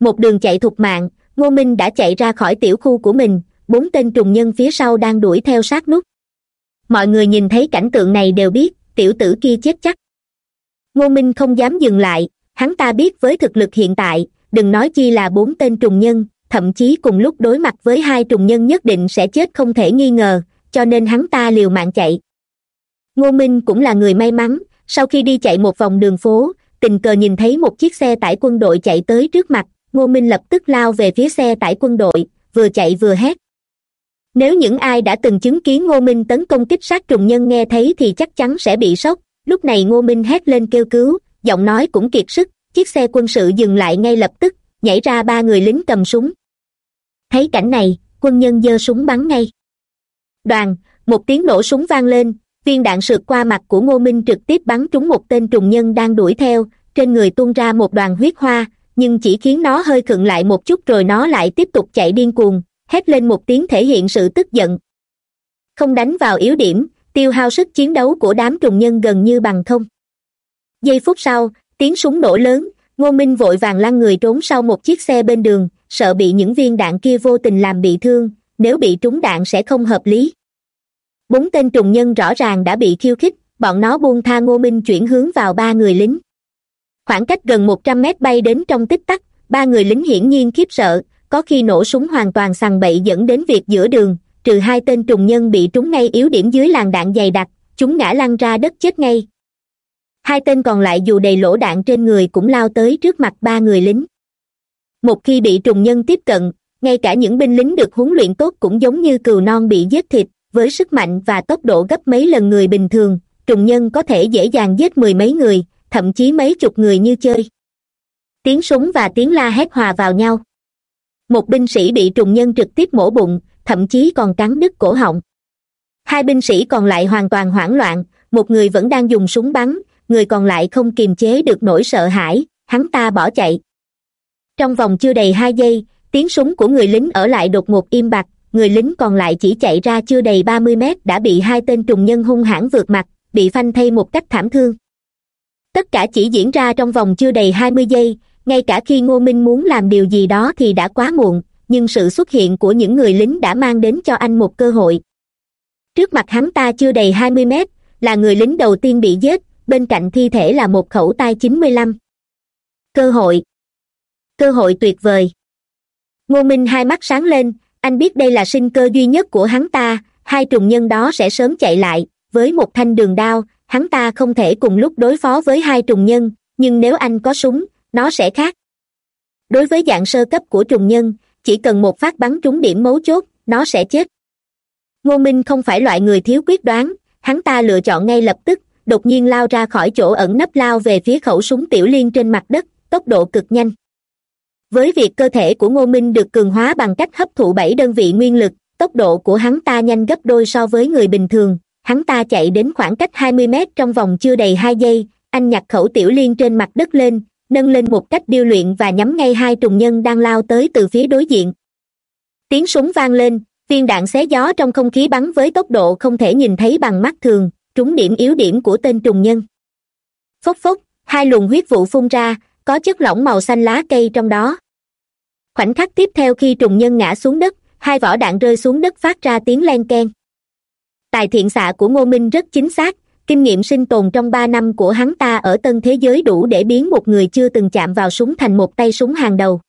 Một đường chạy thục mạng, ngô minh đã chạy ra khỏi tiểu khu của mình, bốn tên trùng nhân phía sau đang đuổi theo sát nút. Mọi người nhìn thấy cảnh tượng này đều biết, tiểu tử kia chết chắc. Ngô minh không dám dừng lại hắn ta biết với thực lực hiện tại, đừng nói chi là bốn tên trùng nhân, thậm chí cùng lúc đối mặt với hai trùng nhân nhất định sẽ chết không thể nghi ngờ, cho nên hắn ta liều mạng chạy. Ngô minh cũng là người may mắn, sau khi đi chạy một vòng đường phố, tình cờ nhìn thấy một chiếc xe tải quân đội chạy tới trước mặt, ngô minh lập tức lao về phía xe tải quân đội, vừa chạy vừa hét. Nếu những ai đã từng chứng kiến ngô minh tấn công kích sát trùng nhân nghe thấy thì chắc chắn sẽ bị sốc, lúc này ngô minh hét lên kêu cứu giọng nói cũng kiệt sức, chiếc xe quân sự dừng lại ngay lập tức, nhảy ra ba người lính cầm súng. Thấy cảnh này, quân nhân giơ súng bắn ngay. Đoàn, một tiếng nổ súng vang lên, viên đạn sượt qua mặt của ngô minh trực tiếp bắn trúng một tên trùng nhân đang đuổi theo, trên người tuôn ra một đoàn huyết hoa, nhưng chỉ khiến nó hơi khựng lại một chút rồi nó lại tiếp tục chạy điên cuồng, hét lên một tiếng thể hiện sự tức giận. Không đánh vào yếu điểm, tiêu hao sức chiến đấu của đám trùng nhân gần như bằng không giây phút sau, tiếng súng nổ lớn, ngô minh vội vàng lăn người trốn sau một chiếc xe bên đường, sợ bị những viên đạn kia vô tình làm bị thương, nếu bị trúng đạn sẽ không hợp lý. Bốn tên trùng nhân rõ ràng đã bị khiêu khích, bọn nó buông tha ngô minh chuyển hướng vào ba người lính. Khoảng cách gần một trăm mét bay đến trong tích tắc, ba người lính hiển nhiên khiếp sợ, có khi nổ súng hoàn toàn sằng bậy dẫn đến việc giữa đường, trừ hai tên trùng nhân bị trúng ngay yếu điểm dưới làn đạn dày đặc, chúng ngã lăn ra đất chết ngay hai tên còn lại dù đầy lỗ đạn trên người cũng lao tới trước mặt ba người lính. Một khi bị trùng nhân tiếp cận, ngay cả những binh lính được huấn luyện tốt cũng giống như cừu non bị giết thịt, với sức mạnh và tốc độ gấp mấy lần người bình thường, trùng nhân có thể dễ dàng giết mười mấy người, thậm chí mấy chục người như chơi. Tiếng súng và tiếng la hét hòa vào nhau. Một binh sĩ bị trùng nhân trực tiếp mổ bụng, thậm chí còn cắn đứt cổ họng. Hai binh sĩ còn lại hoàn toàn hoảng loạn, một người vẫn đang dùng súng bắn người còn lại không kiềm chế được nỗi sợ hãi, hắn ta bỏ chạy. Trong vòng chưa đầy hai giây, tiếng súng của người lính ở lại đột ngột im bặt, người lính còn lại chỉ chạy ra chưa đầy ba mươi mét đã bị hai tên trùng nhân hung hãn vượt mặt, bị phanh thay một cách thảm thương. Tất cả chỉ diễn ra trong vòng chưa đầy hai mươi giây, ngay cả khi ngô minh muốn làm điều gì đó thì đã quá muộn, nhưng sự xuất hiện của những người lính đã mang đến cho anh một cơ hội. Trước mặt hắn ta chưa đầy hai mươi mét, là người lính đầu tiên bị giết bên cạnh thi thể là một khẩu tay chín mươi lăm. Cơ hội. Cơ hội tuyệt vời. Ngô minh hai mắt sáng lên, anh biết đây là sinh cơ duy nhất của hắn ta, hai trùng nhân đó sẽ sớm chạy lại, với một thanh đường đao, hắn ta không thể cùng lúc đối phó với hai trùng nhân, nhưng nếu anh có súng, nó sẽ khác. Đối với dạng sơ cấp của trùng nhân, chỉ cần một phát bắn trúng điểm mấu chốt, nó sẽ chết. Ngô minh không phải loại người thiếu quyết đoán, hắn ta lựa chọn ngay lập tức đột nhiên lao ra khỏi chỗ ẩn nấp lao về phía khẩu súng tiểu liên trên mặt đất, tốc độ cực nhanh. Với việc cơ thể của ngô minh được cường hóa bằng cách hấp thụ bảy đơn vị nguyên lực, tốc độ của hắn ta nhanh gấp đôi so với người bình thường. Hắn ta chạy đến khoảng cách hai mươi mét trong vòng chưa đầy hai giây, anh nhặt khẩu tiểu liên trên mặt đất lên, nâng lên một cách điêu luyện và nhắm ngay hai trùng nhân đang lao tới từ phía đối diện. Tiếng súng vang lên, viên đạn xé gió trong không khí bắn với tốc độ không thể nhìn thấy bằng mắt thường trúng điểm yếu điểm của tên trùng nhân. Phốc phốc, hai luồng huyết vụ phun ra, có chất lỏng màu xanh lá cây trong đó. Khoảnh khắc tiếp theo khi trùng nhân ngã xuống đất, hai vỏ đạn rơi xuống đất phát ra tiếng len keng. Tài thiện xạ của ngô minh rất chính xác, kinh nghiệm sinh tồn trong ba năm của hắn ta ở tân thế giới đủ để biến một người chưa từng chạm vào súng thành một tay súng hàng đầu.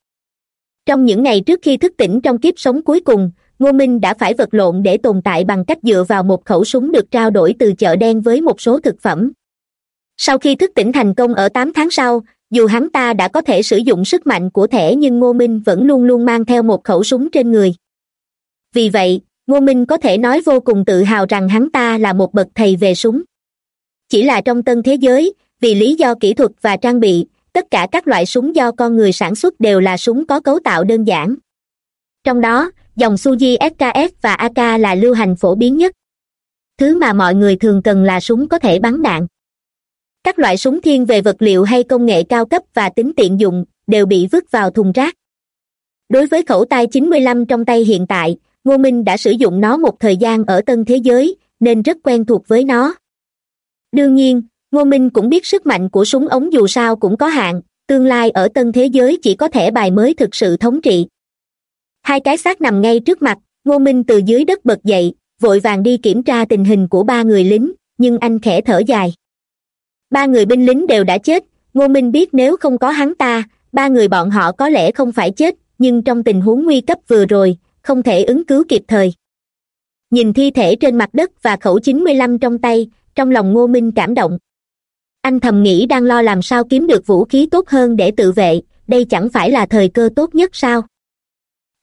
Trong những ngày trước khi thức tỉnh trong kiếp sống cuối cùng ngô minh đã phải vật lộn để tồn tại bằng cách dựa vào một khẩu súng được trao đổi từ chợ đen với một số thực phẩm. Sau khi thức tỉnh thành công ở tám tháng sau, dù hắn ta đã có thể sử dụng sức mạnh của thẻ nhưng ngô minh vẫn luôn luôn mang theo một khẩu súng trên người. Vì vậy, ngô minh có thể nói vô cùng tự hào rằng hắn ta là một bậc thầy về súng. Chỉ là trong tân thế giới, vì lý do kỹ thuật và trang bị, tất cả các loại súng do con người sản xuất đều là súng có cấu tạo đơn giản. Trong đó dòng suji skf và ak là lưu hành phổ biến nhất. Thứ mà mọi người thường cần là súng có thể bắn đạn. Các loại súng thiên về vật liệu hay công nghệ cao cấp và tính tiện dụng đều bị vứt vào thùng rác. Đối với khẩu tay 95 trong tay hiện tại, ngô minh đã sử dụng nó một thời gian ở tân thế giới, nên rất quen thuộc với nó. Đương nhiên, ngô minh cũng biết sức mạnh của súng ống dù sao cũng có hạn, tương lai ở tân thế giới chỉ có thẻ bài mới thực sự thống trị hai cái xác nằm ngay trước mặt, ngô minh từ dưới đất bật dậy, vội vàng đi kiểm tra tình hình của ba người lính, nhưng anh khẽ thở dài. Ba người binh lính đều đã chết, ngô minh biết nếu không có hắn ta, ba người bọn họ có lẽ không phải chết, nhưng trong tình huống nguy cấp vừa rồi, không thể ứng cứu kịp thời. Nhìn thi thể trên mặt đất và khẩu chín mươi lăm trong tay, trong lòng ngô minh cảm động. Anh thầm nghĩ đang lo làm sao kiếm được vũ khí tốt hơn để tự vệ, đây chẳng phải là thời cơ tốt nhất sao?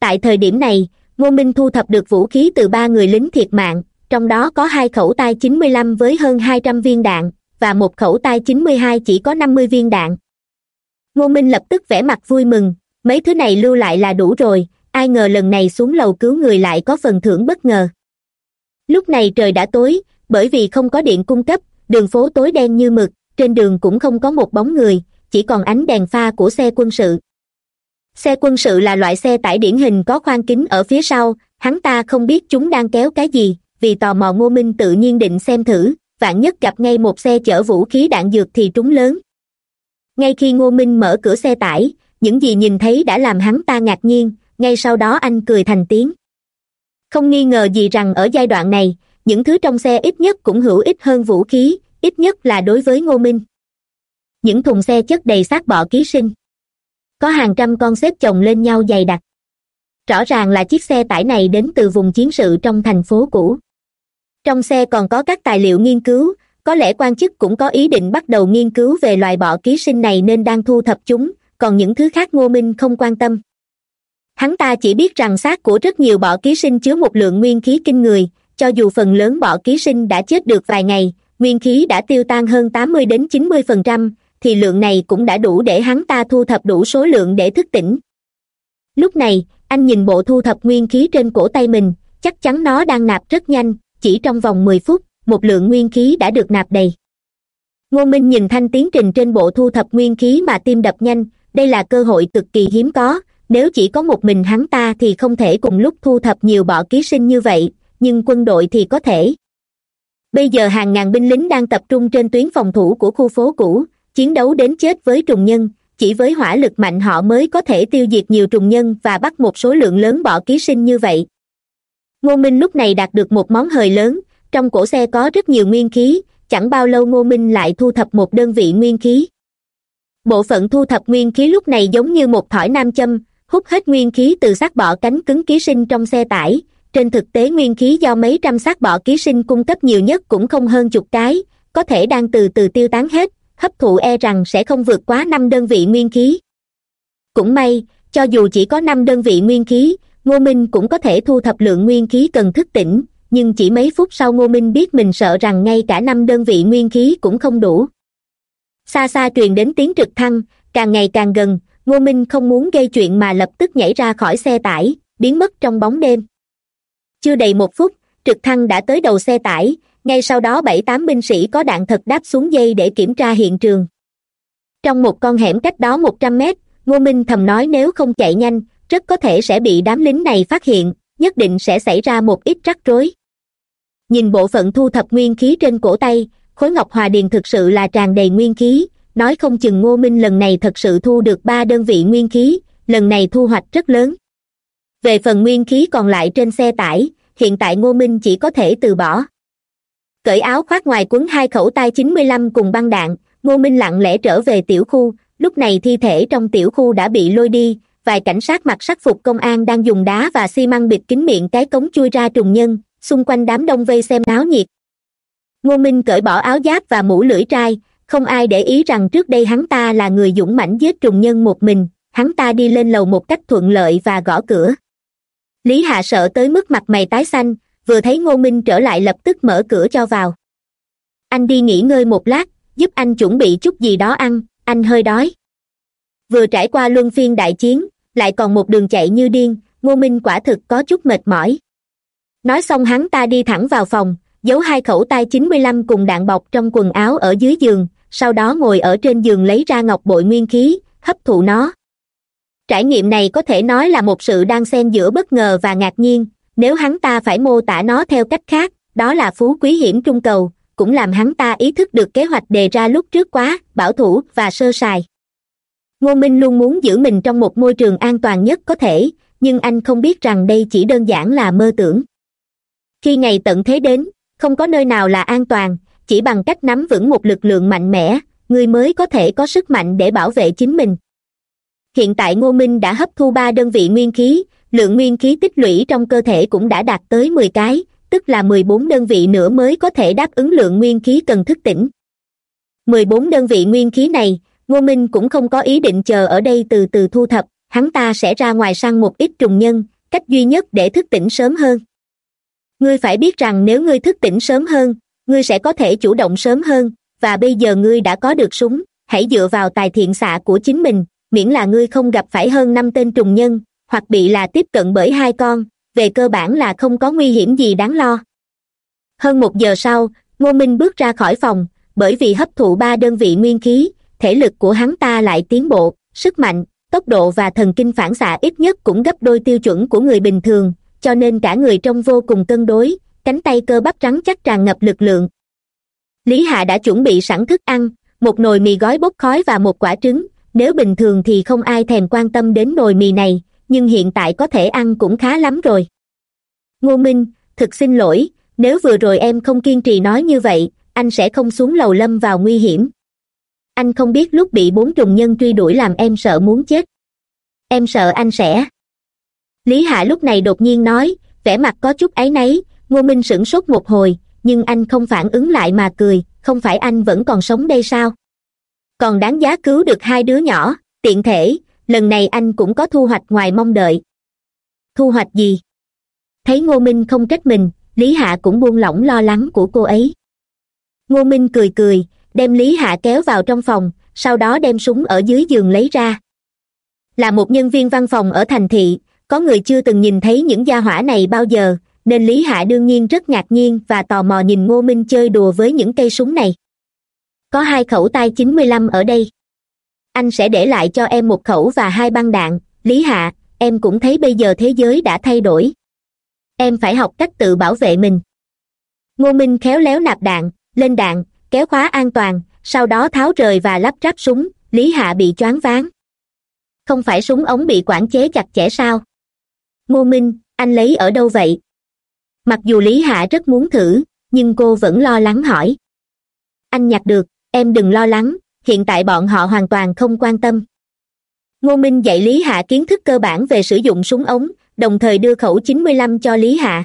Tại thời điểm này, ngô minh thu thập được vũ khí từ ba người lính thiệt mạng, trong đó có hai khẩu tai chín mươi lăm với hơn hai trăm viên đạn, và một khẩu tai chín mươi hai chỉ có năm mươi viên đạn. Ngô minh lập tức vẻ mặt vui mừng, mấy thứ này lưu lại là đủ rồi, ai ngờ lần này xuống lầu cứu người lại có phần thưởng bất ngờ. Lúc này trời đã tối, bởi vì không có điện cung cấp, đường phố tối đen như mực, trên đường cũng không có một bóng người, chỉ còn ánh đèn pha của xe quân sự xe quân sự là loại xe tải điển hình có khoang kính ở phía sau, hắn ta không biết chúng đang kéo cái gì, vì tò mò ngô minh tự nhiên định xem thử, vạn nhất gặp ngay một xe chở vũ khí đạn dược thì trúng lớn. Ngay khi ngô minh mở cửa xe tải, những gì nhìn thấy đã làm hắn ta ngạc nhiên, ngay sau đó anh cười thành tiếng. Không nghi ngờ gì rằng ở giai đoạn này, những thứ trong xe ít nhất cũng hữu ích hơn vũ khí, ít nhất là đối với ngô minh. Những thùng xe chất đầy xác bọ ký sinh có hàng trăm con xếp chồng lên nhau dày đặc. Rõ ràng là chiếc xe tải này đến từ vùng chiến sự trong thành phố cũ. Trong xe còn có các tài liệu nghiên cứu, có lẽ quan chức cũng có ý định bắt đầu nghiên cứu về loài bọ ký sinh này nên đang thu thập chúng, còn những thứ khác ngô minh không quan tâm. Hắn ta chỉ biết rằng xác của rất nhiều bọ ký sinh chứa một lượng nguyên khí kinh người, cho dù phần lớn bọ ký sinh đã chết được vài ngày, nguyên khí đã tiêu tan hơn tám mươi đến chín mươi phần trăm thì lượng này cũng đã đủ để hắn ta thu thập đủ số lượng để thức tỉnh. Lúc này, anh nhìn bộ thu thập nguyên khí trên cổ tay mình, chắc chắn nó đang nạp rất nhanh, chỉ trong vòng mười phút, một lượng nguyên khí đã được nạp đầy. Ngô minh nhìn thanh tiến trình trên bộ thu thập nguyên khí mà tim đập nhanh, đây là cơ hội cực kỳ hiếm có, nếu chỉ có một mình hắn ta thì không thể cùng lúc thu thập nhiều bọ ký sinh như vậy, nhưng quân đội thì có thể. Bây giờ hàng ngàn binh lính đang tập trung trên tuyến phòng thủ của khu phố cũ chiến đấu đến chết với trùng nhân, chỉ với hỏa lực mạnh họ mới có thể tiêu diệt nhiều trùng nhân và bắt một số lượng lớn bọ ký sinh như vậy. Ngô minh lúc này đạt được một món hời lớn, trong cổ xe có rất nhiều nguyên khí, chẳng bao lâu ngô minh lại thu thập một đơn vị nguyên khí. Bộ phận thu thập nguyên khí lúc này giống như một thỏi nam châm, hút hết nguyên khí từ xác bọ cánh cứng ký sinh trong xe tải. Trên thực tế nguyên khí do mấy trăm xác bọ ký sinh cung cấp nhiều nhất cũng không hơn chục cái, có thể đang từ từ tiêu tán hết hấp thụ e rằng sẽ không vượt quá năm đơn vị nguyên khí. Cũng may, cho dù chỉ có năm đơn vị nguyên khí, ngô minh cũng có thể thu thập lượng nguyên khí cần thức tỉnh, nhưng chỉ mấy phút sau ngô minh biết mình sợ rằng ngay cả năm đơn vị nguyên khí cũng không đủ. Xa xa truyền đến tiếng trực thăng, càng ngày càng gần, ngô minh không muốn gây chuyện mà lập tức nhảy ra khỏi xe tải, biến mất trong bóng đêm. Chưa đầy một phút, trực thăng đã tới đầu xe tải ngay sau đó bảy tám binh sĩ có đạn thật đáp xuống dây để kiểm tra hiện trường. Trong một con hẻm cách đó một trăm mét, ngô minh thầm nói nếu không chạy nhanh, rất có thể sẽ bị đám lính này phát hiện, nhất định sẽ xảy ra một ít rắc rối. Nhìn bộ phận thu thập nguyên khí trên cổ tay, khối ngọc hòa điền thực sự là tràn đầy nguyên khí, nói không chừng ngô minh lần này thật sự thu được ba đơn vị nguyên khí, lần này thu hoạch rất lớn. Về phần nguyên khí còn lại trên xe tải, hiện tại ngô minh chỉ có thể từ bỏ cởi áo khoác ngoài quấn hai khẩu tay chín mươi lăm cùng băng đạn. Ngô minh lặng lẽ trở về tiểu khu. Lúc này thi thể trong tiểu khu đã bị lôi đi. Vài cảnh sát mặc sắc phục công an đang dùng đá và xi măng bịt kín miệng cái cống chui ra trùng nhân. Xung quanh đám đông vây xem náo nhiệt. Ngô minh cởi bỏ áo giáp và mũ lưỡi trai. Không ai để ý rằng trước đây hắn ta là người dũng mãnh giết trùng nhân một mình. Hắn ta đi lên lầu một cách thuận lợi và gõ cửa. Lý hạ sợ tới mức mặt mày tái xanh vừa thấy ngô minh trở lại lập tức mở cửa cho vào. Anh đi nghỉ ngơi một lát, giúp anh chuẩn bị chút gì đó ăn, anh hơi đói. Vừa trải qua luân phiên đại chiến, lại còn một đường chạy như điên, ngô minh quả thực có chút mệt mỏi. Nói xong hắn ta đi thẳng vào phòng, giấu hai khẩu tay chín mươi lăm cùng đạn bọc trong quần áo ở dưới giường, sau đó ngồi ở trên giường lấy ra ngọc bội nguyên khí, hấp thụ nó. Trải nghiệm này có thể nói là một sự đan xen giữa bất ngờ và ngạc nhiên nếu hắn ta phải mô tả nó theo cách khác, đó là phú quý hiểm trung cầu, cũng làm hắn ta ý thức được kế hoạch đề ra lúc trước quá, bảo thủ và sơ sài. Ngô minh luôn muốn giữ mình trong một môi trường an toàn nhất có thể, nhưng anh không biết rằng đây chỉ đơn giản là mơ tưởng. Khi ngày tận thế đến, không có nơi nào là an toàn, chỉ bằng cách nắm vững một lực lượng mạnh mẽ, người mới có thể có sức mạnh để bảo vệ chính mình. Hiện tại ngô minh đã hấp thu ba đơn vị nguyên khí lượng nguyên khí tích lũy trong cơ thể cũng đã đạt tới mười cái, tức là mười bốn đơn vị nữa mới có thể đáp ứng lượng nguyên khí cần thức tỉnh. Mười bốn đơn vị nguyên khí này, ngô minh cũng không có ý định chờ ở đây từ từ thu thập, hắn ta sẽ ra ngoài săn một ít trùng nhân, cách duy nhất để thức tỉnh sớm hơn. Ngươi phải biết rằng nếu ngươi thức tỉnh sớm hơn, ngươi sẽ có thể chủ động sớm hơn, và bây giờ ngươi đã có được súng, hãy dựa vào tài thiện xạ của chính mình, miễn là ngươi không gặp phải hơn năm tên trùng nhân hoặc bị là tiếp cận bởi hai con, về cơ bản là không có nguy hiểm gì đáng lo. Hơn một giờ sau, ngô minh bước ra khỏi phòng, bởi vì hấp thụ ba đơn vị nguyên khí, thể lực của hắn ta lại tiến bộ, sức mạnh, tốc độ và thần kinh phản xạ ít nhất cũng gấp đôi tiêu chuẩn của người bình thường, cho nên cả người trông vô cùng cân đối, cánh tay cơ bắp trắng chắc tràn ngập lực lượng. Lý hạ đã chuẩn bị sẵn thức ăn, một nồi mì gói bốc khói và một quả trứng, nếu bình thường thì không ai thèm quan tâm đến nồi mì này nhưng hiện tại có thể ăn cũng khá lắm rồi. Ngô minh, thực xin lỗi, nếu vừa rồi em không kiên trì nói như vậy, anh sẽ không xuống lầu lâm vào nguy hiểm. Anh không biết lúc bị bốn trùng nhân truy đuổi làm em sợ muốn chết. Em sợ anh sẽ. Lý hạ lúc này đột nhiên nói, vẻ mặt có chút áy náy, ngô minh sửng sốt một hồi, nhưng anh không phản ứng lại mà cười, không phải anh vẫn còn sống đây sao? Còn đáng giá cứu được hai đứa nhỏ, tiện thể lần này anh cũng có thu hoạch ngoài mong đợi. Thu hoạch gì? Thấy ngô minh không trách mình, lý hạ cũng buông lỏng lo lắng của cô ấy. Ngô minh cười cười, đem lý hạ kéo vào trong phòng, sau đó đem súng ở dưới giường lấy ra. Là một nhân viên văn phòng ở thành thị, có người chưa từng nhìn thấy những gia hỏa này bao giờ, nên lý hạ đương nhiên rất ngạc nhiên và tò mò nhìn ngô minh chơi đùa với những cây súng này. Có hai khẩu tai chín mươi lăm ở đây anh sẽ để lại cho em một khẩu và hai băng đạn. Lý hạ, em cũng thấy bây giờ thế giới đã thay đổi. Em phải học cách tự bảo vệ mình. Ngô minh khéo léo nạp đạn, lên đạn, kéo khóa an toàn, sau đó tháo rời và lắp ráp súng. Lý hạ bị choáng váng. Không phải súng ống bị quản chế chặt chẽ sao? Ngô minh, anh lấy ở đâu vậy? Mặc dù lý hạ rất muốn thử, nhưng cô vẫn lo lắng hỏi. Anh nhặt được, em đừng lo lắng hiện tại bọn họ hoàn toàn không quan tâm. Ngô minh dạy lý hạ kiến thức cơ bản về sử dụng súng ống, đồng thời đưa khẩu chín mươi lăm cho lý hạ.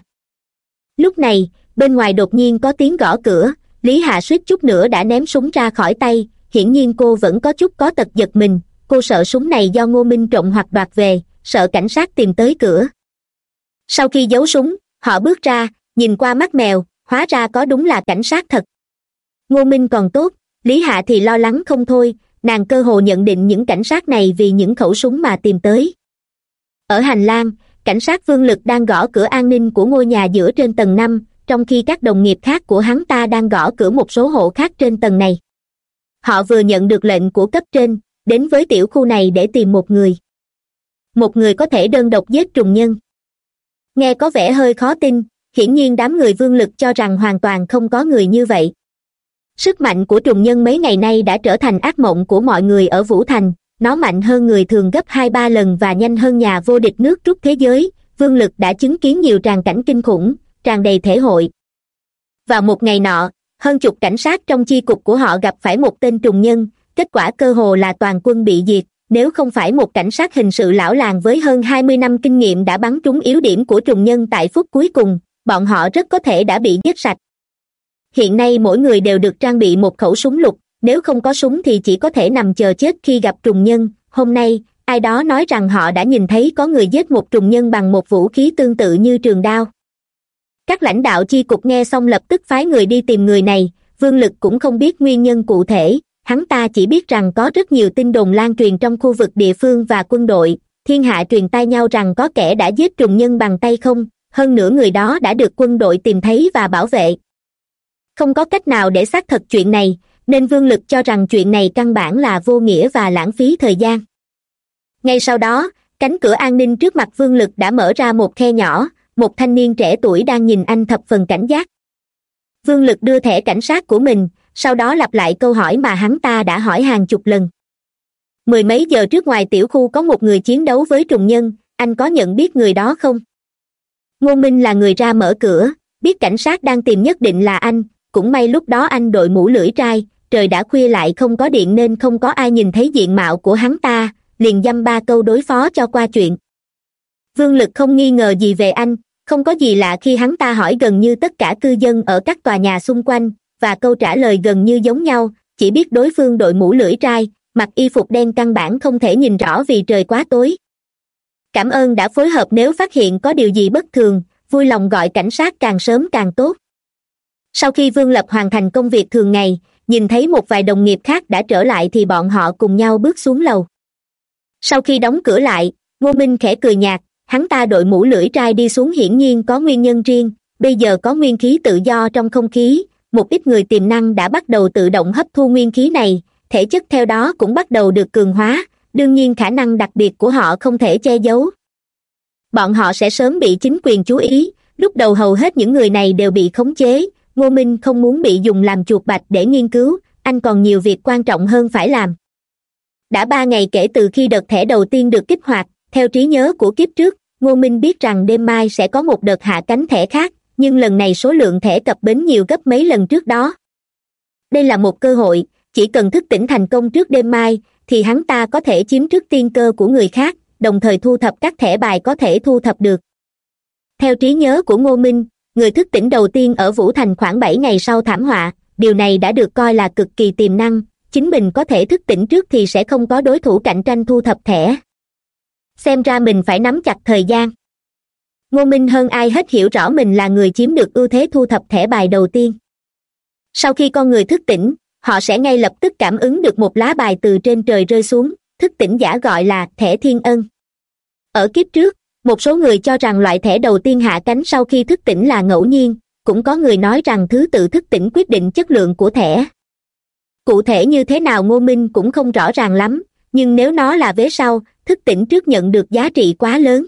Lúc này, bên ngoài đột nhiên có tiếng gõ cửa, lý hạ suýt chút nữa đã ném súng ra khỏi tay, hiển nhiên cô vẫn có chút có tật giật mình, cô sợ súng này do ngô minh trộm hoặc đoạt về, sợ cảnh sát tìm tới cửa. Sau khi giấu súng, họ bước ra, nhìn qua mắt mèo, hóa ra có đúng là cảnh sát thật. Ngô minh còn tốt lý hạ thì lo lắng không thôi, nàng cơ hồ nhận định những cảnh sát này vì những khẩu súng mà tìm tới. Ở hành lang, cảnh sát vương lực đang gõ cửa an ninh của ngôi nhà giữa trên tầng năm, trong khi các đồng nghiệp khác của hắn ta đang gõ cửa một số hộ khác trên tầng này. Họ vừa nhận được lệnh của cấp trên, đến với tiểu khu này để tìm một người. Một người có thể đơn độc giết trùng nhân. Nghe có vẻ hơi khó tin, hiển nhiên đám người vương lực cho rằng hoàn toàn không có người như vậy sức mạnh của trùng nhân mấy ngày nay đã trở thành ác mộng của mọi người ở vũ thành. Nó mạnh hơn người thường gấp hai ba lần và nhanh hơn nhà vô địch nước rút thế giới. Vương lực đã chứng kiến nhiều tràng cảnh kinh khủng, tràn đầy thể hội. Vào một ngày nọ, hơn chục cảnh sát trong chi cục của họ gặp phải một tên trùng nhân. Kết quả cơ hồ là toàn quân bị diệt. Nếu không phải một cảnh sát hình sự lão làng với hơn hai mươi năm kinh nghiệm đã bắn trúng yếu điểm của trùng nhân tại phút cuối cùng, bọn họ rất có thể đã bị giết sạch hiện nay mỗi người đều được trang bị một khẩu súng lục, nếu không có súng thì chỉ có thể nằm chờ chết khi gặp trùng nhân. Hôm nay, ai đó nói rằng họ đã nhìn thấy có người giết một trùng nhân bằng một vũ khí tương tự như trường đao. Các lãnh đạo chi cục nghe xong lập tức phái người đi tìm người này, vương lực cũng không biết nguyên nhân cụ thể. Hắn ta chỉ biết rằng có rất nhiều tin đồn lan truyền trong khu vực địa phương và quân đội. Thiên hạ truyền tai nhau rằng có kẻ đã giết trùng nhân bằng tay không, hơn nữa người đó đã được quân đội tìm thấy và bảo vệ không có cách nào để xác thật chuyện này, nên vương lực cho rằng chuyện này căn bản là vô nghĩa và lãng phí thời gian. Ngay sau đó, cánh cửa an ninh trước mặt vương lực đã mở ra một khe nhỏ, một thanh niên trẻ tuổi đang nhìn anh thập phần cảnh giác. Vương lực đưa thẻ cảnh sát của mình, sau đó lặp lại câu hỏi mà hắn ta đã hỏi hàng chục lần. Mười mấy giờ trước ngoài tiểu khu có một người chiến đấu với trùng nhân, anh có nhận biết người đó không? Ngô minh là người ra mở cửa, biết cảnh sát đang tìm nhất định là anh cũng may lúc đó anh đội mũ lưỡi trai, trời đã khuya lại không có điện nên không có ai nhìn thấy diện mạo của hắn ta, liền dăm ba câu đối phó cho qua chuyện. Vương lực không nghi ngờ gì về anh, không có gì lạ khi hắn ta hỏi gần như tất cả cư dân ở các tòa nhà xung quanh, và câu trả lời gần như giống nhau, chỉ biết đối phương đội mũ lưỡi trai, mặc y phục đen căn bản không thể nhìn rõ vì trời quá tối. Cảm ơn đã phối hợp nếu phát hiện có điều gì bất thường, vui lòng gọi cảnh sát càng sớm càng tốt sau khi vương lập hoàn thành công việc thường ngày, nhìn thấy một vài đồng nghiệp khác đã trở lại thì bọn họ cùng nhau bước xuống lầu. Sau khi đóng cửa lại, ngô minh khẽ cười nhạt, hắn ta đội mũ lưỡi trai đi xuống hiển nhiên có nguyên nhân riêng, bây giờ có nguyên khí tự do trong không khí, một ít người tiềm năng đã bắt đầu tự động hấp thu nguyên khí này, thể chất theo đó cũng bắt đầu được cường hóa, đương nhiên khả năng đặc biệt của họ không thể che giấu. Bọn họ sẽ sớm bị chính quyền chú ý, lúc đầu hầu hết những người này đều bị khống chế ngô minh không muốn bị dùng làm chuột bạch để nghiên cứu, anh còn nhiều việc quan trọng hơn phải làm. Đã ba ngày kể từ khi đợt thẻ đầu tiên được kích hoạt, theo trí nhớ của kiếp trước, ngô minh biết rằng đêm mai sẽ có một đợt hạ cánh thẻ khác, nhưng lần này số lượng thẻ cập bến nhiều gấp mấy lần trước đó. Đây là một cơ hội, chỉ cần thức tỉnh thành công trước đêm mai, thì hắn ta có thể chiếm trước tiên cơ của người khác, đồng thời thu thập các thẻ bài có thể thu thập được. Theo trí nhớ của ngô minh người thức tỉnh đầu tiên ở vũ thành khoảng bảy ngày sau thảm họa, điều này đã được coi là cực kỳ tiềm năng. Chính mình có thể thức tỉnh trước thì sẽ không có đối thủ cạnh tranh thu thập thẻ. Xem ra mình phải nắm chặt thời gian. Ngô minh hơn ai hết hiểu rõ mình là người chiếm được ưu thế thu thập thẻ bài đầu tiên. Sau khi con người thức tỉnh, họ sẽ ngay lập tức cảm ứng được một lá bài từ trên trời rơi xuống. Thức tỉnh giả gọi là thẻ thiên ân. Ở kiếp trước một số người cho rằng loại thẻ đầu tiên hạ cánh sau khi thức tỉnh là ngẫu nhiên, cũng có người nói rằng thứ tự thức tỉnh quyết định chất lượng của thẻ. Cụ thể như thế nào ngô minh cũng không rõ ràng lắm, nhưng nếu nó là vế sau, thức tỉnh trước nhận được giá trị quá lớn.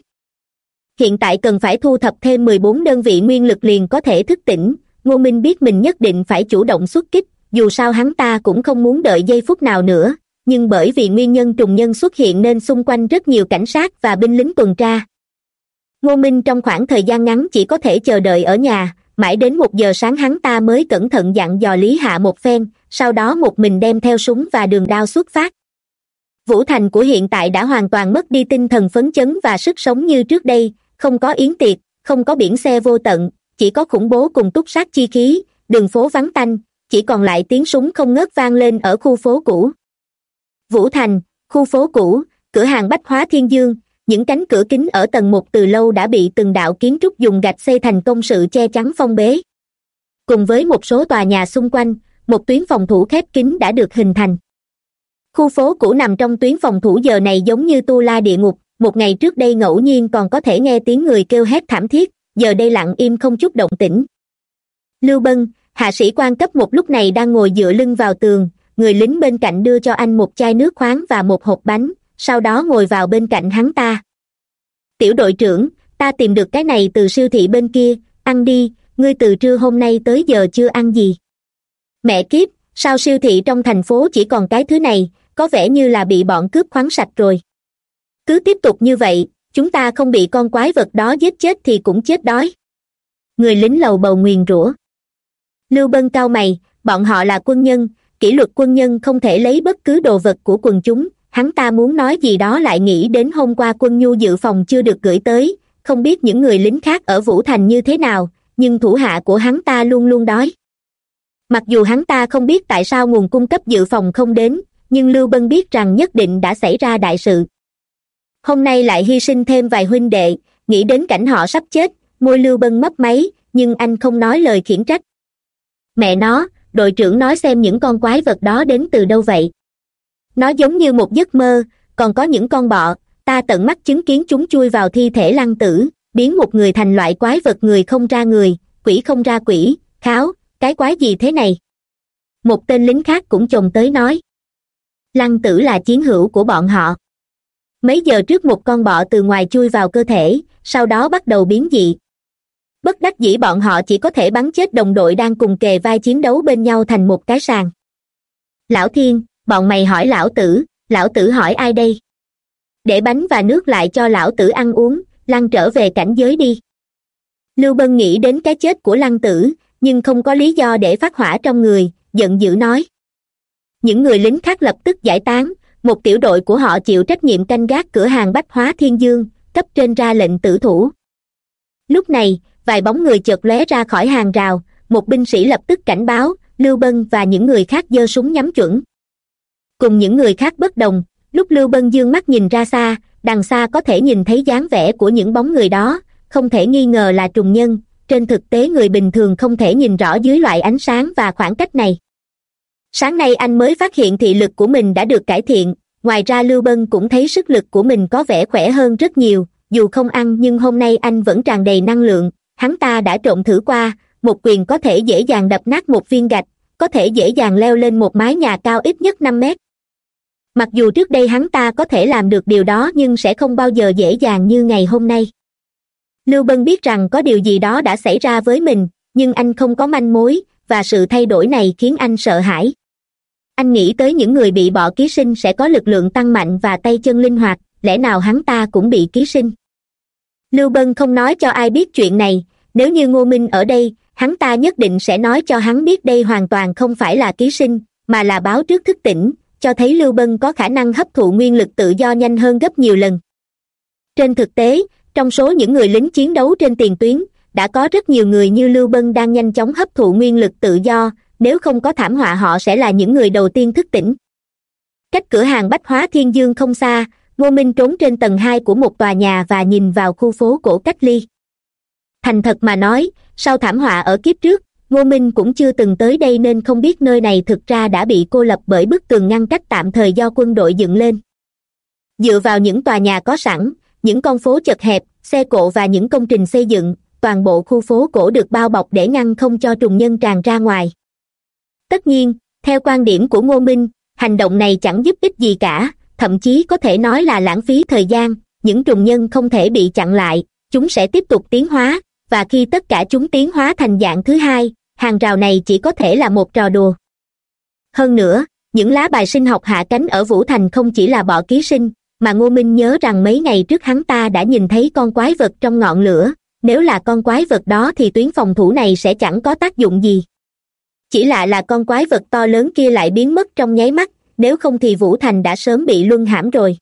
Hiện tại cần phải thu thập thêm mười bốn đơn vị nguyên lực liền có thể thức tỉnh, ngô minh biết mình nhất định phải chủ động xuất kích, dù sao hắn ta cũng không muốn đợi giây phút nào nữa, nhưng bởi vì nguyên nhân trùng nhân xuất hiện nên xung quanh rất nhiều cảnh sát và binh lính tuần tra ngô minh trong khoảng thời gian ngắn chỉ có thể chờ đợi ở nhà, mãi đến một giờ sáng hắn ta mới cẩn thận dặn dò lý hạ một phen, sau đó một mình đem theo súng và đường đao xuất phát. Vũ thành của hiện tại đã hoàn toàn mất đi tinh thần phấn chấn và sức sống như trước đây, không có yến tiệc, không có biển xe vô tận, chỉ có khủng bố cùng túc sát chi khí, đường phố vắng tanh, chỉ còn lại tiếng súng không ngớt vang lên ở khu phố cũ. Vũ thành, khu phố cũ, cửa hàng bách hóa thiên dương những cánh cửa kính ở tầng một từ lâu đã bị từng đạo kiến trúc dùng gạch xây thành công sự che chắn phong bế. Cùng với một số tòa nhà xung quanh, một tuyến phòng thủ khép kín đã được hình thành. Khu phố cũ nằm trong tuyến phòng thủ giờ này giống như tu la địa ngục, một ngày trước đây ngẫu nhiên còn có thể nghe tiếng người kêu hét thảm thiết, giờ đây lặng im không chút động tĩnh. Lưu bân, hạ sĩ quan cấp một lúc này đang ngồi dựa lưng vào tường, người lính bên cạnh đưa cho anh một chai nước khoáng và một hộp bánh sau đó ngồi vào bên cạnh hắn ta. Tiểu đội trưởng, ta tìm được cái này từ siêu thị bên kia, ăn đi, ngươi từ trưa hôm nay tới giờ chưa ăn gì. Mẹ kiếp, sao siêu thị trong thành phố chỉ còn cái thứ này, có vẻ như là bị bọn cướp khoáng sạch rồi. Cứ tiếp tục như vậy, chúng ta không bị con quái vật đó giết chết thì cũng chết đói. Người lính lầu bầu nguyền rủa. Lưu bân cao mày, bọn họ là quân nhân, kỷ luật quân nhân không thể lấy bất cứ đồ vật của quần chúng hắn ta muốn nói gì đó lại nghĩ đến hôm qua quân nhu dự phòng chưa được gửi tới, không biết những người lính khác ở vũ thành như thế nào, nhưng thủ hạ của hắn ta luôn luôn đói. Mặc dù hắn ta không biết tại sao nguồn cung cấp dự phòng không đến, nhưng lưu bân biết rằng nhất định đã xảy ra đại sự. Hôm nay lại hy sinh thêm vài huynh đệ, nghĩ đến cảnh họ sắp chết, môi lưu bân mấp máy, nhưng anh không nói lời khiển trách. Mẹ nó, đội trưởng nói xem những con quái vật đó đến từ đâu vậy? Nó giống như một giấc mơ, còn có những con bọ, ta tận mắt chứng kiến chúng chui vào thi thể lăng tử, biến một người thành loại quái vật người không ra người, quỷ không ra quỷ, kháo, cái quái gì thế này? Một tên lính khác cũng chồng tới nói. Lăng tử là chiến hữu của bọn họ. Mấy giờ trước một con bọ từ ngoài chui vào cơ thể, sau đó bắt đầu biến dị. Bất đắc dĩ bọn họ chỉ có thể bắn chết đồng đội đang cùng kề vai chiến đấu bên nhau thành một cái sàn. Lão thiên bọn mày hỏi lão tử lão tử hỏi ai đây? Để bánh và nước lại cho lão tử ăn uống lăn trở về cảnh giới đi. Lưu bân nghĩ đến cái chết của lăng tử, nhưng không có lý do để phát hỏa trong người, giận dữ nói. Những người lính khác lập tức giải tán, một tiểu đội của họ chịu trách nhiệm canh gác cửa hàng bách hóa thiên dương, cấp trên ra lệnh tử thủ. Lúc này, vài bóng người chợt lóe ra khỏi hàng rào, một binh sĩ lập tức cảnh báo, lưu bân và những người khác giơ súng nhắm chuẩn cùng những người khác bất đồng, lúc lưu bân dương mắt nhìn ra xa, đằng xa có thể nhìn thấy dáng vẻ của những bóng người đó, không thể nghi ngờ là trùng nhân, trên thực tế người bình thường không thể nhìn rõ dưới loại ánh sáng và khoảng cách này. Sáng nay anh mới phát hiện thị lực của mình đã được cải thiện, ngoài ra lưu bân cũng thấy sức lực của mình có vẻ khỏe hơn rất nhiều, dù không ăn nhưng hôm nay anh vẫn tràn đầy năng lượng, hắn ta đã trộn thử qua, một quyền có thể dễ dàng đập nát một viên gạch, có thể dễ dàng leo lên một mái nhà cao ít nhất năm mét mặc dù trước đây hắn ta có thể làm được điều đó nhưng sẽ không bao giờ dễ dàng như ngày hôm nay. Lưu bân biết rằng có điều gì đó đã xảy ra với mình, nhưng anh không có manh mối, và sự thay đổi này khiến anh sợ hãi. Anh nghĩ tới những người bị bỏ ký sinh sẽ có lực lượng tăng mạnh và tay chân linh hoạt, lẽ nào hắn ta cũng bị ký sinh? Lưu bân không nói cho ai biết chuyện này, nếu như ngô minh ở đây, hắn ta nhất định sẽ nói cho hắn biết đây hoàn toàn không phải là ký sinh, mà là báo trước thức tỉnh cho thấy lưu bân có khả năng hấp thụ nguyên lực tự do nhanh hơn gấp nhiều lần. Trên thực tế, trong số những người lính chiến đấu trên tiền tuyến, đã có rất nhiều người như lưu bân đang nhanh chóng hấp thụ nguyên lực tự do, nếu không có thảm họa họ sẽ là những người đầu tiên thức tỉnh. Cách cửa hàng bách hóa thiên dương không xa, ngô minh trốn trên tầng hai của một tòa nhà và nhìn vào khu phố cổ cách ly. Thành thật mà nói, sau thảm họa ở kiếp trước ngô minh cũng chưa từng tới đây nên không biết nơi này thực ra đã bị cô lập bởi bức tường ngăn cách tạm thời do quân đội dựng lên. Dựa vào những tòa nhà có sẵn, những con phố chật hẹp, xe cộ và những công trình xây dựng, toàn bộ khu phố cổ được bao bọc để ngăn không cho trùng nhân tràn ra ngoài. Tất nhiên, theo quan điểm của ngô minh, hành động này chẳng giúp ích gì cả, thậm chí có thể nói là lãng phí thời gian, những trùng nhân không thể bị chặn lại, chúng sẽ tiếp tục tiến hóa và khi tất cả chúng tiến hóa thành dạng thứ hai, hàng rào này chỉ có thể là một trò đùa. Hơn nữa, những lá bài sinh học hạ cánh ở vũ thành không chỉ là bọ ký sinh, mà ngô minh nhớ rằng mấy ngày trước hắn ta đã nhìn thấy con quái vật trong ngọn lửa, nếu là con quái vật đó thì tuyến phòng thủ này sẽ chẳng có tác dụng gì. Chỉ lạ là con quái vật to lớn kia lại biến mất trong nháy mắt, nếu không thì vũ thành đã sớm bị luân hãm rồi.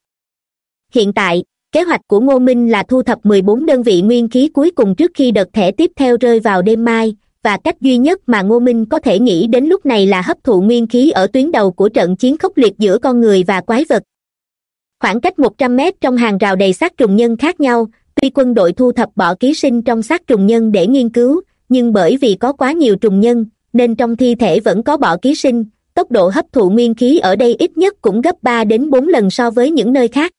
Hiện tại kế hoạch của ngô minh là thu thập mười bốn đơn vị nguyên khí cuối cùng trước khi đợt thẻ tiếp theo rơi vào đêm mai, và cách duy nhất mà ngô minh có thể nghĩ đến lúc này là hấp thụ nguyên khí ở tuyến đầu của trận chiến khốc liệt giữa con người và quái vật. Khoảng cách một trăm mét trong hàng rào đầy xác trùng nhân khác nhau, tuy quân đội thu thập bỏ ký sinh trong xác trùng nhân để nghiên cứu, nhưng bởi vì có quá nhiều trùng nhân, nên trong thi thể vẫn có bọ ký sinh, tốc độ hấp thụ nguyên khí ở đây ít nhất cũng gấp ba đến bốn lần so với những nơi khác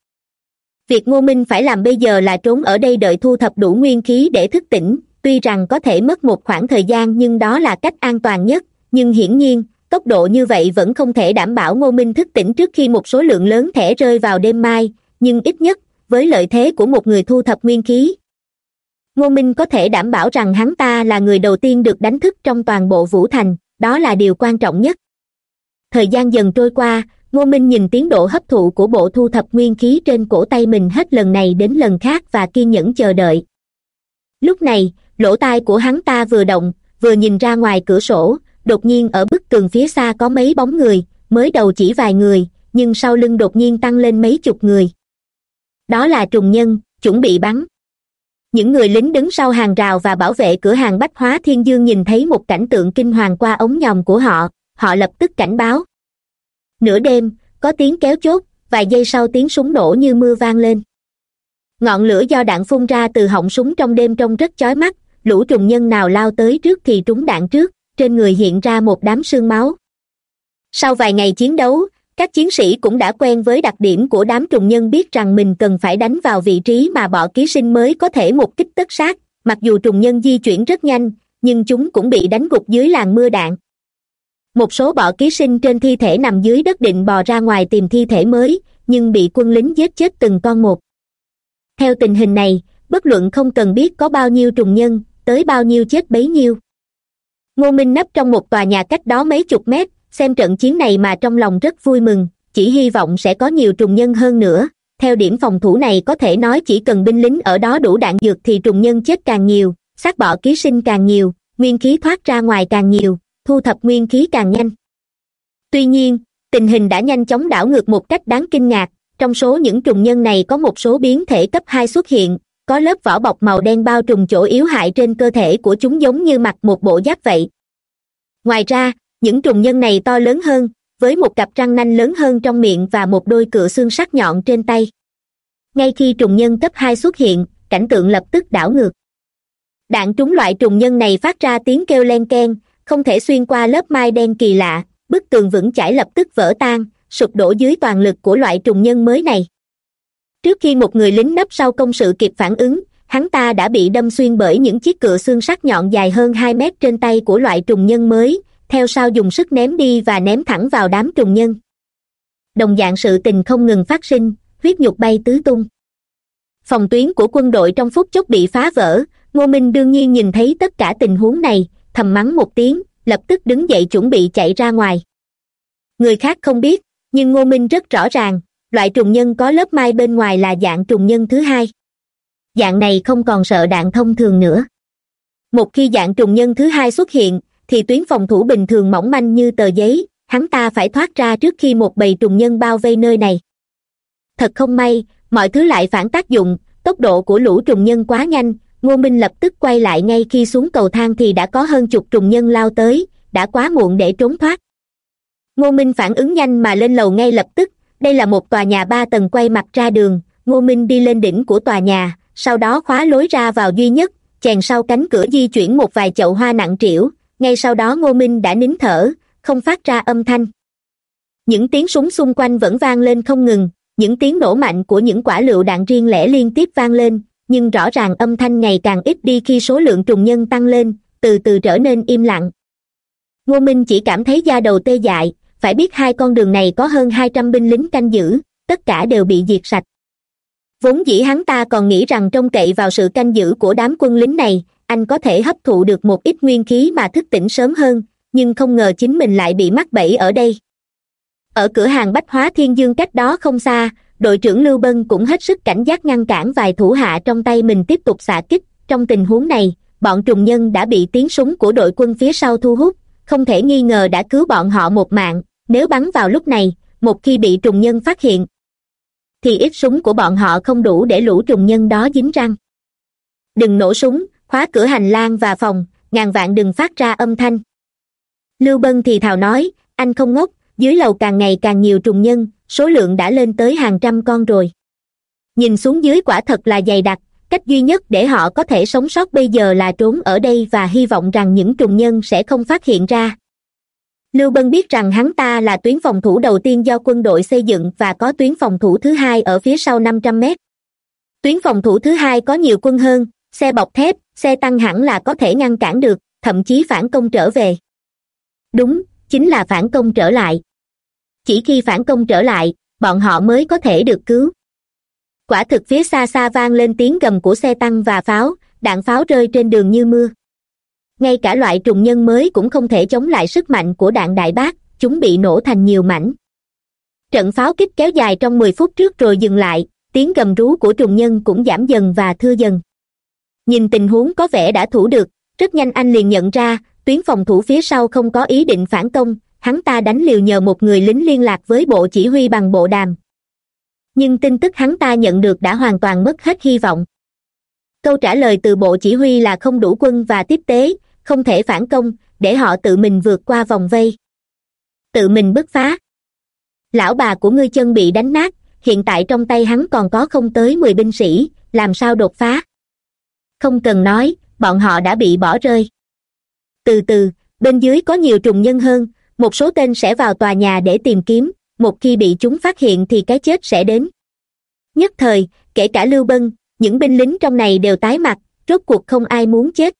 việc ngô minh phải làm bây giờ là trốn ở đây đợi thu thập đủ nguyên khí để thức tỉnh. Tuy rằng có thể mất một khoảng thời gian nhưng đó là cách an toàn nhất. Nhưng hiển nhiên, tốc độ như vậy vẫn không thể đảm bảo ngô minh thức tỉnh trước khi một số lượng lớn thẻ rơi vào đêm mai. Nhưng ít nhất, với lợi thế của một người thu thập nguyên khí, ngô minh có thể đảm bảo rằng hắn ta là người đầu tiên được đánh thức trong toàn bộ vũ thành. Đó là điều quan trọng nhất. Thời gian dần trôi qua ngô minh nhìn tiến độ hấp thụ của bộ thu thập nguyên khí trên cổ tay mình hết lần này đến lần khác và kiên nhẫn chờ đợi. Lúc này, lỗ tai của hắn ta vừa động, vừa nhìn ra ngoài cửa sổ, đột nhiên ở bức tường phía xa có mấy bóng người, mới đầu chỉ vài người, nhưng sau lưng đột nhiên tăng lên mấy chục người. Đó là trùng nhân, chuẩn bị bắn. Những người lính đứng sau hàng rào và bảo vệ cửa hàng bách hóa thiên dương nhìn thấy một cảnh tượng kinh hoàng qua ống nhòm của họ họ lập tức cảnh báo nửa đêm, có tiếng kéo chốt, vài giây sau tiếng súng nổ như mưa vang lên. Ngọn lửa do đạn phun ra từ họng súng trong đêm trông rất chói mắt, lũ trùng nhân nào lao tới trước thì trúng đạn trước, trên người hiện ra một đám sương máu. Sau vài ngày chiến đấu, các chiến sĩ cũng đã quen với đặc điểm của đám trùng nhân biết rằng mình cần phải đánh vào vị trí mà bọ ký sinh mới có thể một kích tất sát, mặc dù trùng nhân di chuyển rất nhanh, nhưng chúng cũng bị đánh gục dưới làn mưa đạn một số bọ ký sinh trên thi thể nằm dưới đất định bò ra ngoài tìm thi thể mới, nhưng bị quân lính giết chết từng con một. Theo tình hình này, bất luận không cần biết có bao nhiêu trùng nhân, tới bao nhiêu chết bấy nhiêu. Ngô minh nấp trong một tòa nhà cách đó mấy chục mét, xem trận chiến này mà trong lòng rất vui mừng, chỉ hy vọng sẽ có nhiều trùng nhân hơn nữa. Theo điểm phòng thủ này có thể nói chỉ cần binh lính ở đó đủ đạn dược thì trùng nhân chết càng nhiều, xác bọ ký sinh càng nhiều, nguyên khí thoát ra ngoài càng nhiều thu thập nguyên khí càng nhanh. Tuy nhiên, tình hình đã nhanh chóng đảo ngược một cách đáng kinh ngạc. Trong số những trùng nhân này có một số biến thể cấp hai xuất hiện, có lớp vỏ bọc màu đen bao trùm chỗ yếu hại trên cơ thể của chúng giống như mặc một bộ giáp vậy. Ngoài ra, những trùng nhân này to lớn hơn, với một cặp răng nanh lớn hơn trong miệng và một đôi cựa xương sắc nhọn trên tay. Ngay khi trùng nhân cấp hai xuất hiện, cảnh tượng lập tức đảo ngược. Đạn trúng loại trùng nhân này phát ra tiếng kêu len keng không thể xuyên qua lớp mai đen kỳ lạ, bức tường vững chãi lập tức vỡ tan, sụp đổ dưới toàn lực của loại trùng nhân mới này. Trước khi một người lính nấp sau công sự kịp phản ứng, hắn ta đã bị đâm xuyên bởi những chiếc cựa xương sắc nhọn dài hơn hai mét trên tay của loại trùng nhân mới, theo sau dùng sức ném đi và ném thẳng vào đám trùng nhân. Đồng dạng sự tình không ngừng phát sinh, huyết nhục bay tứ tung. Phòng tuyến của quân đội trong phút chốc bị phá vỡ, ngô minh đương nhiên nhìn thấy tất cả tình huống này thầm mắng một tiếng, lập tức đứng dậy chuẩn bị chạy ra ngoài. Người khác không biết, nhưng ngô minh rất rõ ràng, loại trùng nhân có lớp mai bên ngoài là dạng trùng nhân thứ hai. Dạng này không còn sợ đạn thông thường nữa. Một khi dạng trùng nhân thứ hai xuất hiện, thì tuyến phòng thủ bình thường mỏng manh như tờ giấy, hắn ta phải thoát ra trước khi một bầy trùng nhân bao vây nơi này. Thật không may, mọi thứ lại phản tác dụng, tốc độ của lũ trùng nhân quá nhanh ngô minh lập tức quay lại ngay khi xuống cầu thang thì đã có hơn chục trùng nhân lao tới, đã quá muộn để trốn thoát. Ngô minh phản ứng nhanh mà lên lầu ngay lập tức, đây là một tòa nhà ba tầng quay mặt ra đường, ngô minh đi lên đỉnh của tòa nhà, sau đó khóa lối ra vào duy nhất, chèn sau cánh cửa di chuyển một vài chậu hoa nặng trĩu, ngay sau đó ngô minh đã nín thở, không phát ra âm thanh. Những tiếng súng xung quanh vẫn vang lên không ngừng, những tiếng nổ mạnh của những quả lựu đạn riêng lẻ liên tiếp vang lên nhưng rõ ràng âm thanh ngày càng ít đi khi số lượng trùng nhân tăng lên, từ từ trở nên im lặng. Ngô minh chỉ cảm thấy da đầu tê dại, phải biết hai con đường này có hơn hai trăm binh lính canh giữ, tất cả đều bị diệt sạch. Vốn dĩ hắn ta còn nghĩ rằng trông cậy vào sự canh giữ của đám quân lính này, anh có thể hấp thụ được một ít nguyên khí mà thức tỉnh sớm hơn, nhưng không ngờ chính mình lại bị mắc bẫy ở đây. Ở cửa hàng bách hóa thiên dương cách đó không xa đội trưởng lưu bân cũng hết sức cảnh giác ngăn cản vài thủ hạ trong tay mình tiếp tục xạ kích. Trong tình huống này, bọn trùng nhân đã bị tiếng súng của đội quân phía sau thu hút. Không thể nghi ngờ đã cứu bọn họ một mạng. Nếu bắn vào lúc này, một khi bị trùng nhân phát hiện, thì ít súng của bọn họ không đủ để lũ trùng nhân đó dính răng. Đừng nổ súng, khóa cửa hành lang và phòng, ngàn vạn đừng phát ra âm thanh. Lưu bân thì thào nói, anh không ngốc, dưới lầu càng ngày càng nhiều trùng nhân số lượng đã lên tới hàng trăm con rồi. Nhìn xuống dưới quả thật là dày đặc, cách duy nhất để họ có thể sống sót bây giờ là trốn ở đây và hy vọng rằng những trùng nhân sẽ không phát hiện ra. Lưu bân biết rằng hắn ta là tuyến phòng thủ đầu tiên do quân đội xây dựng và có tuyến phòng thủ thứ hai ở phía sau năm trăm mét. Tuyến phòng thủ thứ hai có nhiều quân hơn, xe bọc thép, xe tăng hẳn là có thể ngăn cản được, thậm chí phản công trở về. Đúng, chính là phản công trở lại chỉ khi phản công trở lại, bọn họ mới có thể được cứu. Quả thực phía xa xa vang lên tiếng gầm của xe tăng và pháo, đạn pháo rơi trên đường như mưa. Ngay cả loại trùng nhân mới cũng không thể chống lại sức mạnh của đạn đại bác, chúng bị nổ thành nhiều mảnh. Trận pháo kích kéo dài trong mười phút trước rồi dừng lại, tiếng gầm rú của trùng nhân cũng giảm dần và thưa dần. Nhìn tình huống có vẻ đã thủ được, rất nhanh anh liền nhận ra, tuyến phòng thủ phía sau không có ý định phản công hắn ta đánh liều nhờ một người lính liên lạc với bộ chỉ huy bằng bộ đàm. Nhưng tin tức hắn ta nhận được đã hoàn toàn mất hết hy vọng. Câu trả lời từ bộ chỉ huy là không đủ quân và tiếp tế, không thể phản công, để họ tự mình vượt qua vòng vây. Tự mình bứt phá. Lão bà của ngươi chân bị đánh nát, hiện tại trong tay hắn còn có không tới mười binh sĩ, làm sao đột phá? Không cần nói, bọn họ đã bị bỏ rơi. Từ từ, bên dưới có nhiều trùng nhân hơn một số tên sẽ vào tòa nhà để tìm kiếm, một khi bị chúng phát hiện thì cái chết sẽ đến. Nhất thời, kể cả lưu bân, những binh lính trong này đều tái mặt, rốt cuộc không ai muốn chết.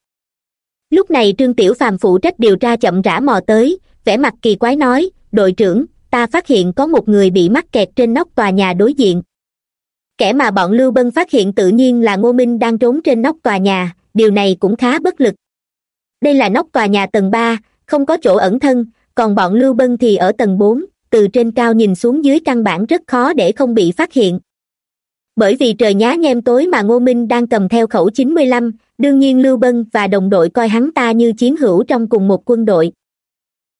Lúc này trương tiểu phàm phụ trách điều tra chậm rãi mò tới, vẻ mặt kỳ quái nói, đội trưởng, ta phát hiện có một người bị mắc kẹt trên nóc tòa nhà đối diện. Kẻ mà bọn lưu bân phát hiện tự nhiên là ngô minh đang trốn trên nóc tòa nhà, điều này cũng khá bất lực. Đây là nóc tòa nhà tầng ba, không có chỗ ẩn thân còn bọn lưu bân thì ở tầng bốn, từ trên cao nhìn xuống dưới căn bản rất khó để không bị phát hiện. Bởi vì trời nhá nhem tối mà ngô minh đang cầm theo khẩu chín mươi lăm, đương nhiên lưu bân và đồng đội coi hắn ta như chiến hữu trong cùng một quân đội.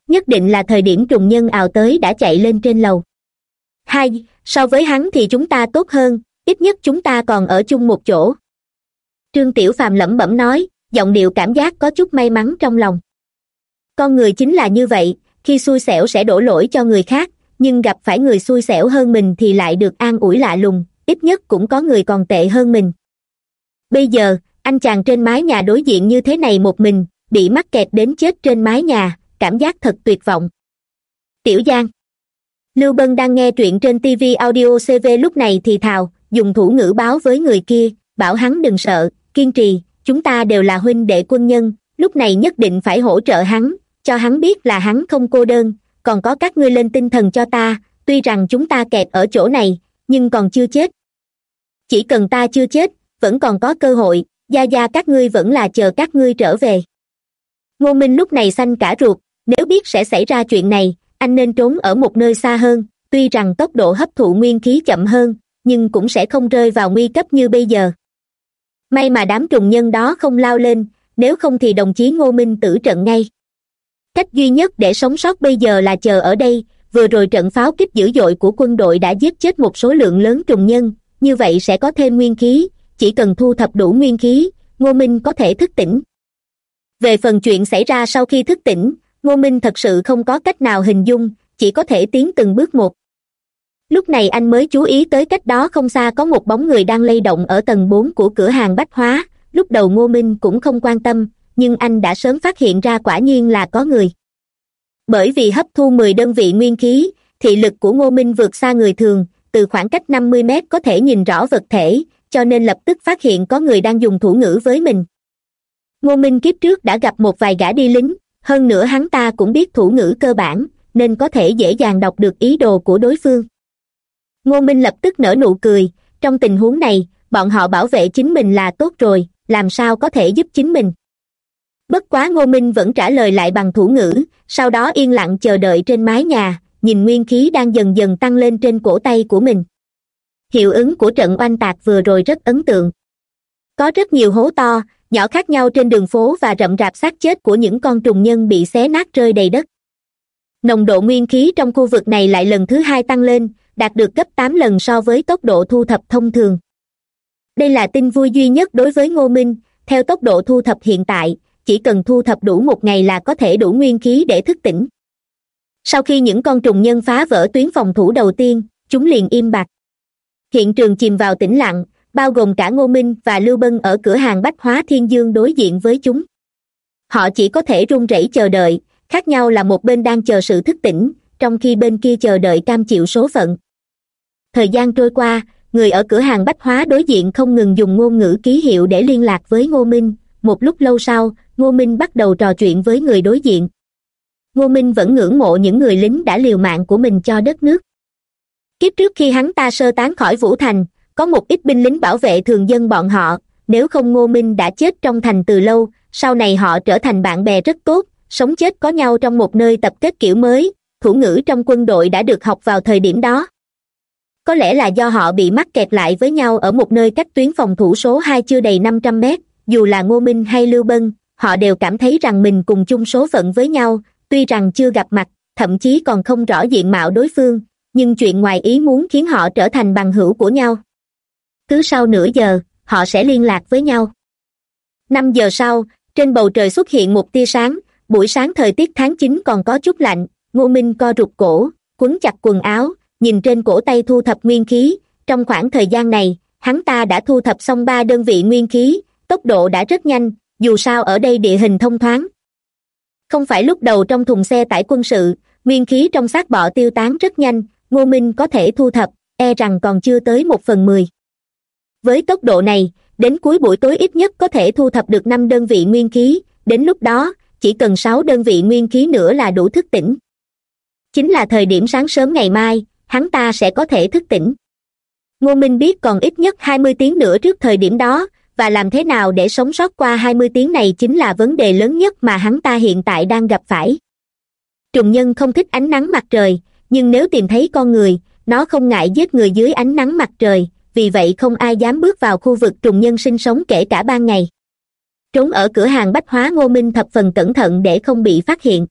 Nhất định là thời điểm trùng nhân ào tới đã chạy lên trên lầu. Hai, so với hắn thì chúng ta tốt hơn, ít nhất chúng ta còn ở chung một chỗ. Trương tiểu phàm lẩm bẩm nói, giọng điệu cảm giác có chút may mắn trong lòng. Con người chính là như vậy khi xui xẻo sẽ đổ lỗi cho người khác, nhưng gặp phải người xui xẻo hơn mình thì lại được an ủi lạ lùng, ít nhất cũng có người còn tệ hơn mình. Bây giờ, anh chàng trên mái nhà đối diện như thế này một mình, bị mắc kẹt đến chết trên mái nhà, cảm giác thật tuyệt vọng. Tiểu giang. Lưu bân đang nghe truyện trên tv audio cv lúc này thì thào, dùng thủ ngữ báo với người kia, bảo hắn đừng sợ, kiên trì, chúng ta đều là huynh đệ quân nhân, lúc này nhất định phải hỗ trợ hắn cho hắn biết là hắn không cô đơn, còn có các ngươi lên tinh thần cho ta, tuy rằng chúng ta kẹt ở chỗ này, nhưng còn chưa chết. Chỉ cần ta chưa chết, vẫn còn có cơ hội, gia gia các ngươi vẫn là chờ các ngươi trở về. Ngô minh lúc này xanh cả ruột, nếu biết sẽ xảy ra chuyện này, anh nên trốn ở một nơi xa hơn, tuy rằng tốc độ hấp thụ nguyên khí chậm hơn, nhưng cũng sẽ không rơi vào nguy cấp như bây giờ. May mà đám trùng nhân đó không lao lên, nếu không thì đồng chí ngô minh tử trận ngay cách duy nhất để sống sót bây giờ là chờ ở đây. Vừa rồi trận pháo kích dữ dội của quân đội đã giết chết một số lượng lớn trùng nhân. Như vậy sẽ có thêm nguyên khí. Chỉ cần thu thập đủ nguyên khí, ngô minh có thể thức tỉnh. Về phần chuyện xảy ra sau khi thức tỉnh, ngô minh thật sự không có cách nào hình dung, chỉ có thể tiến từng bước một. Lúc này anh mới chú ý tới cách đó không xa có một bóng người đang lay động ở tầng bốn của cửa hàng bách hóa. Lúc đầu ngô minh cũng không quan tâm nhưng anh đã sớm phát hiện ra quả nhiên là có người. Bởi vì hấp thu mười đơn vị nguyên khí, thị lực của ngô minh vượt xa người thường, từ khoảng cách năm mươi mét có thể nhìn rõ vật thể, cho nên lập tức phát hiện có người đang dùng thủ ngữ với mình. Ngô minh kiếp trước đã gặp một vài gã đi lính, hơn nữa hắn ta cũng biết thủ ngữ cơ bản, nên có thể dễ dàng đọc được ý đồ của đối phương. Ngô minh lập tức nở nụ cười, trong tình huống này, bọn họ bảo vệ chính mình là tốt rồi, làm sao có thể giúp chính mình? Bất quá ngô minh vẫn trả lời lại bằng thủ ngữ, sau đó yên lặng chờ đợi trên mái nhà, nhìn nguyên khí đang dần dần tăng lên trên cổ tay của mình. Hiệu ứng của trận oanh tạc vừa rồi rất ấn tượng. Có rất nhiều hố to, nhỏ khác nhau trên đường phố và rậm rạp xác chết của những con trùng nhân bị xé nát rơi đầy đất. Nồng độ nguyên khí trong khu vực này lại lần thứ hai tăng lên, đạt được gấp tám lần so với tốc độ thu thập thông thường. Đây là tin vui duy nhất đối với ngô minh, theo tốc độ thu thập hiện tại chỉ cần thu thập đủ một ngày là có thể đủ nguyên khí để thức tỉnh. Sau khi những con trùng nhân phá vỡ tuyến phòng thủ đầu tiên, chúng liền im bặt. Hiện trường chìm vào tĩnh lặng, bao gồm cả ngô minh và lưu bân ở cửa hàng bách hóa thiên dương đối diện với chúng. Họ chỉ có thể run rẩy chờ đợi, khác nhau là một bên đang chờ sự thức tỉnh, trong khi bên kia chờ đợi cam chịu số phận. Thời gian trôi qua, người ở cửa hàng bách hóa đối diện không ngừng dùng ngôn ngữ ký hiệu để liên lạc với ngô minh. Một lúc lâu sau ngô minh bắt đầu trò chuyện với người đối diện. Ngô minh vẫn ngưỡng mộ những người lính đã liều mạng của mình cho đất nước. Kiếp trước khi hắn ta sơ tán khỏi vũ thành, có một ít binh lính bảo vệ thường dân bọn họ, nếu không ngô minh đã chết trong thành từ lâu, sau này họ trở thành bạn bè rất tốt, sống chết có nhau trong một nơi tập kết kiểu mới, thủ ngữ trong quân đội đã được học vào thời điểm đó. Có lẽ là do họ bị mắc kẹt lại với nhau ở một nơi cách tuyến phòng thủ số hai chưa đầy năm trăm mét, dù là ngô minh hay lưu bân họ đều cảm thấy rằng mình cùng chung số phận với nhau, tuy rằng chưa gặp mặt, thậm chí còn không rõ diện mạo đối phương, nhưng chuyện ngoài ý muốn khiến họ trở thành bằng hữu của nhau. Cứ sau nửa giờ, họ sẽ liên lạc với nhau. Năm giờ sau, trên bầu trời xuất hiện một tia sáng, buổi sáng thời tiết tháng chín còn có chút lạnh, ngô minh co rụt cổ, quấn chặt quần áo, nhìn trên cổ tay thu thập nguyên khí. Trong khoảng thời gian này, hắn ta đã thu thập xong ba đơn vị nguyên khí, tốc độ đã rất nhanh dù sao ở đây địa hình thông thoáng. Không phải lúc đầu trong thùng xe tải quân sự, nguyên khí trong xác bọ tiêu tán rất nhanh, ngô minh có thể thu thập e rằng còn chưa tới một phần mười. Với tốc độ này, đến cuối buổi tối ít nhất có thể thu thập được năm đơn vị nguyên khí, đến lúc đó, chỉ cần sáu đơn vị nguyên khí nữa là đủ thức tỉnh. Chính là thời điểm sáng sớm ngày mai, hắn ta sẽ có thể thức tỉnh. Ngô minh biết còn ít nhất hai mươi tiếng nữa trước thời điểm đó và làm thế nào để sống sót qua hai mươi tiếng này chính là vấn đề lớn nhất mà hắn ta hiện tại đang gặp phải. Trùng nhân không thích ánh nắng mặt trời, nhưng nếu tìm thấy con người, nó không ngại giết người dưới ánh nắng mặt trời, vì vậy không ai dám bước vào khu vực trùng nhân sinh sống kể cả ban ngày. Trốn ở cửa hàng bách hóa ngô minh thập phần cẩn thận để không bị phát hiện.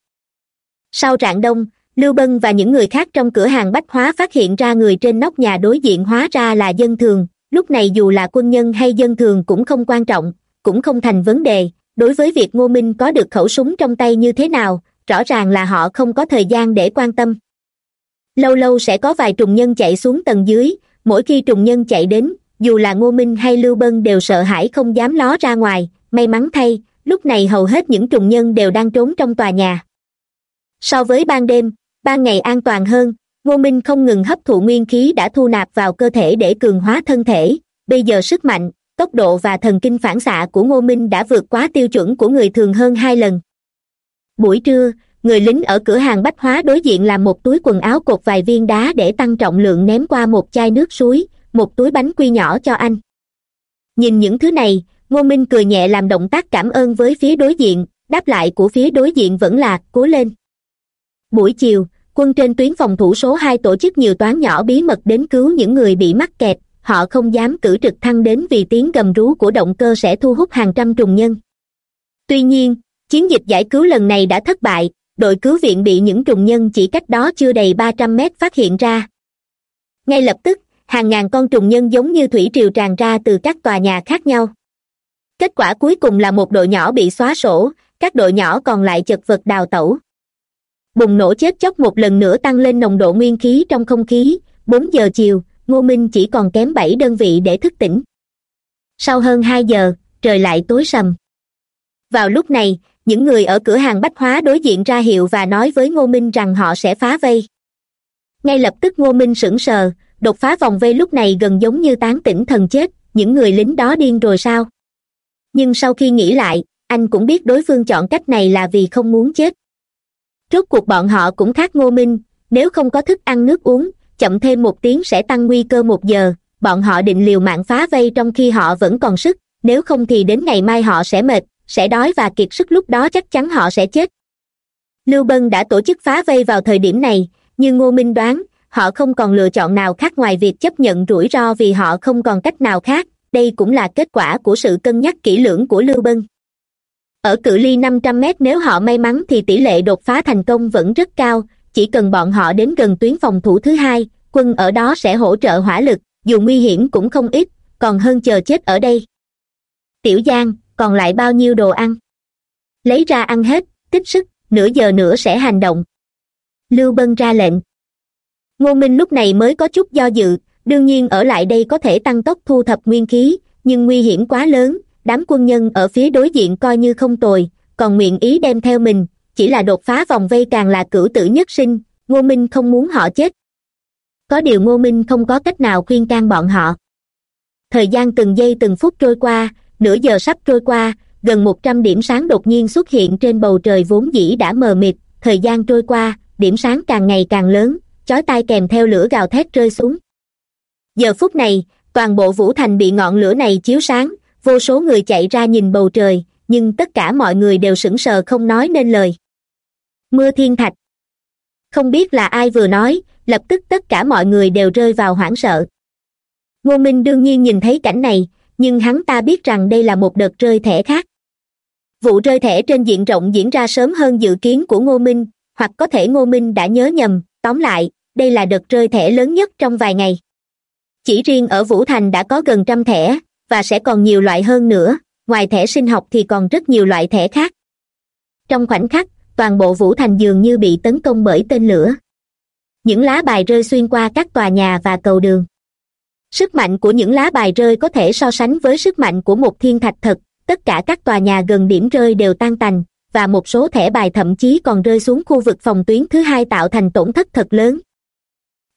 Sau rạng đông, lưu bân và những người khác trong cửa hàng bách hóa phát hiện ra người trên nóc nhà đối diện hóa ra là dân thường lúc này dù là quân nhân hay dân thường cũng không quan trọng, cũng không thành vấn đề. Đối với việc ngô minh có được khẩu súng trong tay như thế nào, rõ ràng là họ không có thời gian để quan tâm. Lâu lâu sẽ có vài trùng nhân chạy xuống tầng dưới, mỗi khi trùng nhân chạy đến, dù là ngô minh hay lưu bân đều sợ hãi không dám ló ra ngoài, may mắn thay, lúc này hầu hết những trùng nhân đều đang trốn trong tòa nhà. So với ban đêm, ban ngày an toàn hơn ngô minh không ngừng hấp thụ nguyên khí đã thu nạp vào cơ thể để cường hóa thân thể. Bây giờ sức mạnh, tốc độ và thần kinh phản xạ của ngô minh đã vượt quá tiêu chuẩn của người thường hơn hai lần. Buổi trưa, người lính ở cửa hàng bách hóa đối diện làm một túi quần áo cột vài viên đá để tăng trọng lượng ném qua một chai nước suối, một túi bánh quy nhỏ cho anh. Nhìn những thứ này, ngô minh cười nhẹ làm động tác cảm ơn với phía đối diện, đáp lại của phía đối diện vẫn là cố lên. Buổi chiều quân trên tuyến phòng thủ số hai tổ chức nhiều toán nhỏ bí mật đến cứu những người bị mắc kẹt, họ không dám cử trực thăng đến vì tiếng gầm rú của động cơ sẽ thu hút hàng trăm trùng nhân. Tuy nhiên, chiến dịch giải cứu lần này đã thất bại, đội cứu viện bị những trùng nhân chỉ cách đó chưa đầy ba trăm mét phát hiện ra. Ngay lập tức, hàng ngàn con trùng nhân giống như thủy triều tràn ra từ các tòa nhà khác nhau. Kết quả cuối cùng là một đội nhỏ bị xóa sổ, các đội nhỏ còn lại chật vật đào tẩu bùng nổ chết chóc một lần nữa tăng lên nồng độ nguyên khí trong không khí. Bốn giờ chiều, ngô minh chỉ còn kém bảy đơn vị để thức tỉnh. Sau hơn hai giờ, trời lại tối sầm. Vào lúc này, những người ở cửa hàng bách hóa đối diện ra hiệu và nói với ngô minh rằng họ sẽ phá vây. Ngay lập tức ngô minh sững sờ, đột phá vòng vây lúc này gần giống như tán tỉnh thần chết, những người lính đó điên rồi sao? Nhưng sau khi nghĩ lại, anh cũng biết đối phương chọn cách này là vì không muốn chết rốt cuộc bọn họ cũng khác ngô minh. Nếu không có thức ăn nước uống, chậm thêm một tiếng sẽ tăng nguy cơ một giờ. Bọn họ định liều mạng phá vây trong khi họ vẫn còn sức. Nếu không thì đến ngày mai họ sẽ mệt, sẽ đói và kiệt sức lúc đó chắc chắn họ sẽ chết. Lưu bân đã tổ chức phá vây vào thời điểm này như ngô minh đoán, họ không còn lựa chọn nào khác ngoài việc chấp nhận rủi ro vì họ không còn cách nào khác. Đây cũng là kết quả của sự cân nhắc kỹ lưỡng của lưu bân ở cự ly năm trăm mét nếu họ may mắn thì tỷ lệ đột phá thành công vẫn rất cao, chỉ cần bọn họ đến gần tuyến phòng thủ thứ hai, quân ở đó sẽ hỗ trợ hỏa lực, dù nguy hiểm cũng không ít, còn hơn chờ chết ở đây. Tiểu giang, còn lại bao nhiêu đồ ăn? Lấy ra ăn hết, tích sức, nửa giờ nữa sẽ hành động. Lưu bân ra lệnh. Ngô minh lúc này mới có chút do dự, đương nhiên ở lại đây có thể tăng tốc thu thập nguyên khí, nhưng nguy hiểm quá lớn đám quân nhân ở phía đối diện coi như không tồi, còn nguyện ý đem theo mình, chỉ là đột phá vòng vây càng là cửu tử nhất sinh, ngô minh không muốn họ chết. Có điều ngô minh không có cách nào khuyên can bọn họ. Thời gian từng giây từng phút trôi qua, nửa giờ sắp trôi qua, gần một trăm điểm sáng đột nhiên xuất hiện trên bầu trời vốn dĩ đã mờ mịt, thời gian trôi qua, điểm sáng càng ngày càng lớn, chói tai kèm theo lửa gào thét rơi xuống. Giờ phút này, toàn bộ vũ thành bị ngọn lửa này chiếu sáng vô số người chạy ra nhìn bầu trời, nhưng tất cả mọi người đều sững sờ không nói nên lời. Mưa thiên thạch. Không biết là ai vừa nói, lập tức tất cả mọi người đều rơi vào hoảng sợ. Ngô minh đương nhiên nhìn thấy cảnh này, nhưng hắn ta biết rằng đây là một đợt rơi thẻ khác. Vụ rơi thẻ trên diện rộng diễn ra sớm hơn dự kiến của ngô minh, hoặc có thể ngô minh đã nhớ nhầm, tóm lại, đây là đợt rơi thẻ lớn nhất trong vài ngày. Chỉ riêng ở vũ thành đã có gần trăm thẻ và sẽ còn nhiều loại hơn nữa, ngoài thẻ sinh học thì còn rất nhiều loại thẻ khác. Trong khoảnh khắc, toàn bộ vũ thành dường như bị tấn công bởi tên lửa. Những lá bài rơi xuyên qua các tòa nhà và cầu đường. Sức mạnh của những lá bài rơi có thể so sánh với sức mạnh của một thiên thạch thật, tất cả các tòa nhà gần điểm rơi đều tan tành, và một số thẻ bài thậm chí còn rơi xuống khu vực phòng tuyến thứ hai tạo thành tổn thất thật lớn.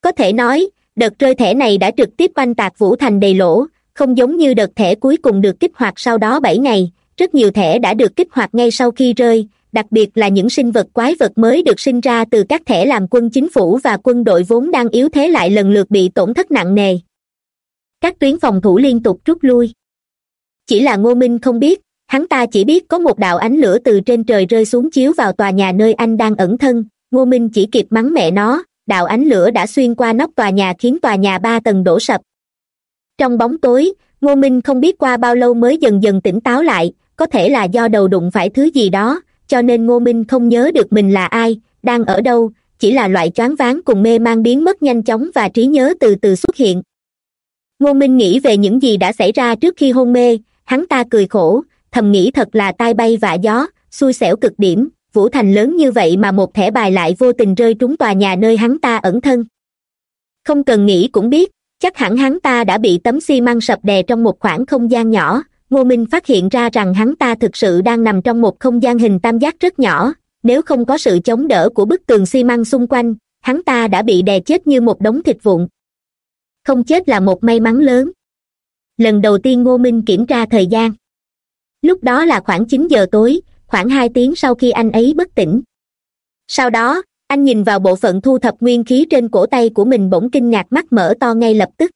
Có thể nói, đợt rơi thẻ này đã trực tiếp oanh tạc vũ thành đầy lỗ không giống như đợt thẻ cuối cùng được kích hoạt sau đó bảy ngày. Rất nhiều thẻ đã được kích hoạt ngay sau khi rơi, đặc biệt là những sinh vật quái vật mới được sinh ra từ các thẻ làm quân chính phủ và quân đội vốn đang yếu thế lại lần lượt bị tổn thất nặng nề. Các tuyến phòng thủ liên tục rút lui. Chỉ là ngô minh không biết, hắn ta chỉ biết có một đạo ánh lửa từ trên trời rơi xuống chiếu vào tòa nhà nơi anh đang ẩn thân. Ngô minh chỉ kịp mắng mẹ nó, đạo ánh lửa đã xuyên qua nóc tòa nhà khiến tòa nhà ba tầng đổ sập trong bóng tối, ngô minh không biết qua bao lâu mới dần dần tỉnh táo lại, có thể là do đầu đụng phải thứ gì đó, cho nên ngô minh không nhớ được mình là ai, đang ở đâu, chỉ là loại choáng váng cùng mê mang biến mất nhanh chóng và trí nhớ từ từ xuất hiện. Ngô minh nghĩ về những gì đã xảy ra trước khi hôn mê, hắn ta cười khổ, thầm nghĩ thật là tai bay vạ gió, xui xẻo cực điểm, vũ thành lớn như vậy mà một thẻ bài lại vô tình rơi trúng tòa nhà nơi hắn ta ẩn thân. Không cần nghĩ cũng biết chắc hẳn hắn ta đã bị tấm xi măng sập đè trong một khoảng không gian nhỏ. Ngô minh phát hiện ra rằng hắn ta thực sự đang nằm trong một không gian hình tam giác rất nhỏ. Nếu không có sự chống đỡ của bức tường xi măng xung quanh, hắn ta đã bị đè chết như một đống thịt vụn. Không chết là một may mắn lớn. Lần đầu tiên ngô minh kiểm tra thời gian. Lúc đó là khoảng chín giờ tối, khoảng hai tiếng sau khi anh ấy bất tỉnh. Sau đó anh nhìn vào bộ phận thu thập nguyên khí trên cổ tay của mình bỗng kinh ngạc mắt mở to ngay lập tức.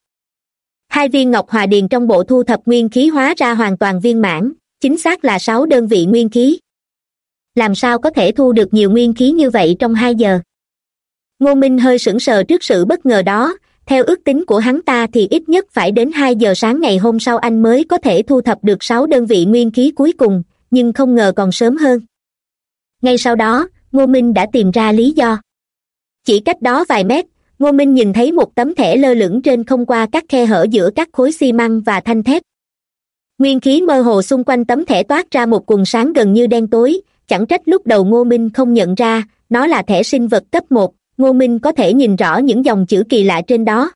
Hai viên ngọc hòa điền trong bộ thu thập nguyên khí hóa ra hoàn toàn viên mãn, chính xác là sáu đơn vị nguyên khí. Làm sao có thể thu được nhiều nguyên khí như vậy trong hai giờ? Ngô minh hơi sững sờ trước sự bất ngờ đó, theo ước tính của hắn ta thì ít nhất phải đến hai giờ sáng ngày hôm sau anh mới có thể thu thập được sáu đơn vị nguyên khí cuối cùng, nhưng không ngờ còn sớm hơn. Ngay sau đó ngô minh đã tìm ra lý do. Chỉ cách đó vài mét, ngô minh nhìn thấy một tấm thẻ lơ lửng trên không qua các khe hở giữa các khối xi măng và thanh thép. Nguyên khí mơ hồ xung quanh tấm thẻ toát ra một quần sáng gần như đen tối, chẳng trách lúc đầu ngô minh không nhận ra, nó là thẻ sinh vật cấp một, ngô minh có thể nhìn rõ những dòng chữ kỳ lạ trên đó.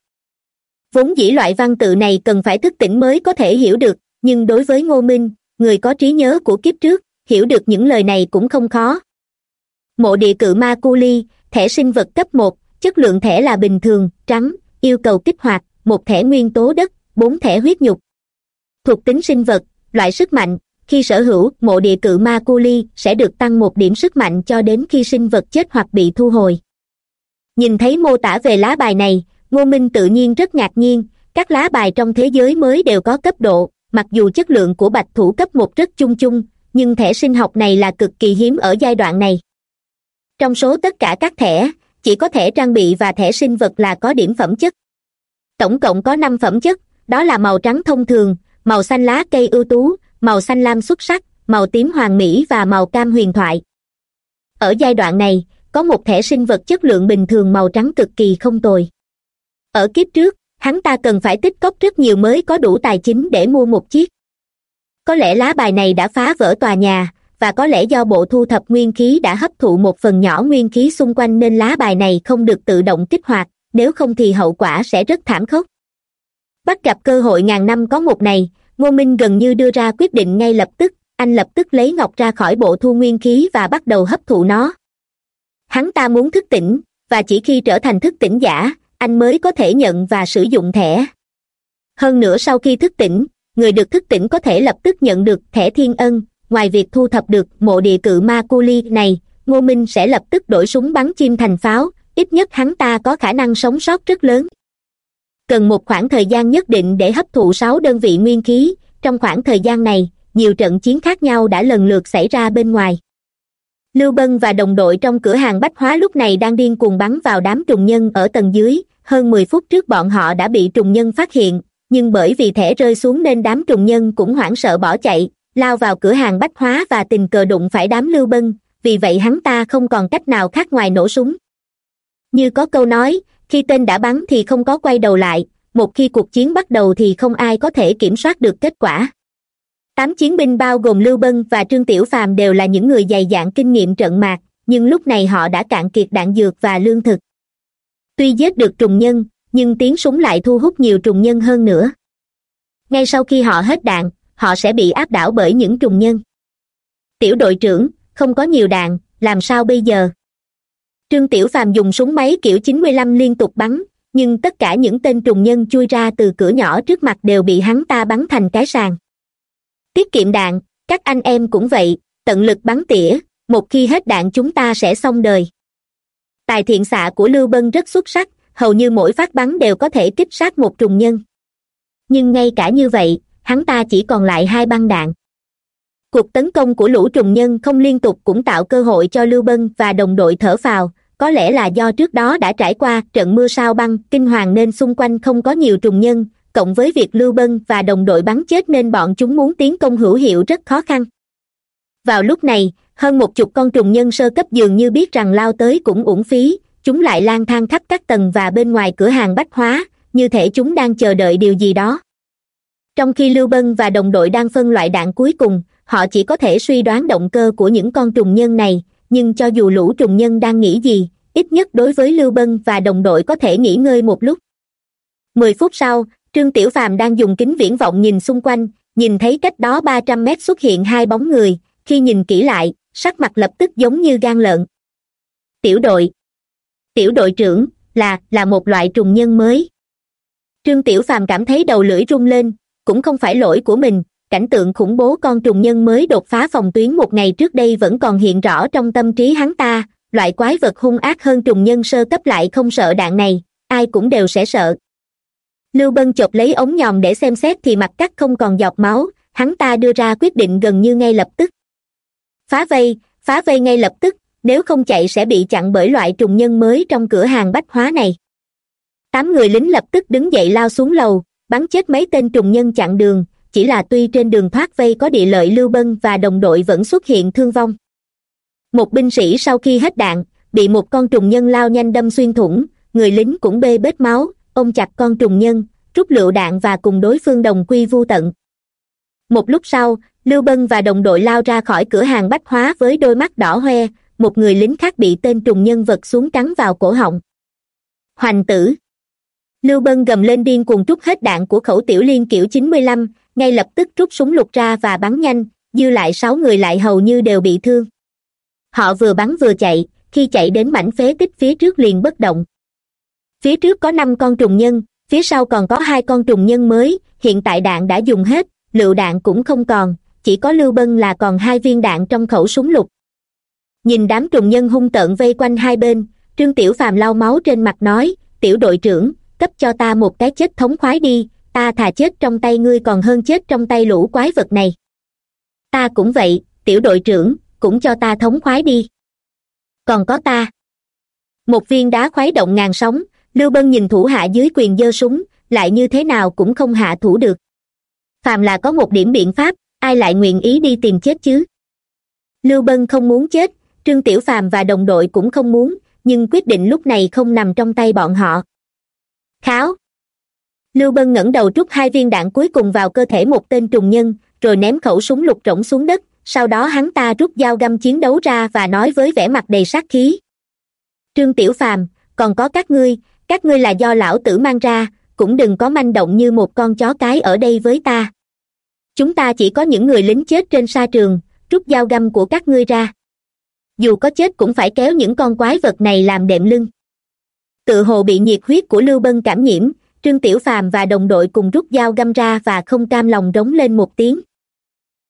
Vốn dĩ loại văn tự này cần phải thức tỉnh mới có thể hiểu được, nhưng đối với ngô minh, người có trí nhớ của kiếp trước, hiểu được những lời này cũng không khó mộ địa cự ma cu ly, thẻ sinh vật cấp một, chất lượng thẻ là bình thường, trắng, yêu cầu kích hoạt, một thẻ nguyên tố đất, bốn thẻ huyết nhục. Thuộc tính sinh vật, loại sức mạnh, khi sở hữu, mộ địa cự ma cu ly sẽ được tăng một điểm sức mạnh cho đến khi sinh vật chết hoặc bị thu hồi. Nhìn thấy mô tả về lá bài này, ngô minh tự nhiên rất ngạc nhiên, các lá bài trong thế giới mới đều có cấp độ, mặc dù chất lượng của bạch thủ cấp một rất chung chung, nhưng thẻ sinh học này là cực kỳ hiếm ở giai đoạn này trong số tất cả các thẻ, chỉ có thẻ trang bị và thẻ sinh vật là có điểm phẩm chất. Tổng cộng có năm phẩm chất, đó là màu trắng thông thường, màu xanh lá cây ưu tú, màu xanh lam xuất sắc, màu tím hoàng mỹ và màu cam huyền thoại. Ở giai đoạn này, có một thẻ sinh vật chất lượng bình thường màu trắng cực kỳ không tồi. Ở kiếp trước, hắn ta cần phải tích cóp rất nhiều mới có đủ tài chính để mua một chiếc. Có lẽ lá bài này đã phá vỡ tòa nhà và có lẽ do bộ thu thập nguyên khí đã hấp thụ một phần nhỏ nguyên khí xung quanh nên lá bài này không được tự động kích hoạt, nếu không thì hậu quả sẽ rất thảm khốc. Bắt gặp cơ hội ngàn năm có một này, ngô minh gần như đưa ra quyết định ngay lập tức, anh lập tức lấy ngọc ra khỏi bộ thu nguyên khí và bắt đầu hấp thụ nó. Hắn ta muốn thức tỉnh, và chỉ khi trở thành thức tỉnh giả, anh mới có thể nhận và sử dụng thẻ. Hơn nữa sau khi thức tỉnh, người được thức tỉnh có thể lập tức nhận được thẻ thiên ân ngoài việc thu thập được mộ địa cự ma cu li này, ngô minh sẽ lập tức đổi súng bắn chim thành pháo, ít nhất hắn ta có khả năng sống sót rất lớn. Cần một khoảng thời gian nhất định để hấp thụ sáu đơn vị nguyên khí, trong khoảng thời gian này, nhiều trận chiến khác nhau đã lần lượt xảy ra bên ngoài. Lưu bân và đồng đội trong cửa hàng bách hóa lúc này đang điên cuồng bắn vào đám trùng nhân ở tầng dưới, hơn mười phút trước bọn họ đã bị trùng nhân phát hiện, nhưng bởi vì thẻ rơi xuống nên đám trùng nhân cũng hoảng sợ bỏ chạy lao vào cửa hàng bách hóa và tình cờ đụng phải đám lưu bân, vì vậy hắn ta không còn cách nào khác ngoài nổ súng. Như có câu nói, khi tên đã bắn thì không có quay đầu lại, một khi cuộc chiến bắt đầu thì không ai có thể kiểm soát được kết quả. Tám chiến binh bao gồm lưu bân và trương tiểu phàm đều là những người dày dạn kinh nghiệm trận mạc, nhưng lúc này họ đã cạn kiệt đạn dược và lương thực. Tuy giết được trùng nhân, nhưng tiếng súng lại thu hút nhiều trùng nhân hơn nữa. Ngay sau khi họ hết đạn họ sẽ bị áp đảo bởi những trùng nhân. Tiểu đội trưởng, không có nhiều đạn làm sao bây giờ? Trương tiểu phàm dùng súng máy kiểu chín mươi lăm liên tục bắn, nhưng tất cả những tên trùng nhân chui ra từ cửa nhỏ trước mặt đều bị hắn ta bắn thành cái sàn. Tiết kiệm đạn, các anh em cũng vậy, tận lực bắn tỉa, một khi hết đạn chúng ta sẽ xong đời. Tài thiện xạ của lưu bân rất xuất sắc, hầu như mỗi phát bắn đều có thể kích sát một trùng nhân. Nhưng ngay cả như vậy hắn ta chỉ còn lại hai băng đạn. Cuộc tấn công của lũ trùng nhân không liên tục cũng tạo cơ hội cho lưu bân và đồng đội thở phào, có lẽ là do trước đó đã trải qua trận mưa sao băng, kinh hoàng nên xung quanh không có nhiều trùng nhân, cộng với việc lưu bân và đồng đội bắn chết nên bọn chúng muốn tiến công hữu hiệu rất khó khăn. Vào lúc này, hơn một chục con trùng nhân sơ cấp dường như biết rằng lao tới cũng uổng phí, chúng lại lang thang khắp các tầng và bên ngoài cửa hàng bách hóa, như thể chúng đang chờ đợi điều gì đó trong khi lưu bân và đồng đội đang phân loại đạn cuối cùng, họ chỉ có thể suy đoán động cơ của những con trùng nhân này, nhưng cho dù lũ trùng nhân đang nghĩ gì, ít nhất đối với lưu bân và đồng đội có thể nghỉ ngơi một lúc. Mười phút sau, trương tiểu phàm đang dùng kính viễn vọng nhìn xung quanh, nhìn thấy cách đó ba trăm mét xuất hiện hai bóng người, khi nhìn kỹ lại, sắc mặt lập tức giống như gan lợn. Tiểu đội. Tiểu đội trưởng, là là một loại trùng nhân mới. Trương tiểu phàm cảm thấy đầu lưỡi rung lên cũng không phải lỗi của mình. Cảnh tượng khủng bố con trùng nhân mới đột phá phòng tuyến một ngày trước đây vẫn còn hiện rõ trong tâm trí hắn ta. Loại quái vật hung ác hơn trùng nhân sơ cấp lại không sợ đạn này, ai cũng đều sẽ sợ. Lưu bân chộp lấy ống nhòm để xem xét thì mặt cắt không còn giọt máu, hắn ta đưa ra quyết định gần như ngay lập tức. Phá vây phá vây ngay lập tức, nếu không chạy sẽ bị chặn bởi loại trùng nhân mới trong cửa hàng bách hóa này. Tám người lính lập tức đứng dậy lao xuống lầu bắn chết mấy tên trùng nhân chặn đường, chỉ là tuy trên đường thoát vây có địa lợi lưu bân và đồng đội vẫn xuất hiện thương vong. Một binh sĩ sau khi hết đạn, bị một con trùng nhân lao nhanh đâm xuyên thủng, người lính cũng bê bết máu, ôm chặt con trùng nhân, rút lựu đạn và cùng đối phương đồng quy vu tận. Một lúc sau, lưu bân và đồng đội lao ra khỏi cửa hàng bách hóa với đôi mắt đỏ hoe, một người lính khác bị tên trùng nhân vật xuống cắn vào cổ họng. Hoành tử lưu bân gầm lên điên cuồng trút hết đạn của khẩu tiểu liên kiểu chín mươi lăm, ngay lập tức rút súng lục ra và bắn nhanh, dư lại sáu người lại hầu như đều bị thương. Họ vừa bắn vừa chạy, khi chạy đến mảnh phế tích phía trước liền bất động. Phía trước có năm con trùng nhân, phía sau còn có hai con trùng nhân mới, hiện tại đạn đã dùng hết, lựu đạn cũng không còn, chỉ có lưu bân là còn hai viên đạn trong khẩu súng lục. Nhìn đám trùng nhân hung tợn vây quanh hai bên, trương tiểu phàm lau máu trên mặt nói, tiểu đội trưởng cấp cho ta một cái chết thống khoái đi, ta thà chết trong tay ngươi còn hơn chết trong tay lũ quái vật này. Ta cũng vậy, tiểu đội trưởng, cũng cho ta thống khoái đi. Còn có ta. Một viên đá khoái động ngàn sóng, lưu bân nhìn thủ hạ dưới quyền giơ súng, lại như thế nào cũng không hạ thủ được. Phàm là có một điểm biện pháp, ai lại nguyện ý đi tìm chết chứ? Lưu bân không muốn chết, trương tiểu phàm và đồng đội cũng không muốn, nhưng quyết định lúc này không nằm trong tay bọn họ kháo lưu bân ngẩng đầu trút hai viên đạn cuối cùng vào cơ thể một tên trùng nhân, rồi ném khẩu súng lục rỗng xuống đất, sau đó hắn ta rút dao găm chiến đấu ra và nói với vẻ mặt đầy sát khí. Trương tiểu phàm, còn có các ngươi các ngươi là do lão tử mang ra, cũng đừng có manh động như một con chó cái ở đây với ta. Chúng ta chỉ có những người lính chết trên sa trường, rút dao găm của các ngươi ra. Dù có chết cũng phải kéo những con quái vật này làm đệm lưng tự hồ bị nhiệt huyết của lưu bân cảm nhiễm, trương tiểu phàm và đồng đội cùng rút dao găm ra và không cam lòng rống lên một tiếng.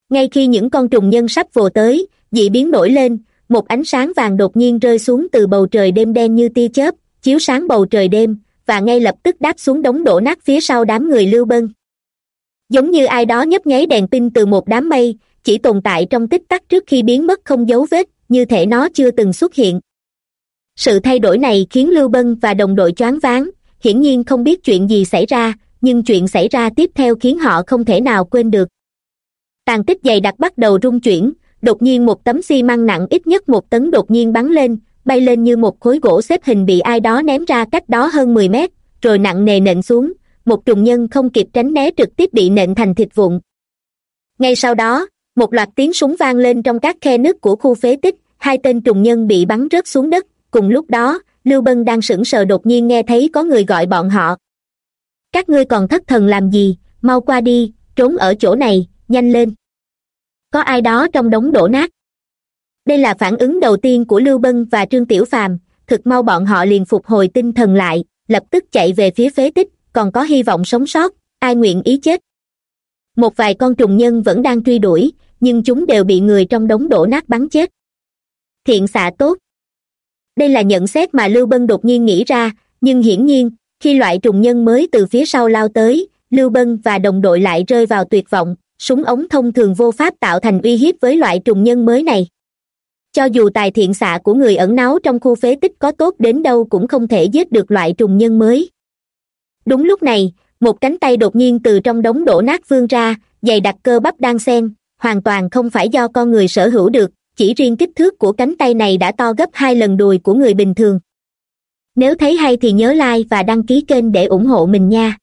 Ngay khi những con trùng nhân sắp vồ tới, dị biến nổi lên, một ánh sáng vàng đột nhiên rơi xuống từ bầu trời đêm đen như tia chớp, chiếu sáng bầu trời đêm, và ngay lập tức đáp xuống đống đổ nát phía sau đám người lưu bân. Giống như ai đó nhấp nháy đèn pin từ một đám mây, chỉ tồn tại trong tích tắc trước khi biến mất không dấu vết, như thể nó chưa từng xuất hiện sự thay đổi này khiến lưu bân và đồng đội choáng váng, hiển nhiên không biết chuyện gì xảy ra, nhưng chuyện xảy ra tiếp theo khiến họ không thể nào quên được. Tàn tích dày đặc bắt đầu rung chuyển, đột nhiên một tấm xi măng nặng ít nhất một tấn đột nhiên bắn lên, bay lên như một khối gỗ xếp hình bị ai đó ném ra cách đó hơn mười mét, rồi nặng nề nện xuống, một trùng nhân không kịp tránh né trực tiếp bị nện thành thịt vụn. Ngay sau đó, một loạt tiếng súng vang lên trong các khe nứt của khu phế tích, hai tên trùng nhân bị bắn rớt xuống đất cùng lúc đó, lưu bân đang sững sờ đột nhiên nghe thấy có người gọi bọn họ. Các ngươi còn thất thần làm gì? Mau qua đi, trốn ở chỗ này, nhanh lên. Có ai đó trong đống đổ nát? Đây là phản ứng đầu tiên của lưu bân và trương tiểu phàm. Thực mau bọn họ liền phục hồi tinh thần lại, lập tức chạy về phía phế tích, còn có hy vọng sống sót, ai nguyện ý chết? Một vài con trùng nhân vẫn đang truy đuổi, nhưng chúng đều bị người trong đống đổ nát bắn chết. Thiện xạ tốt đây là nhận xét mà lưu bân đột nhiên nghĩ ra, nhưng hiển nhiên, khi loại trùng nhân mới từ phía sau lao tới, lưu bân và đồng đội lại rơi vào tuyệt vọng, súng ống thông thường vô pháp tạo thành uy hiếp với loại trùng nhân mới này. Cho dù tài thiện xạ của người ẩn náu trong khu phế tích có tốt đến đâu cũng không thể giết được loại trùng nhân mới. Đúng lúc này, một cánh tay đột nhiên từ trong đống đổ nát vươn ra, dày đặc cơ bắp đang xen, hoàn toàn không phải do con người sở hữu được chỉ riêng kích thước của cánh tay này đã to gấp hai lần đùi của người bình thường. Nếu thấy hay thì nhớ like và đăng ký kênh để ủng hộ mình nha.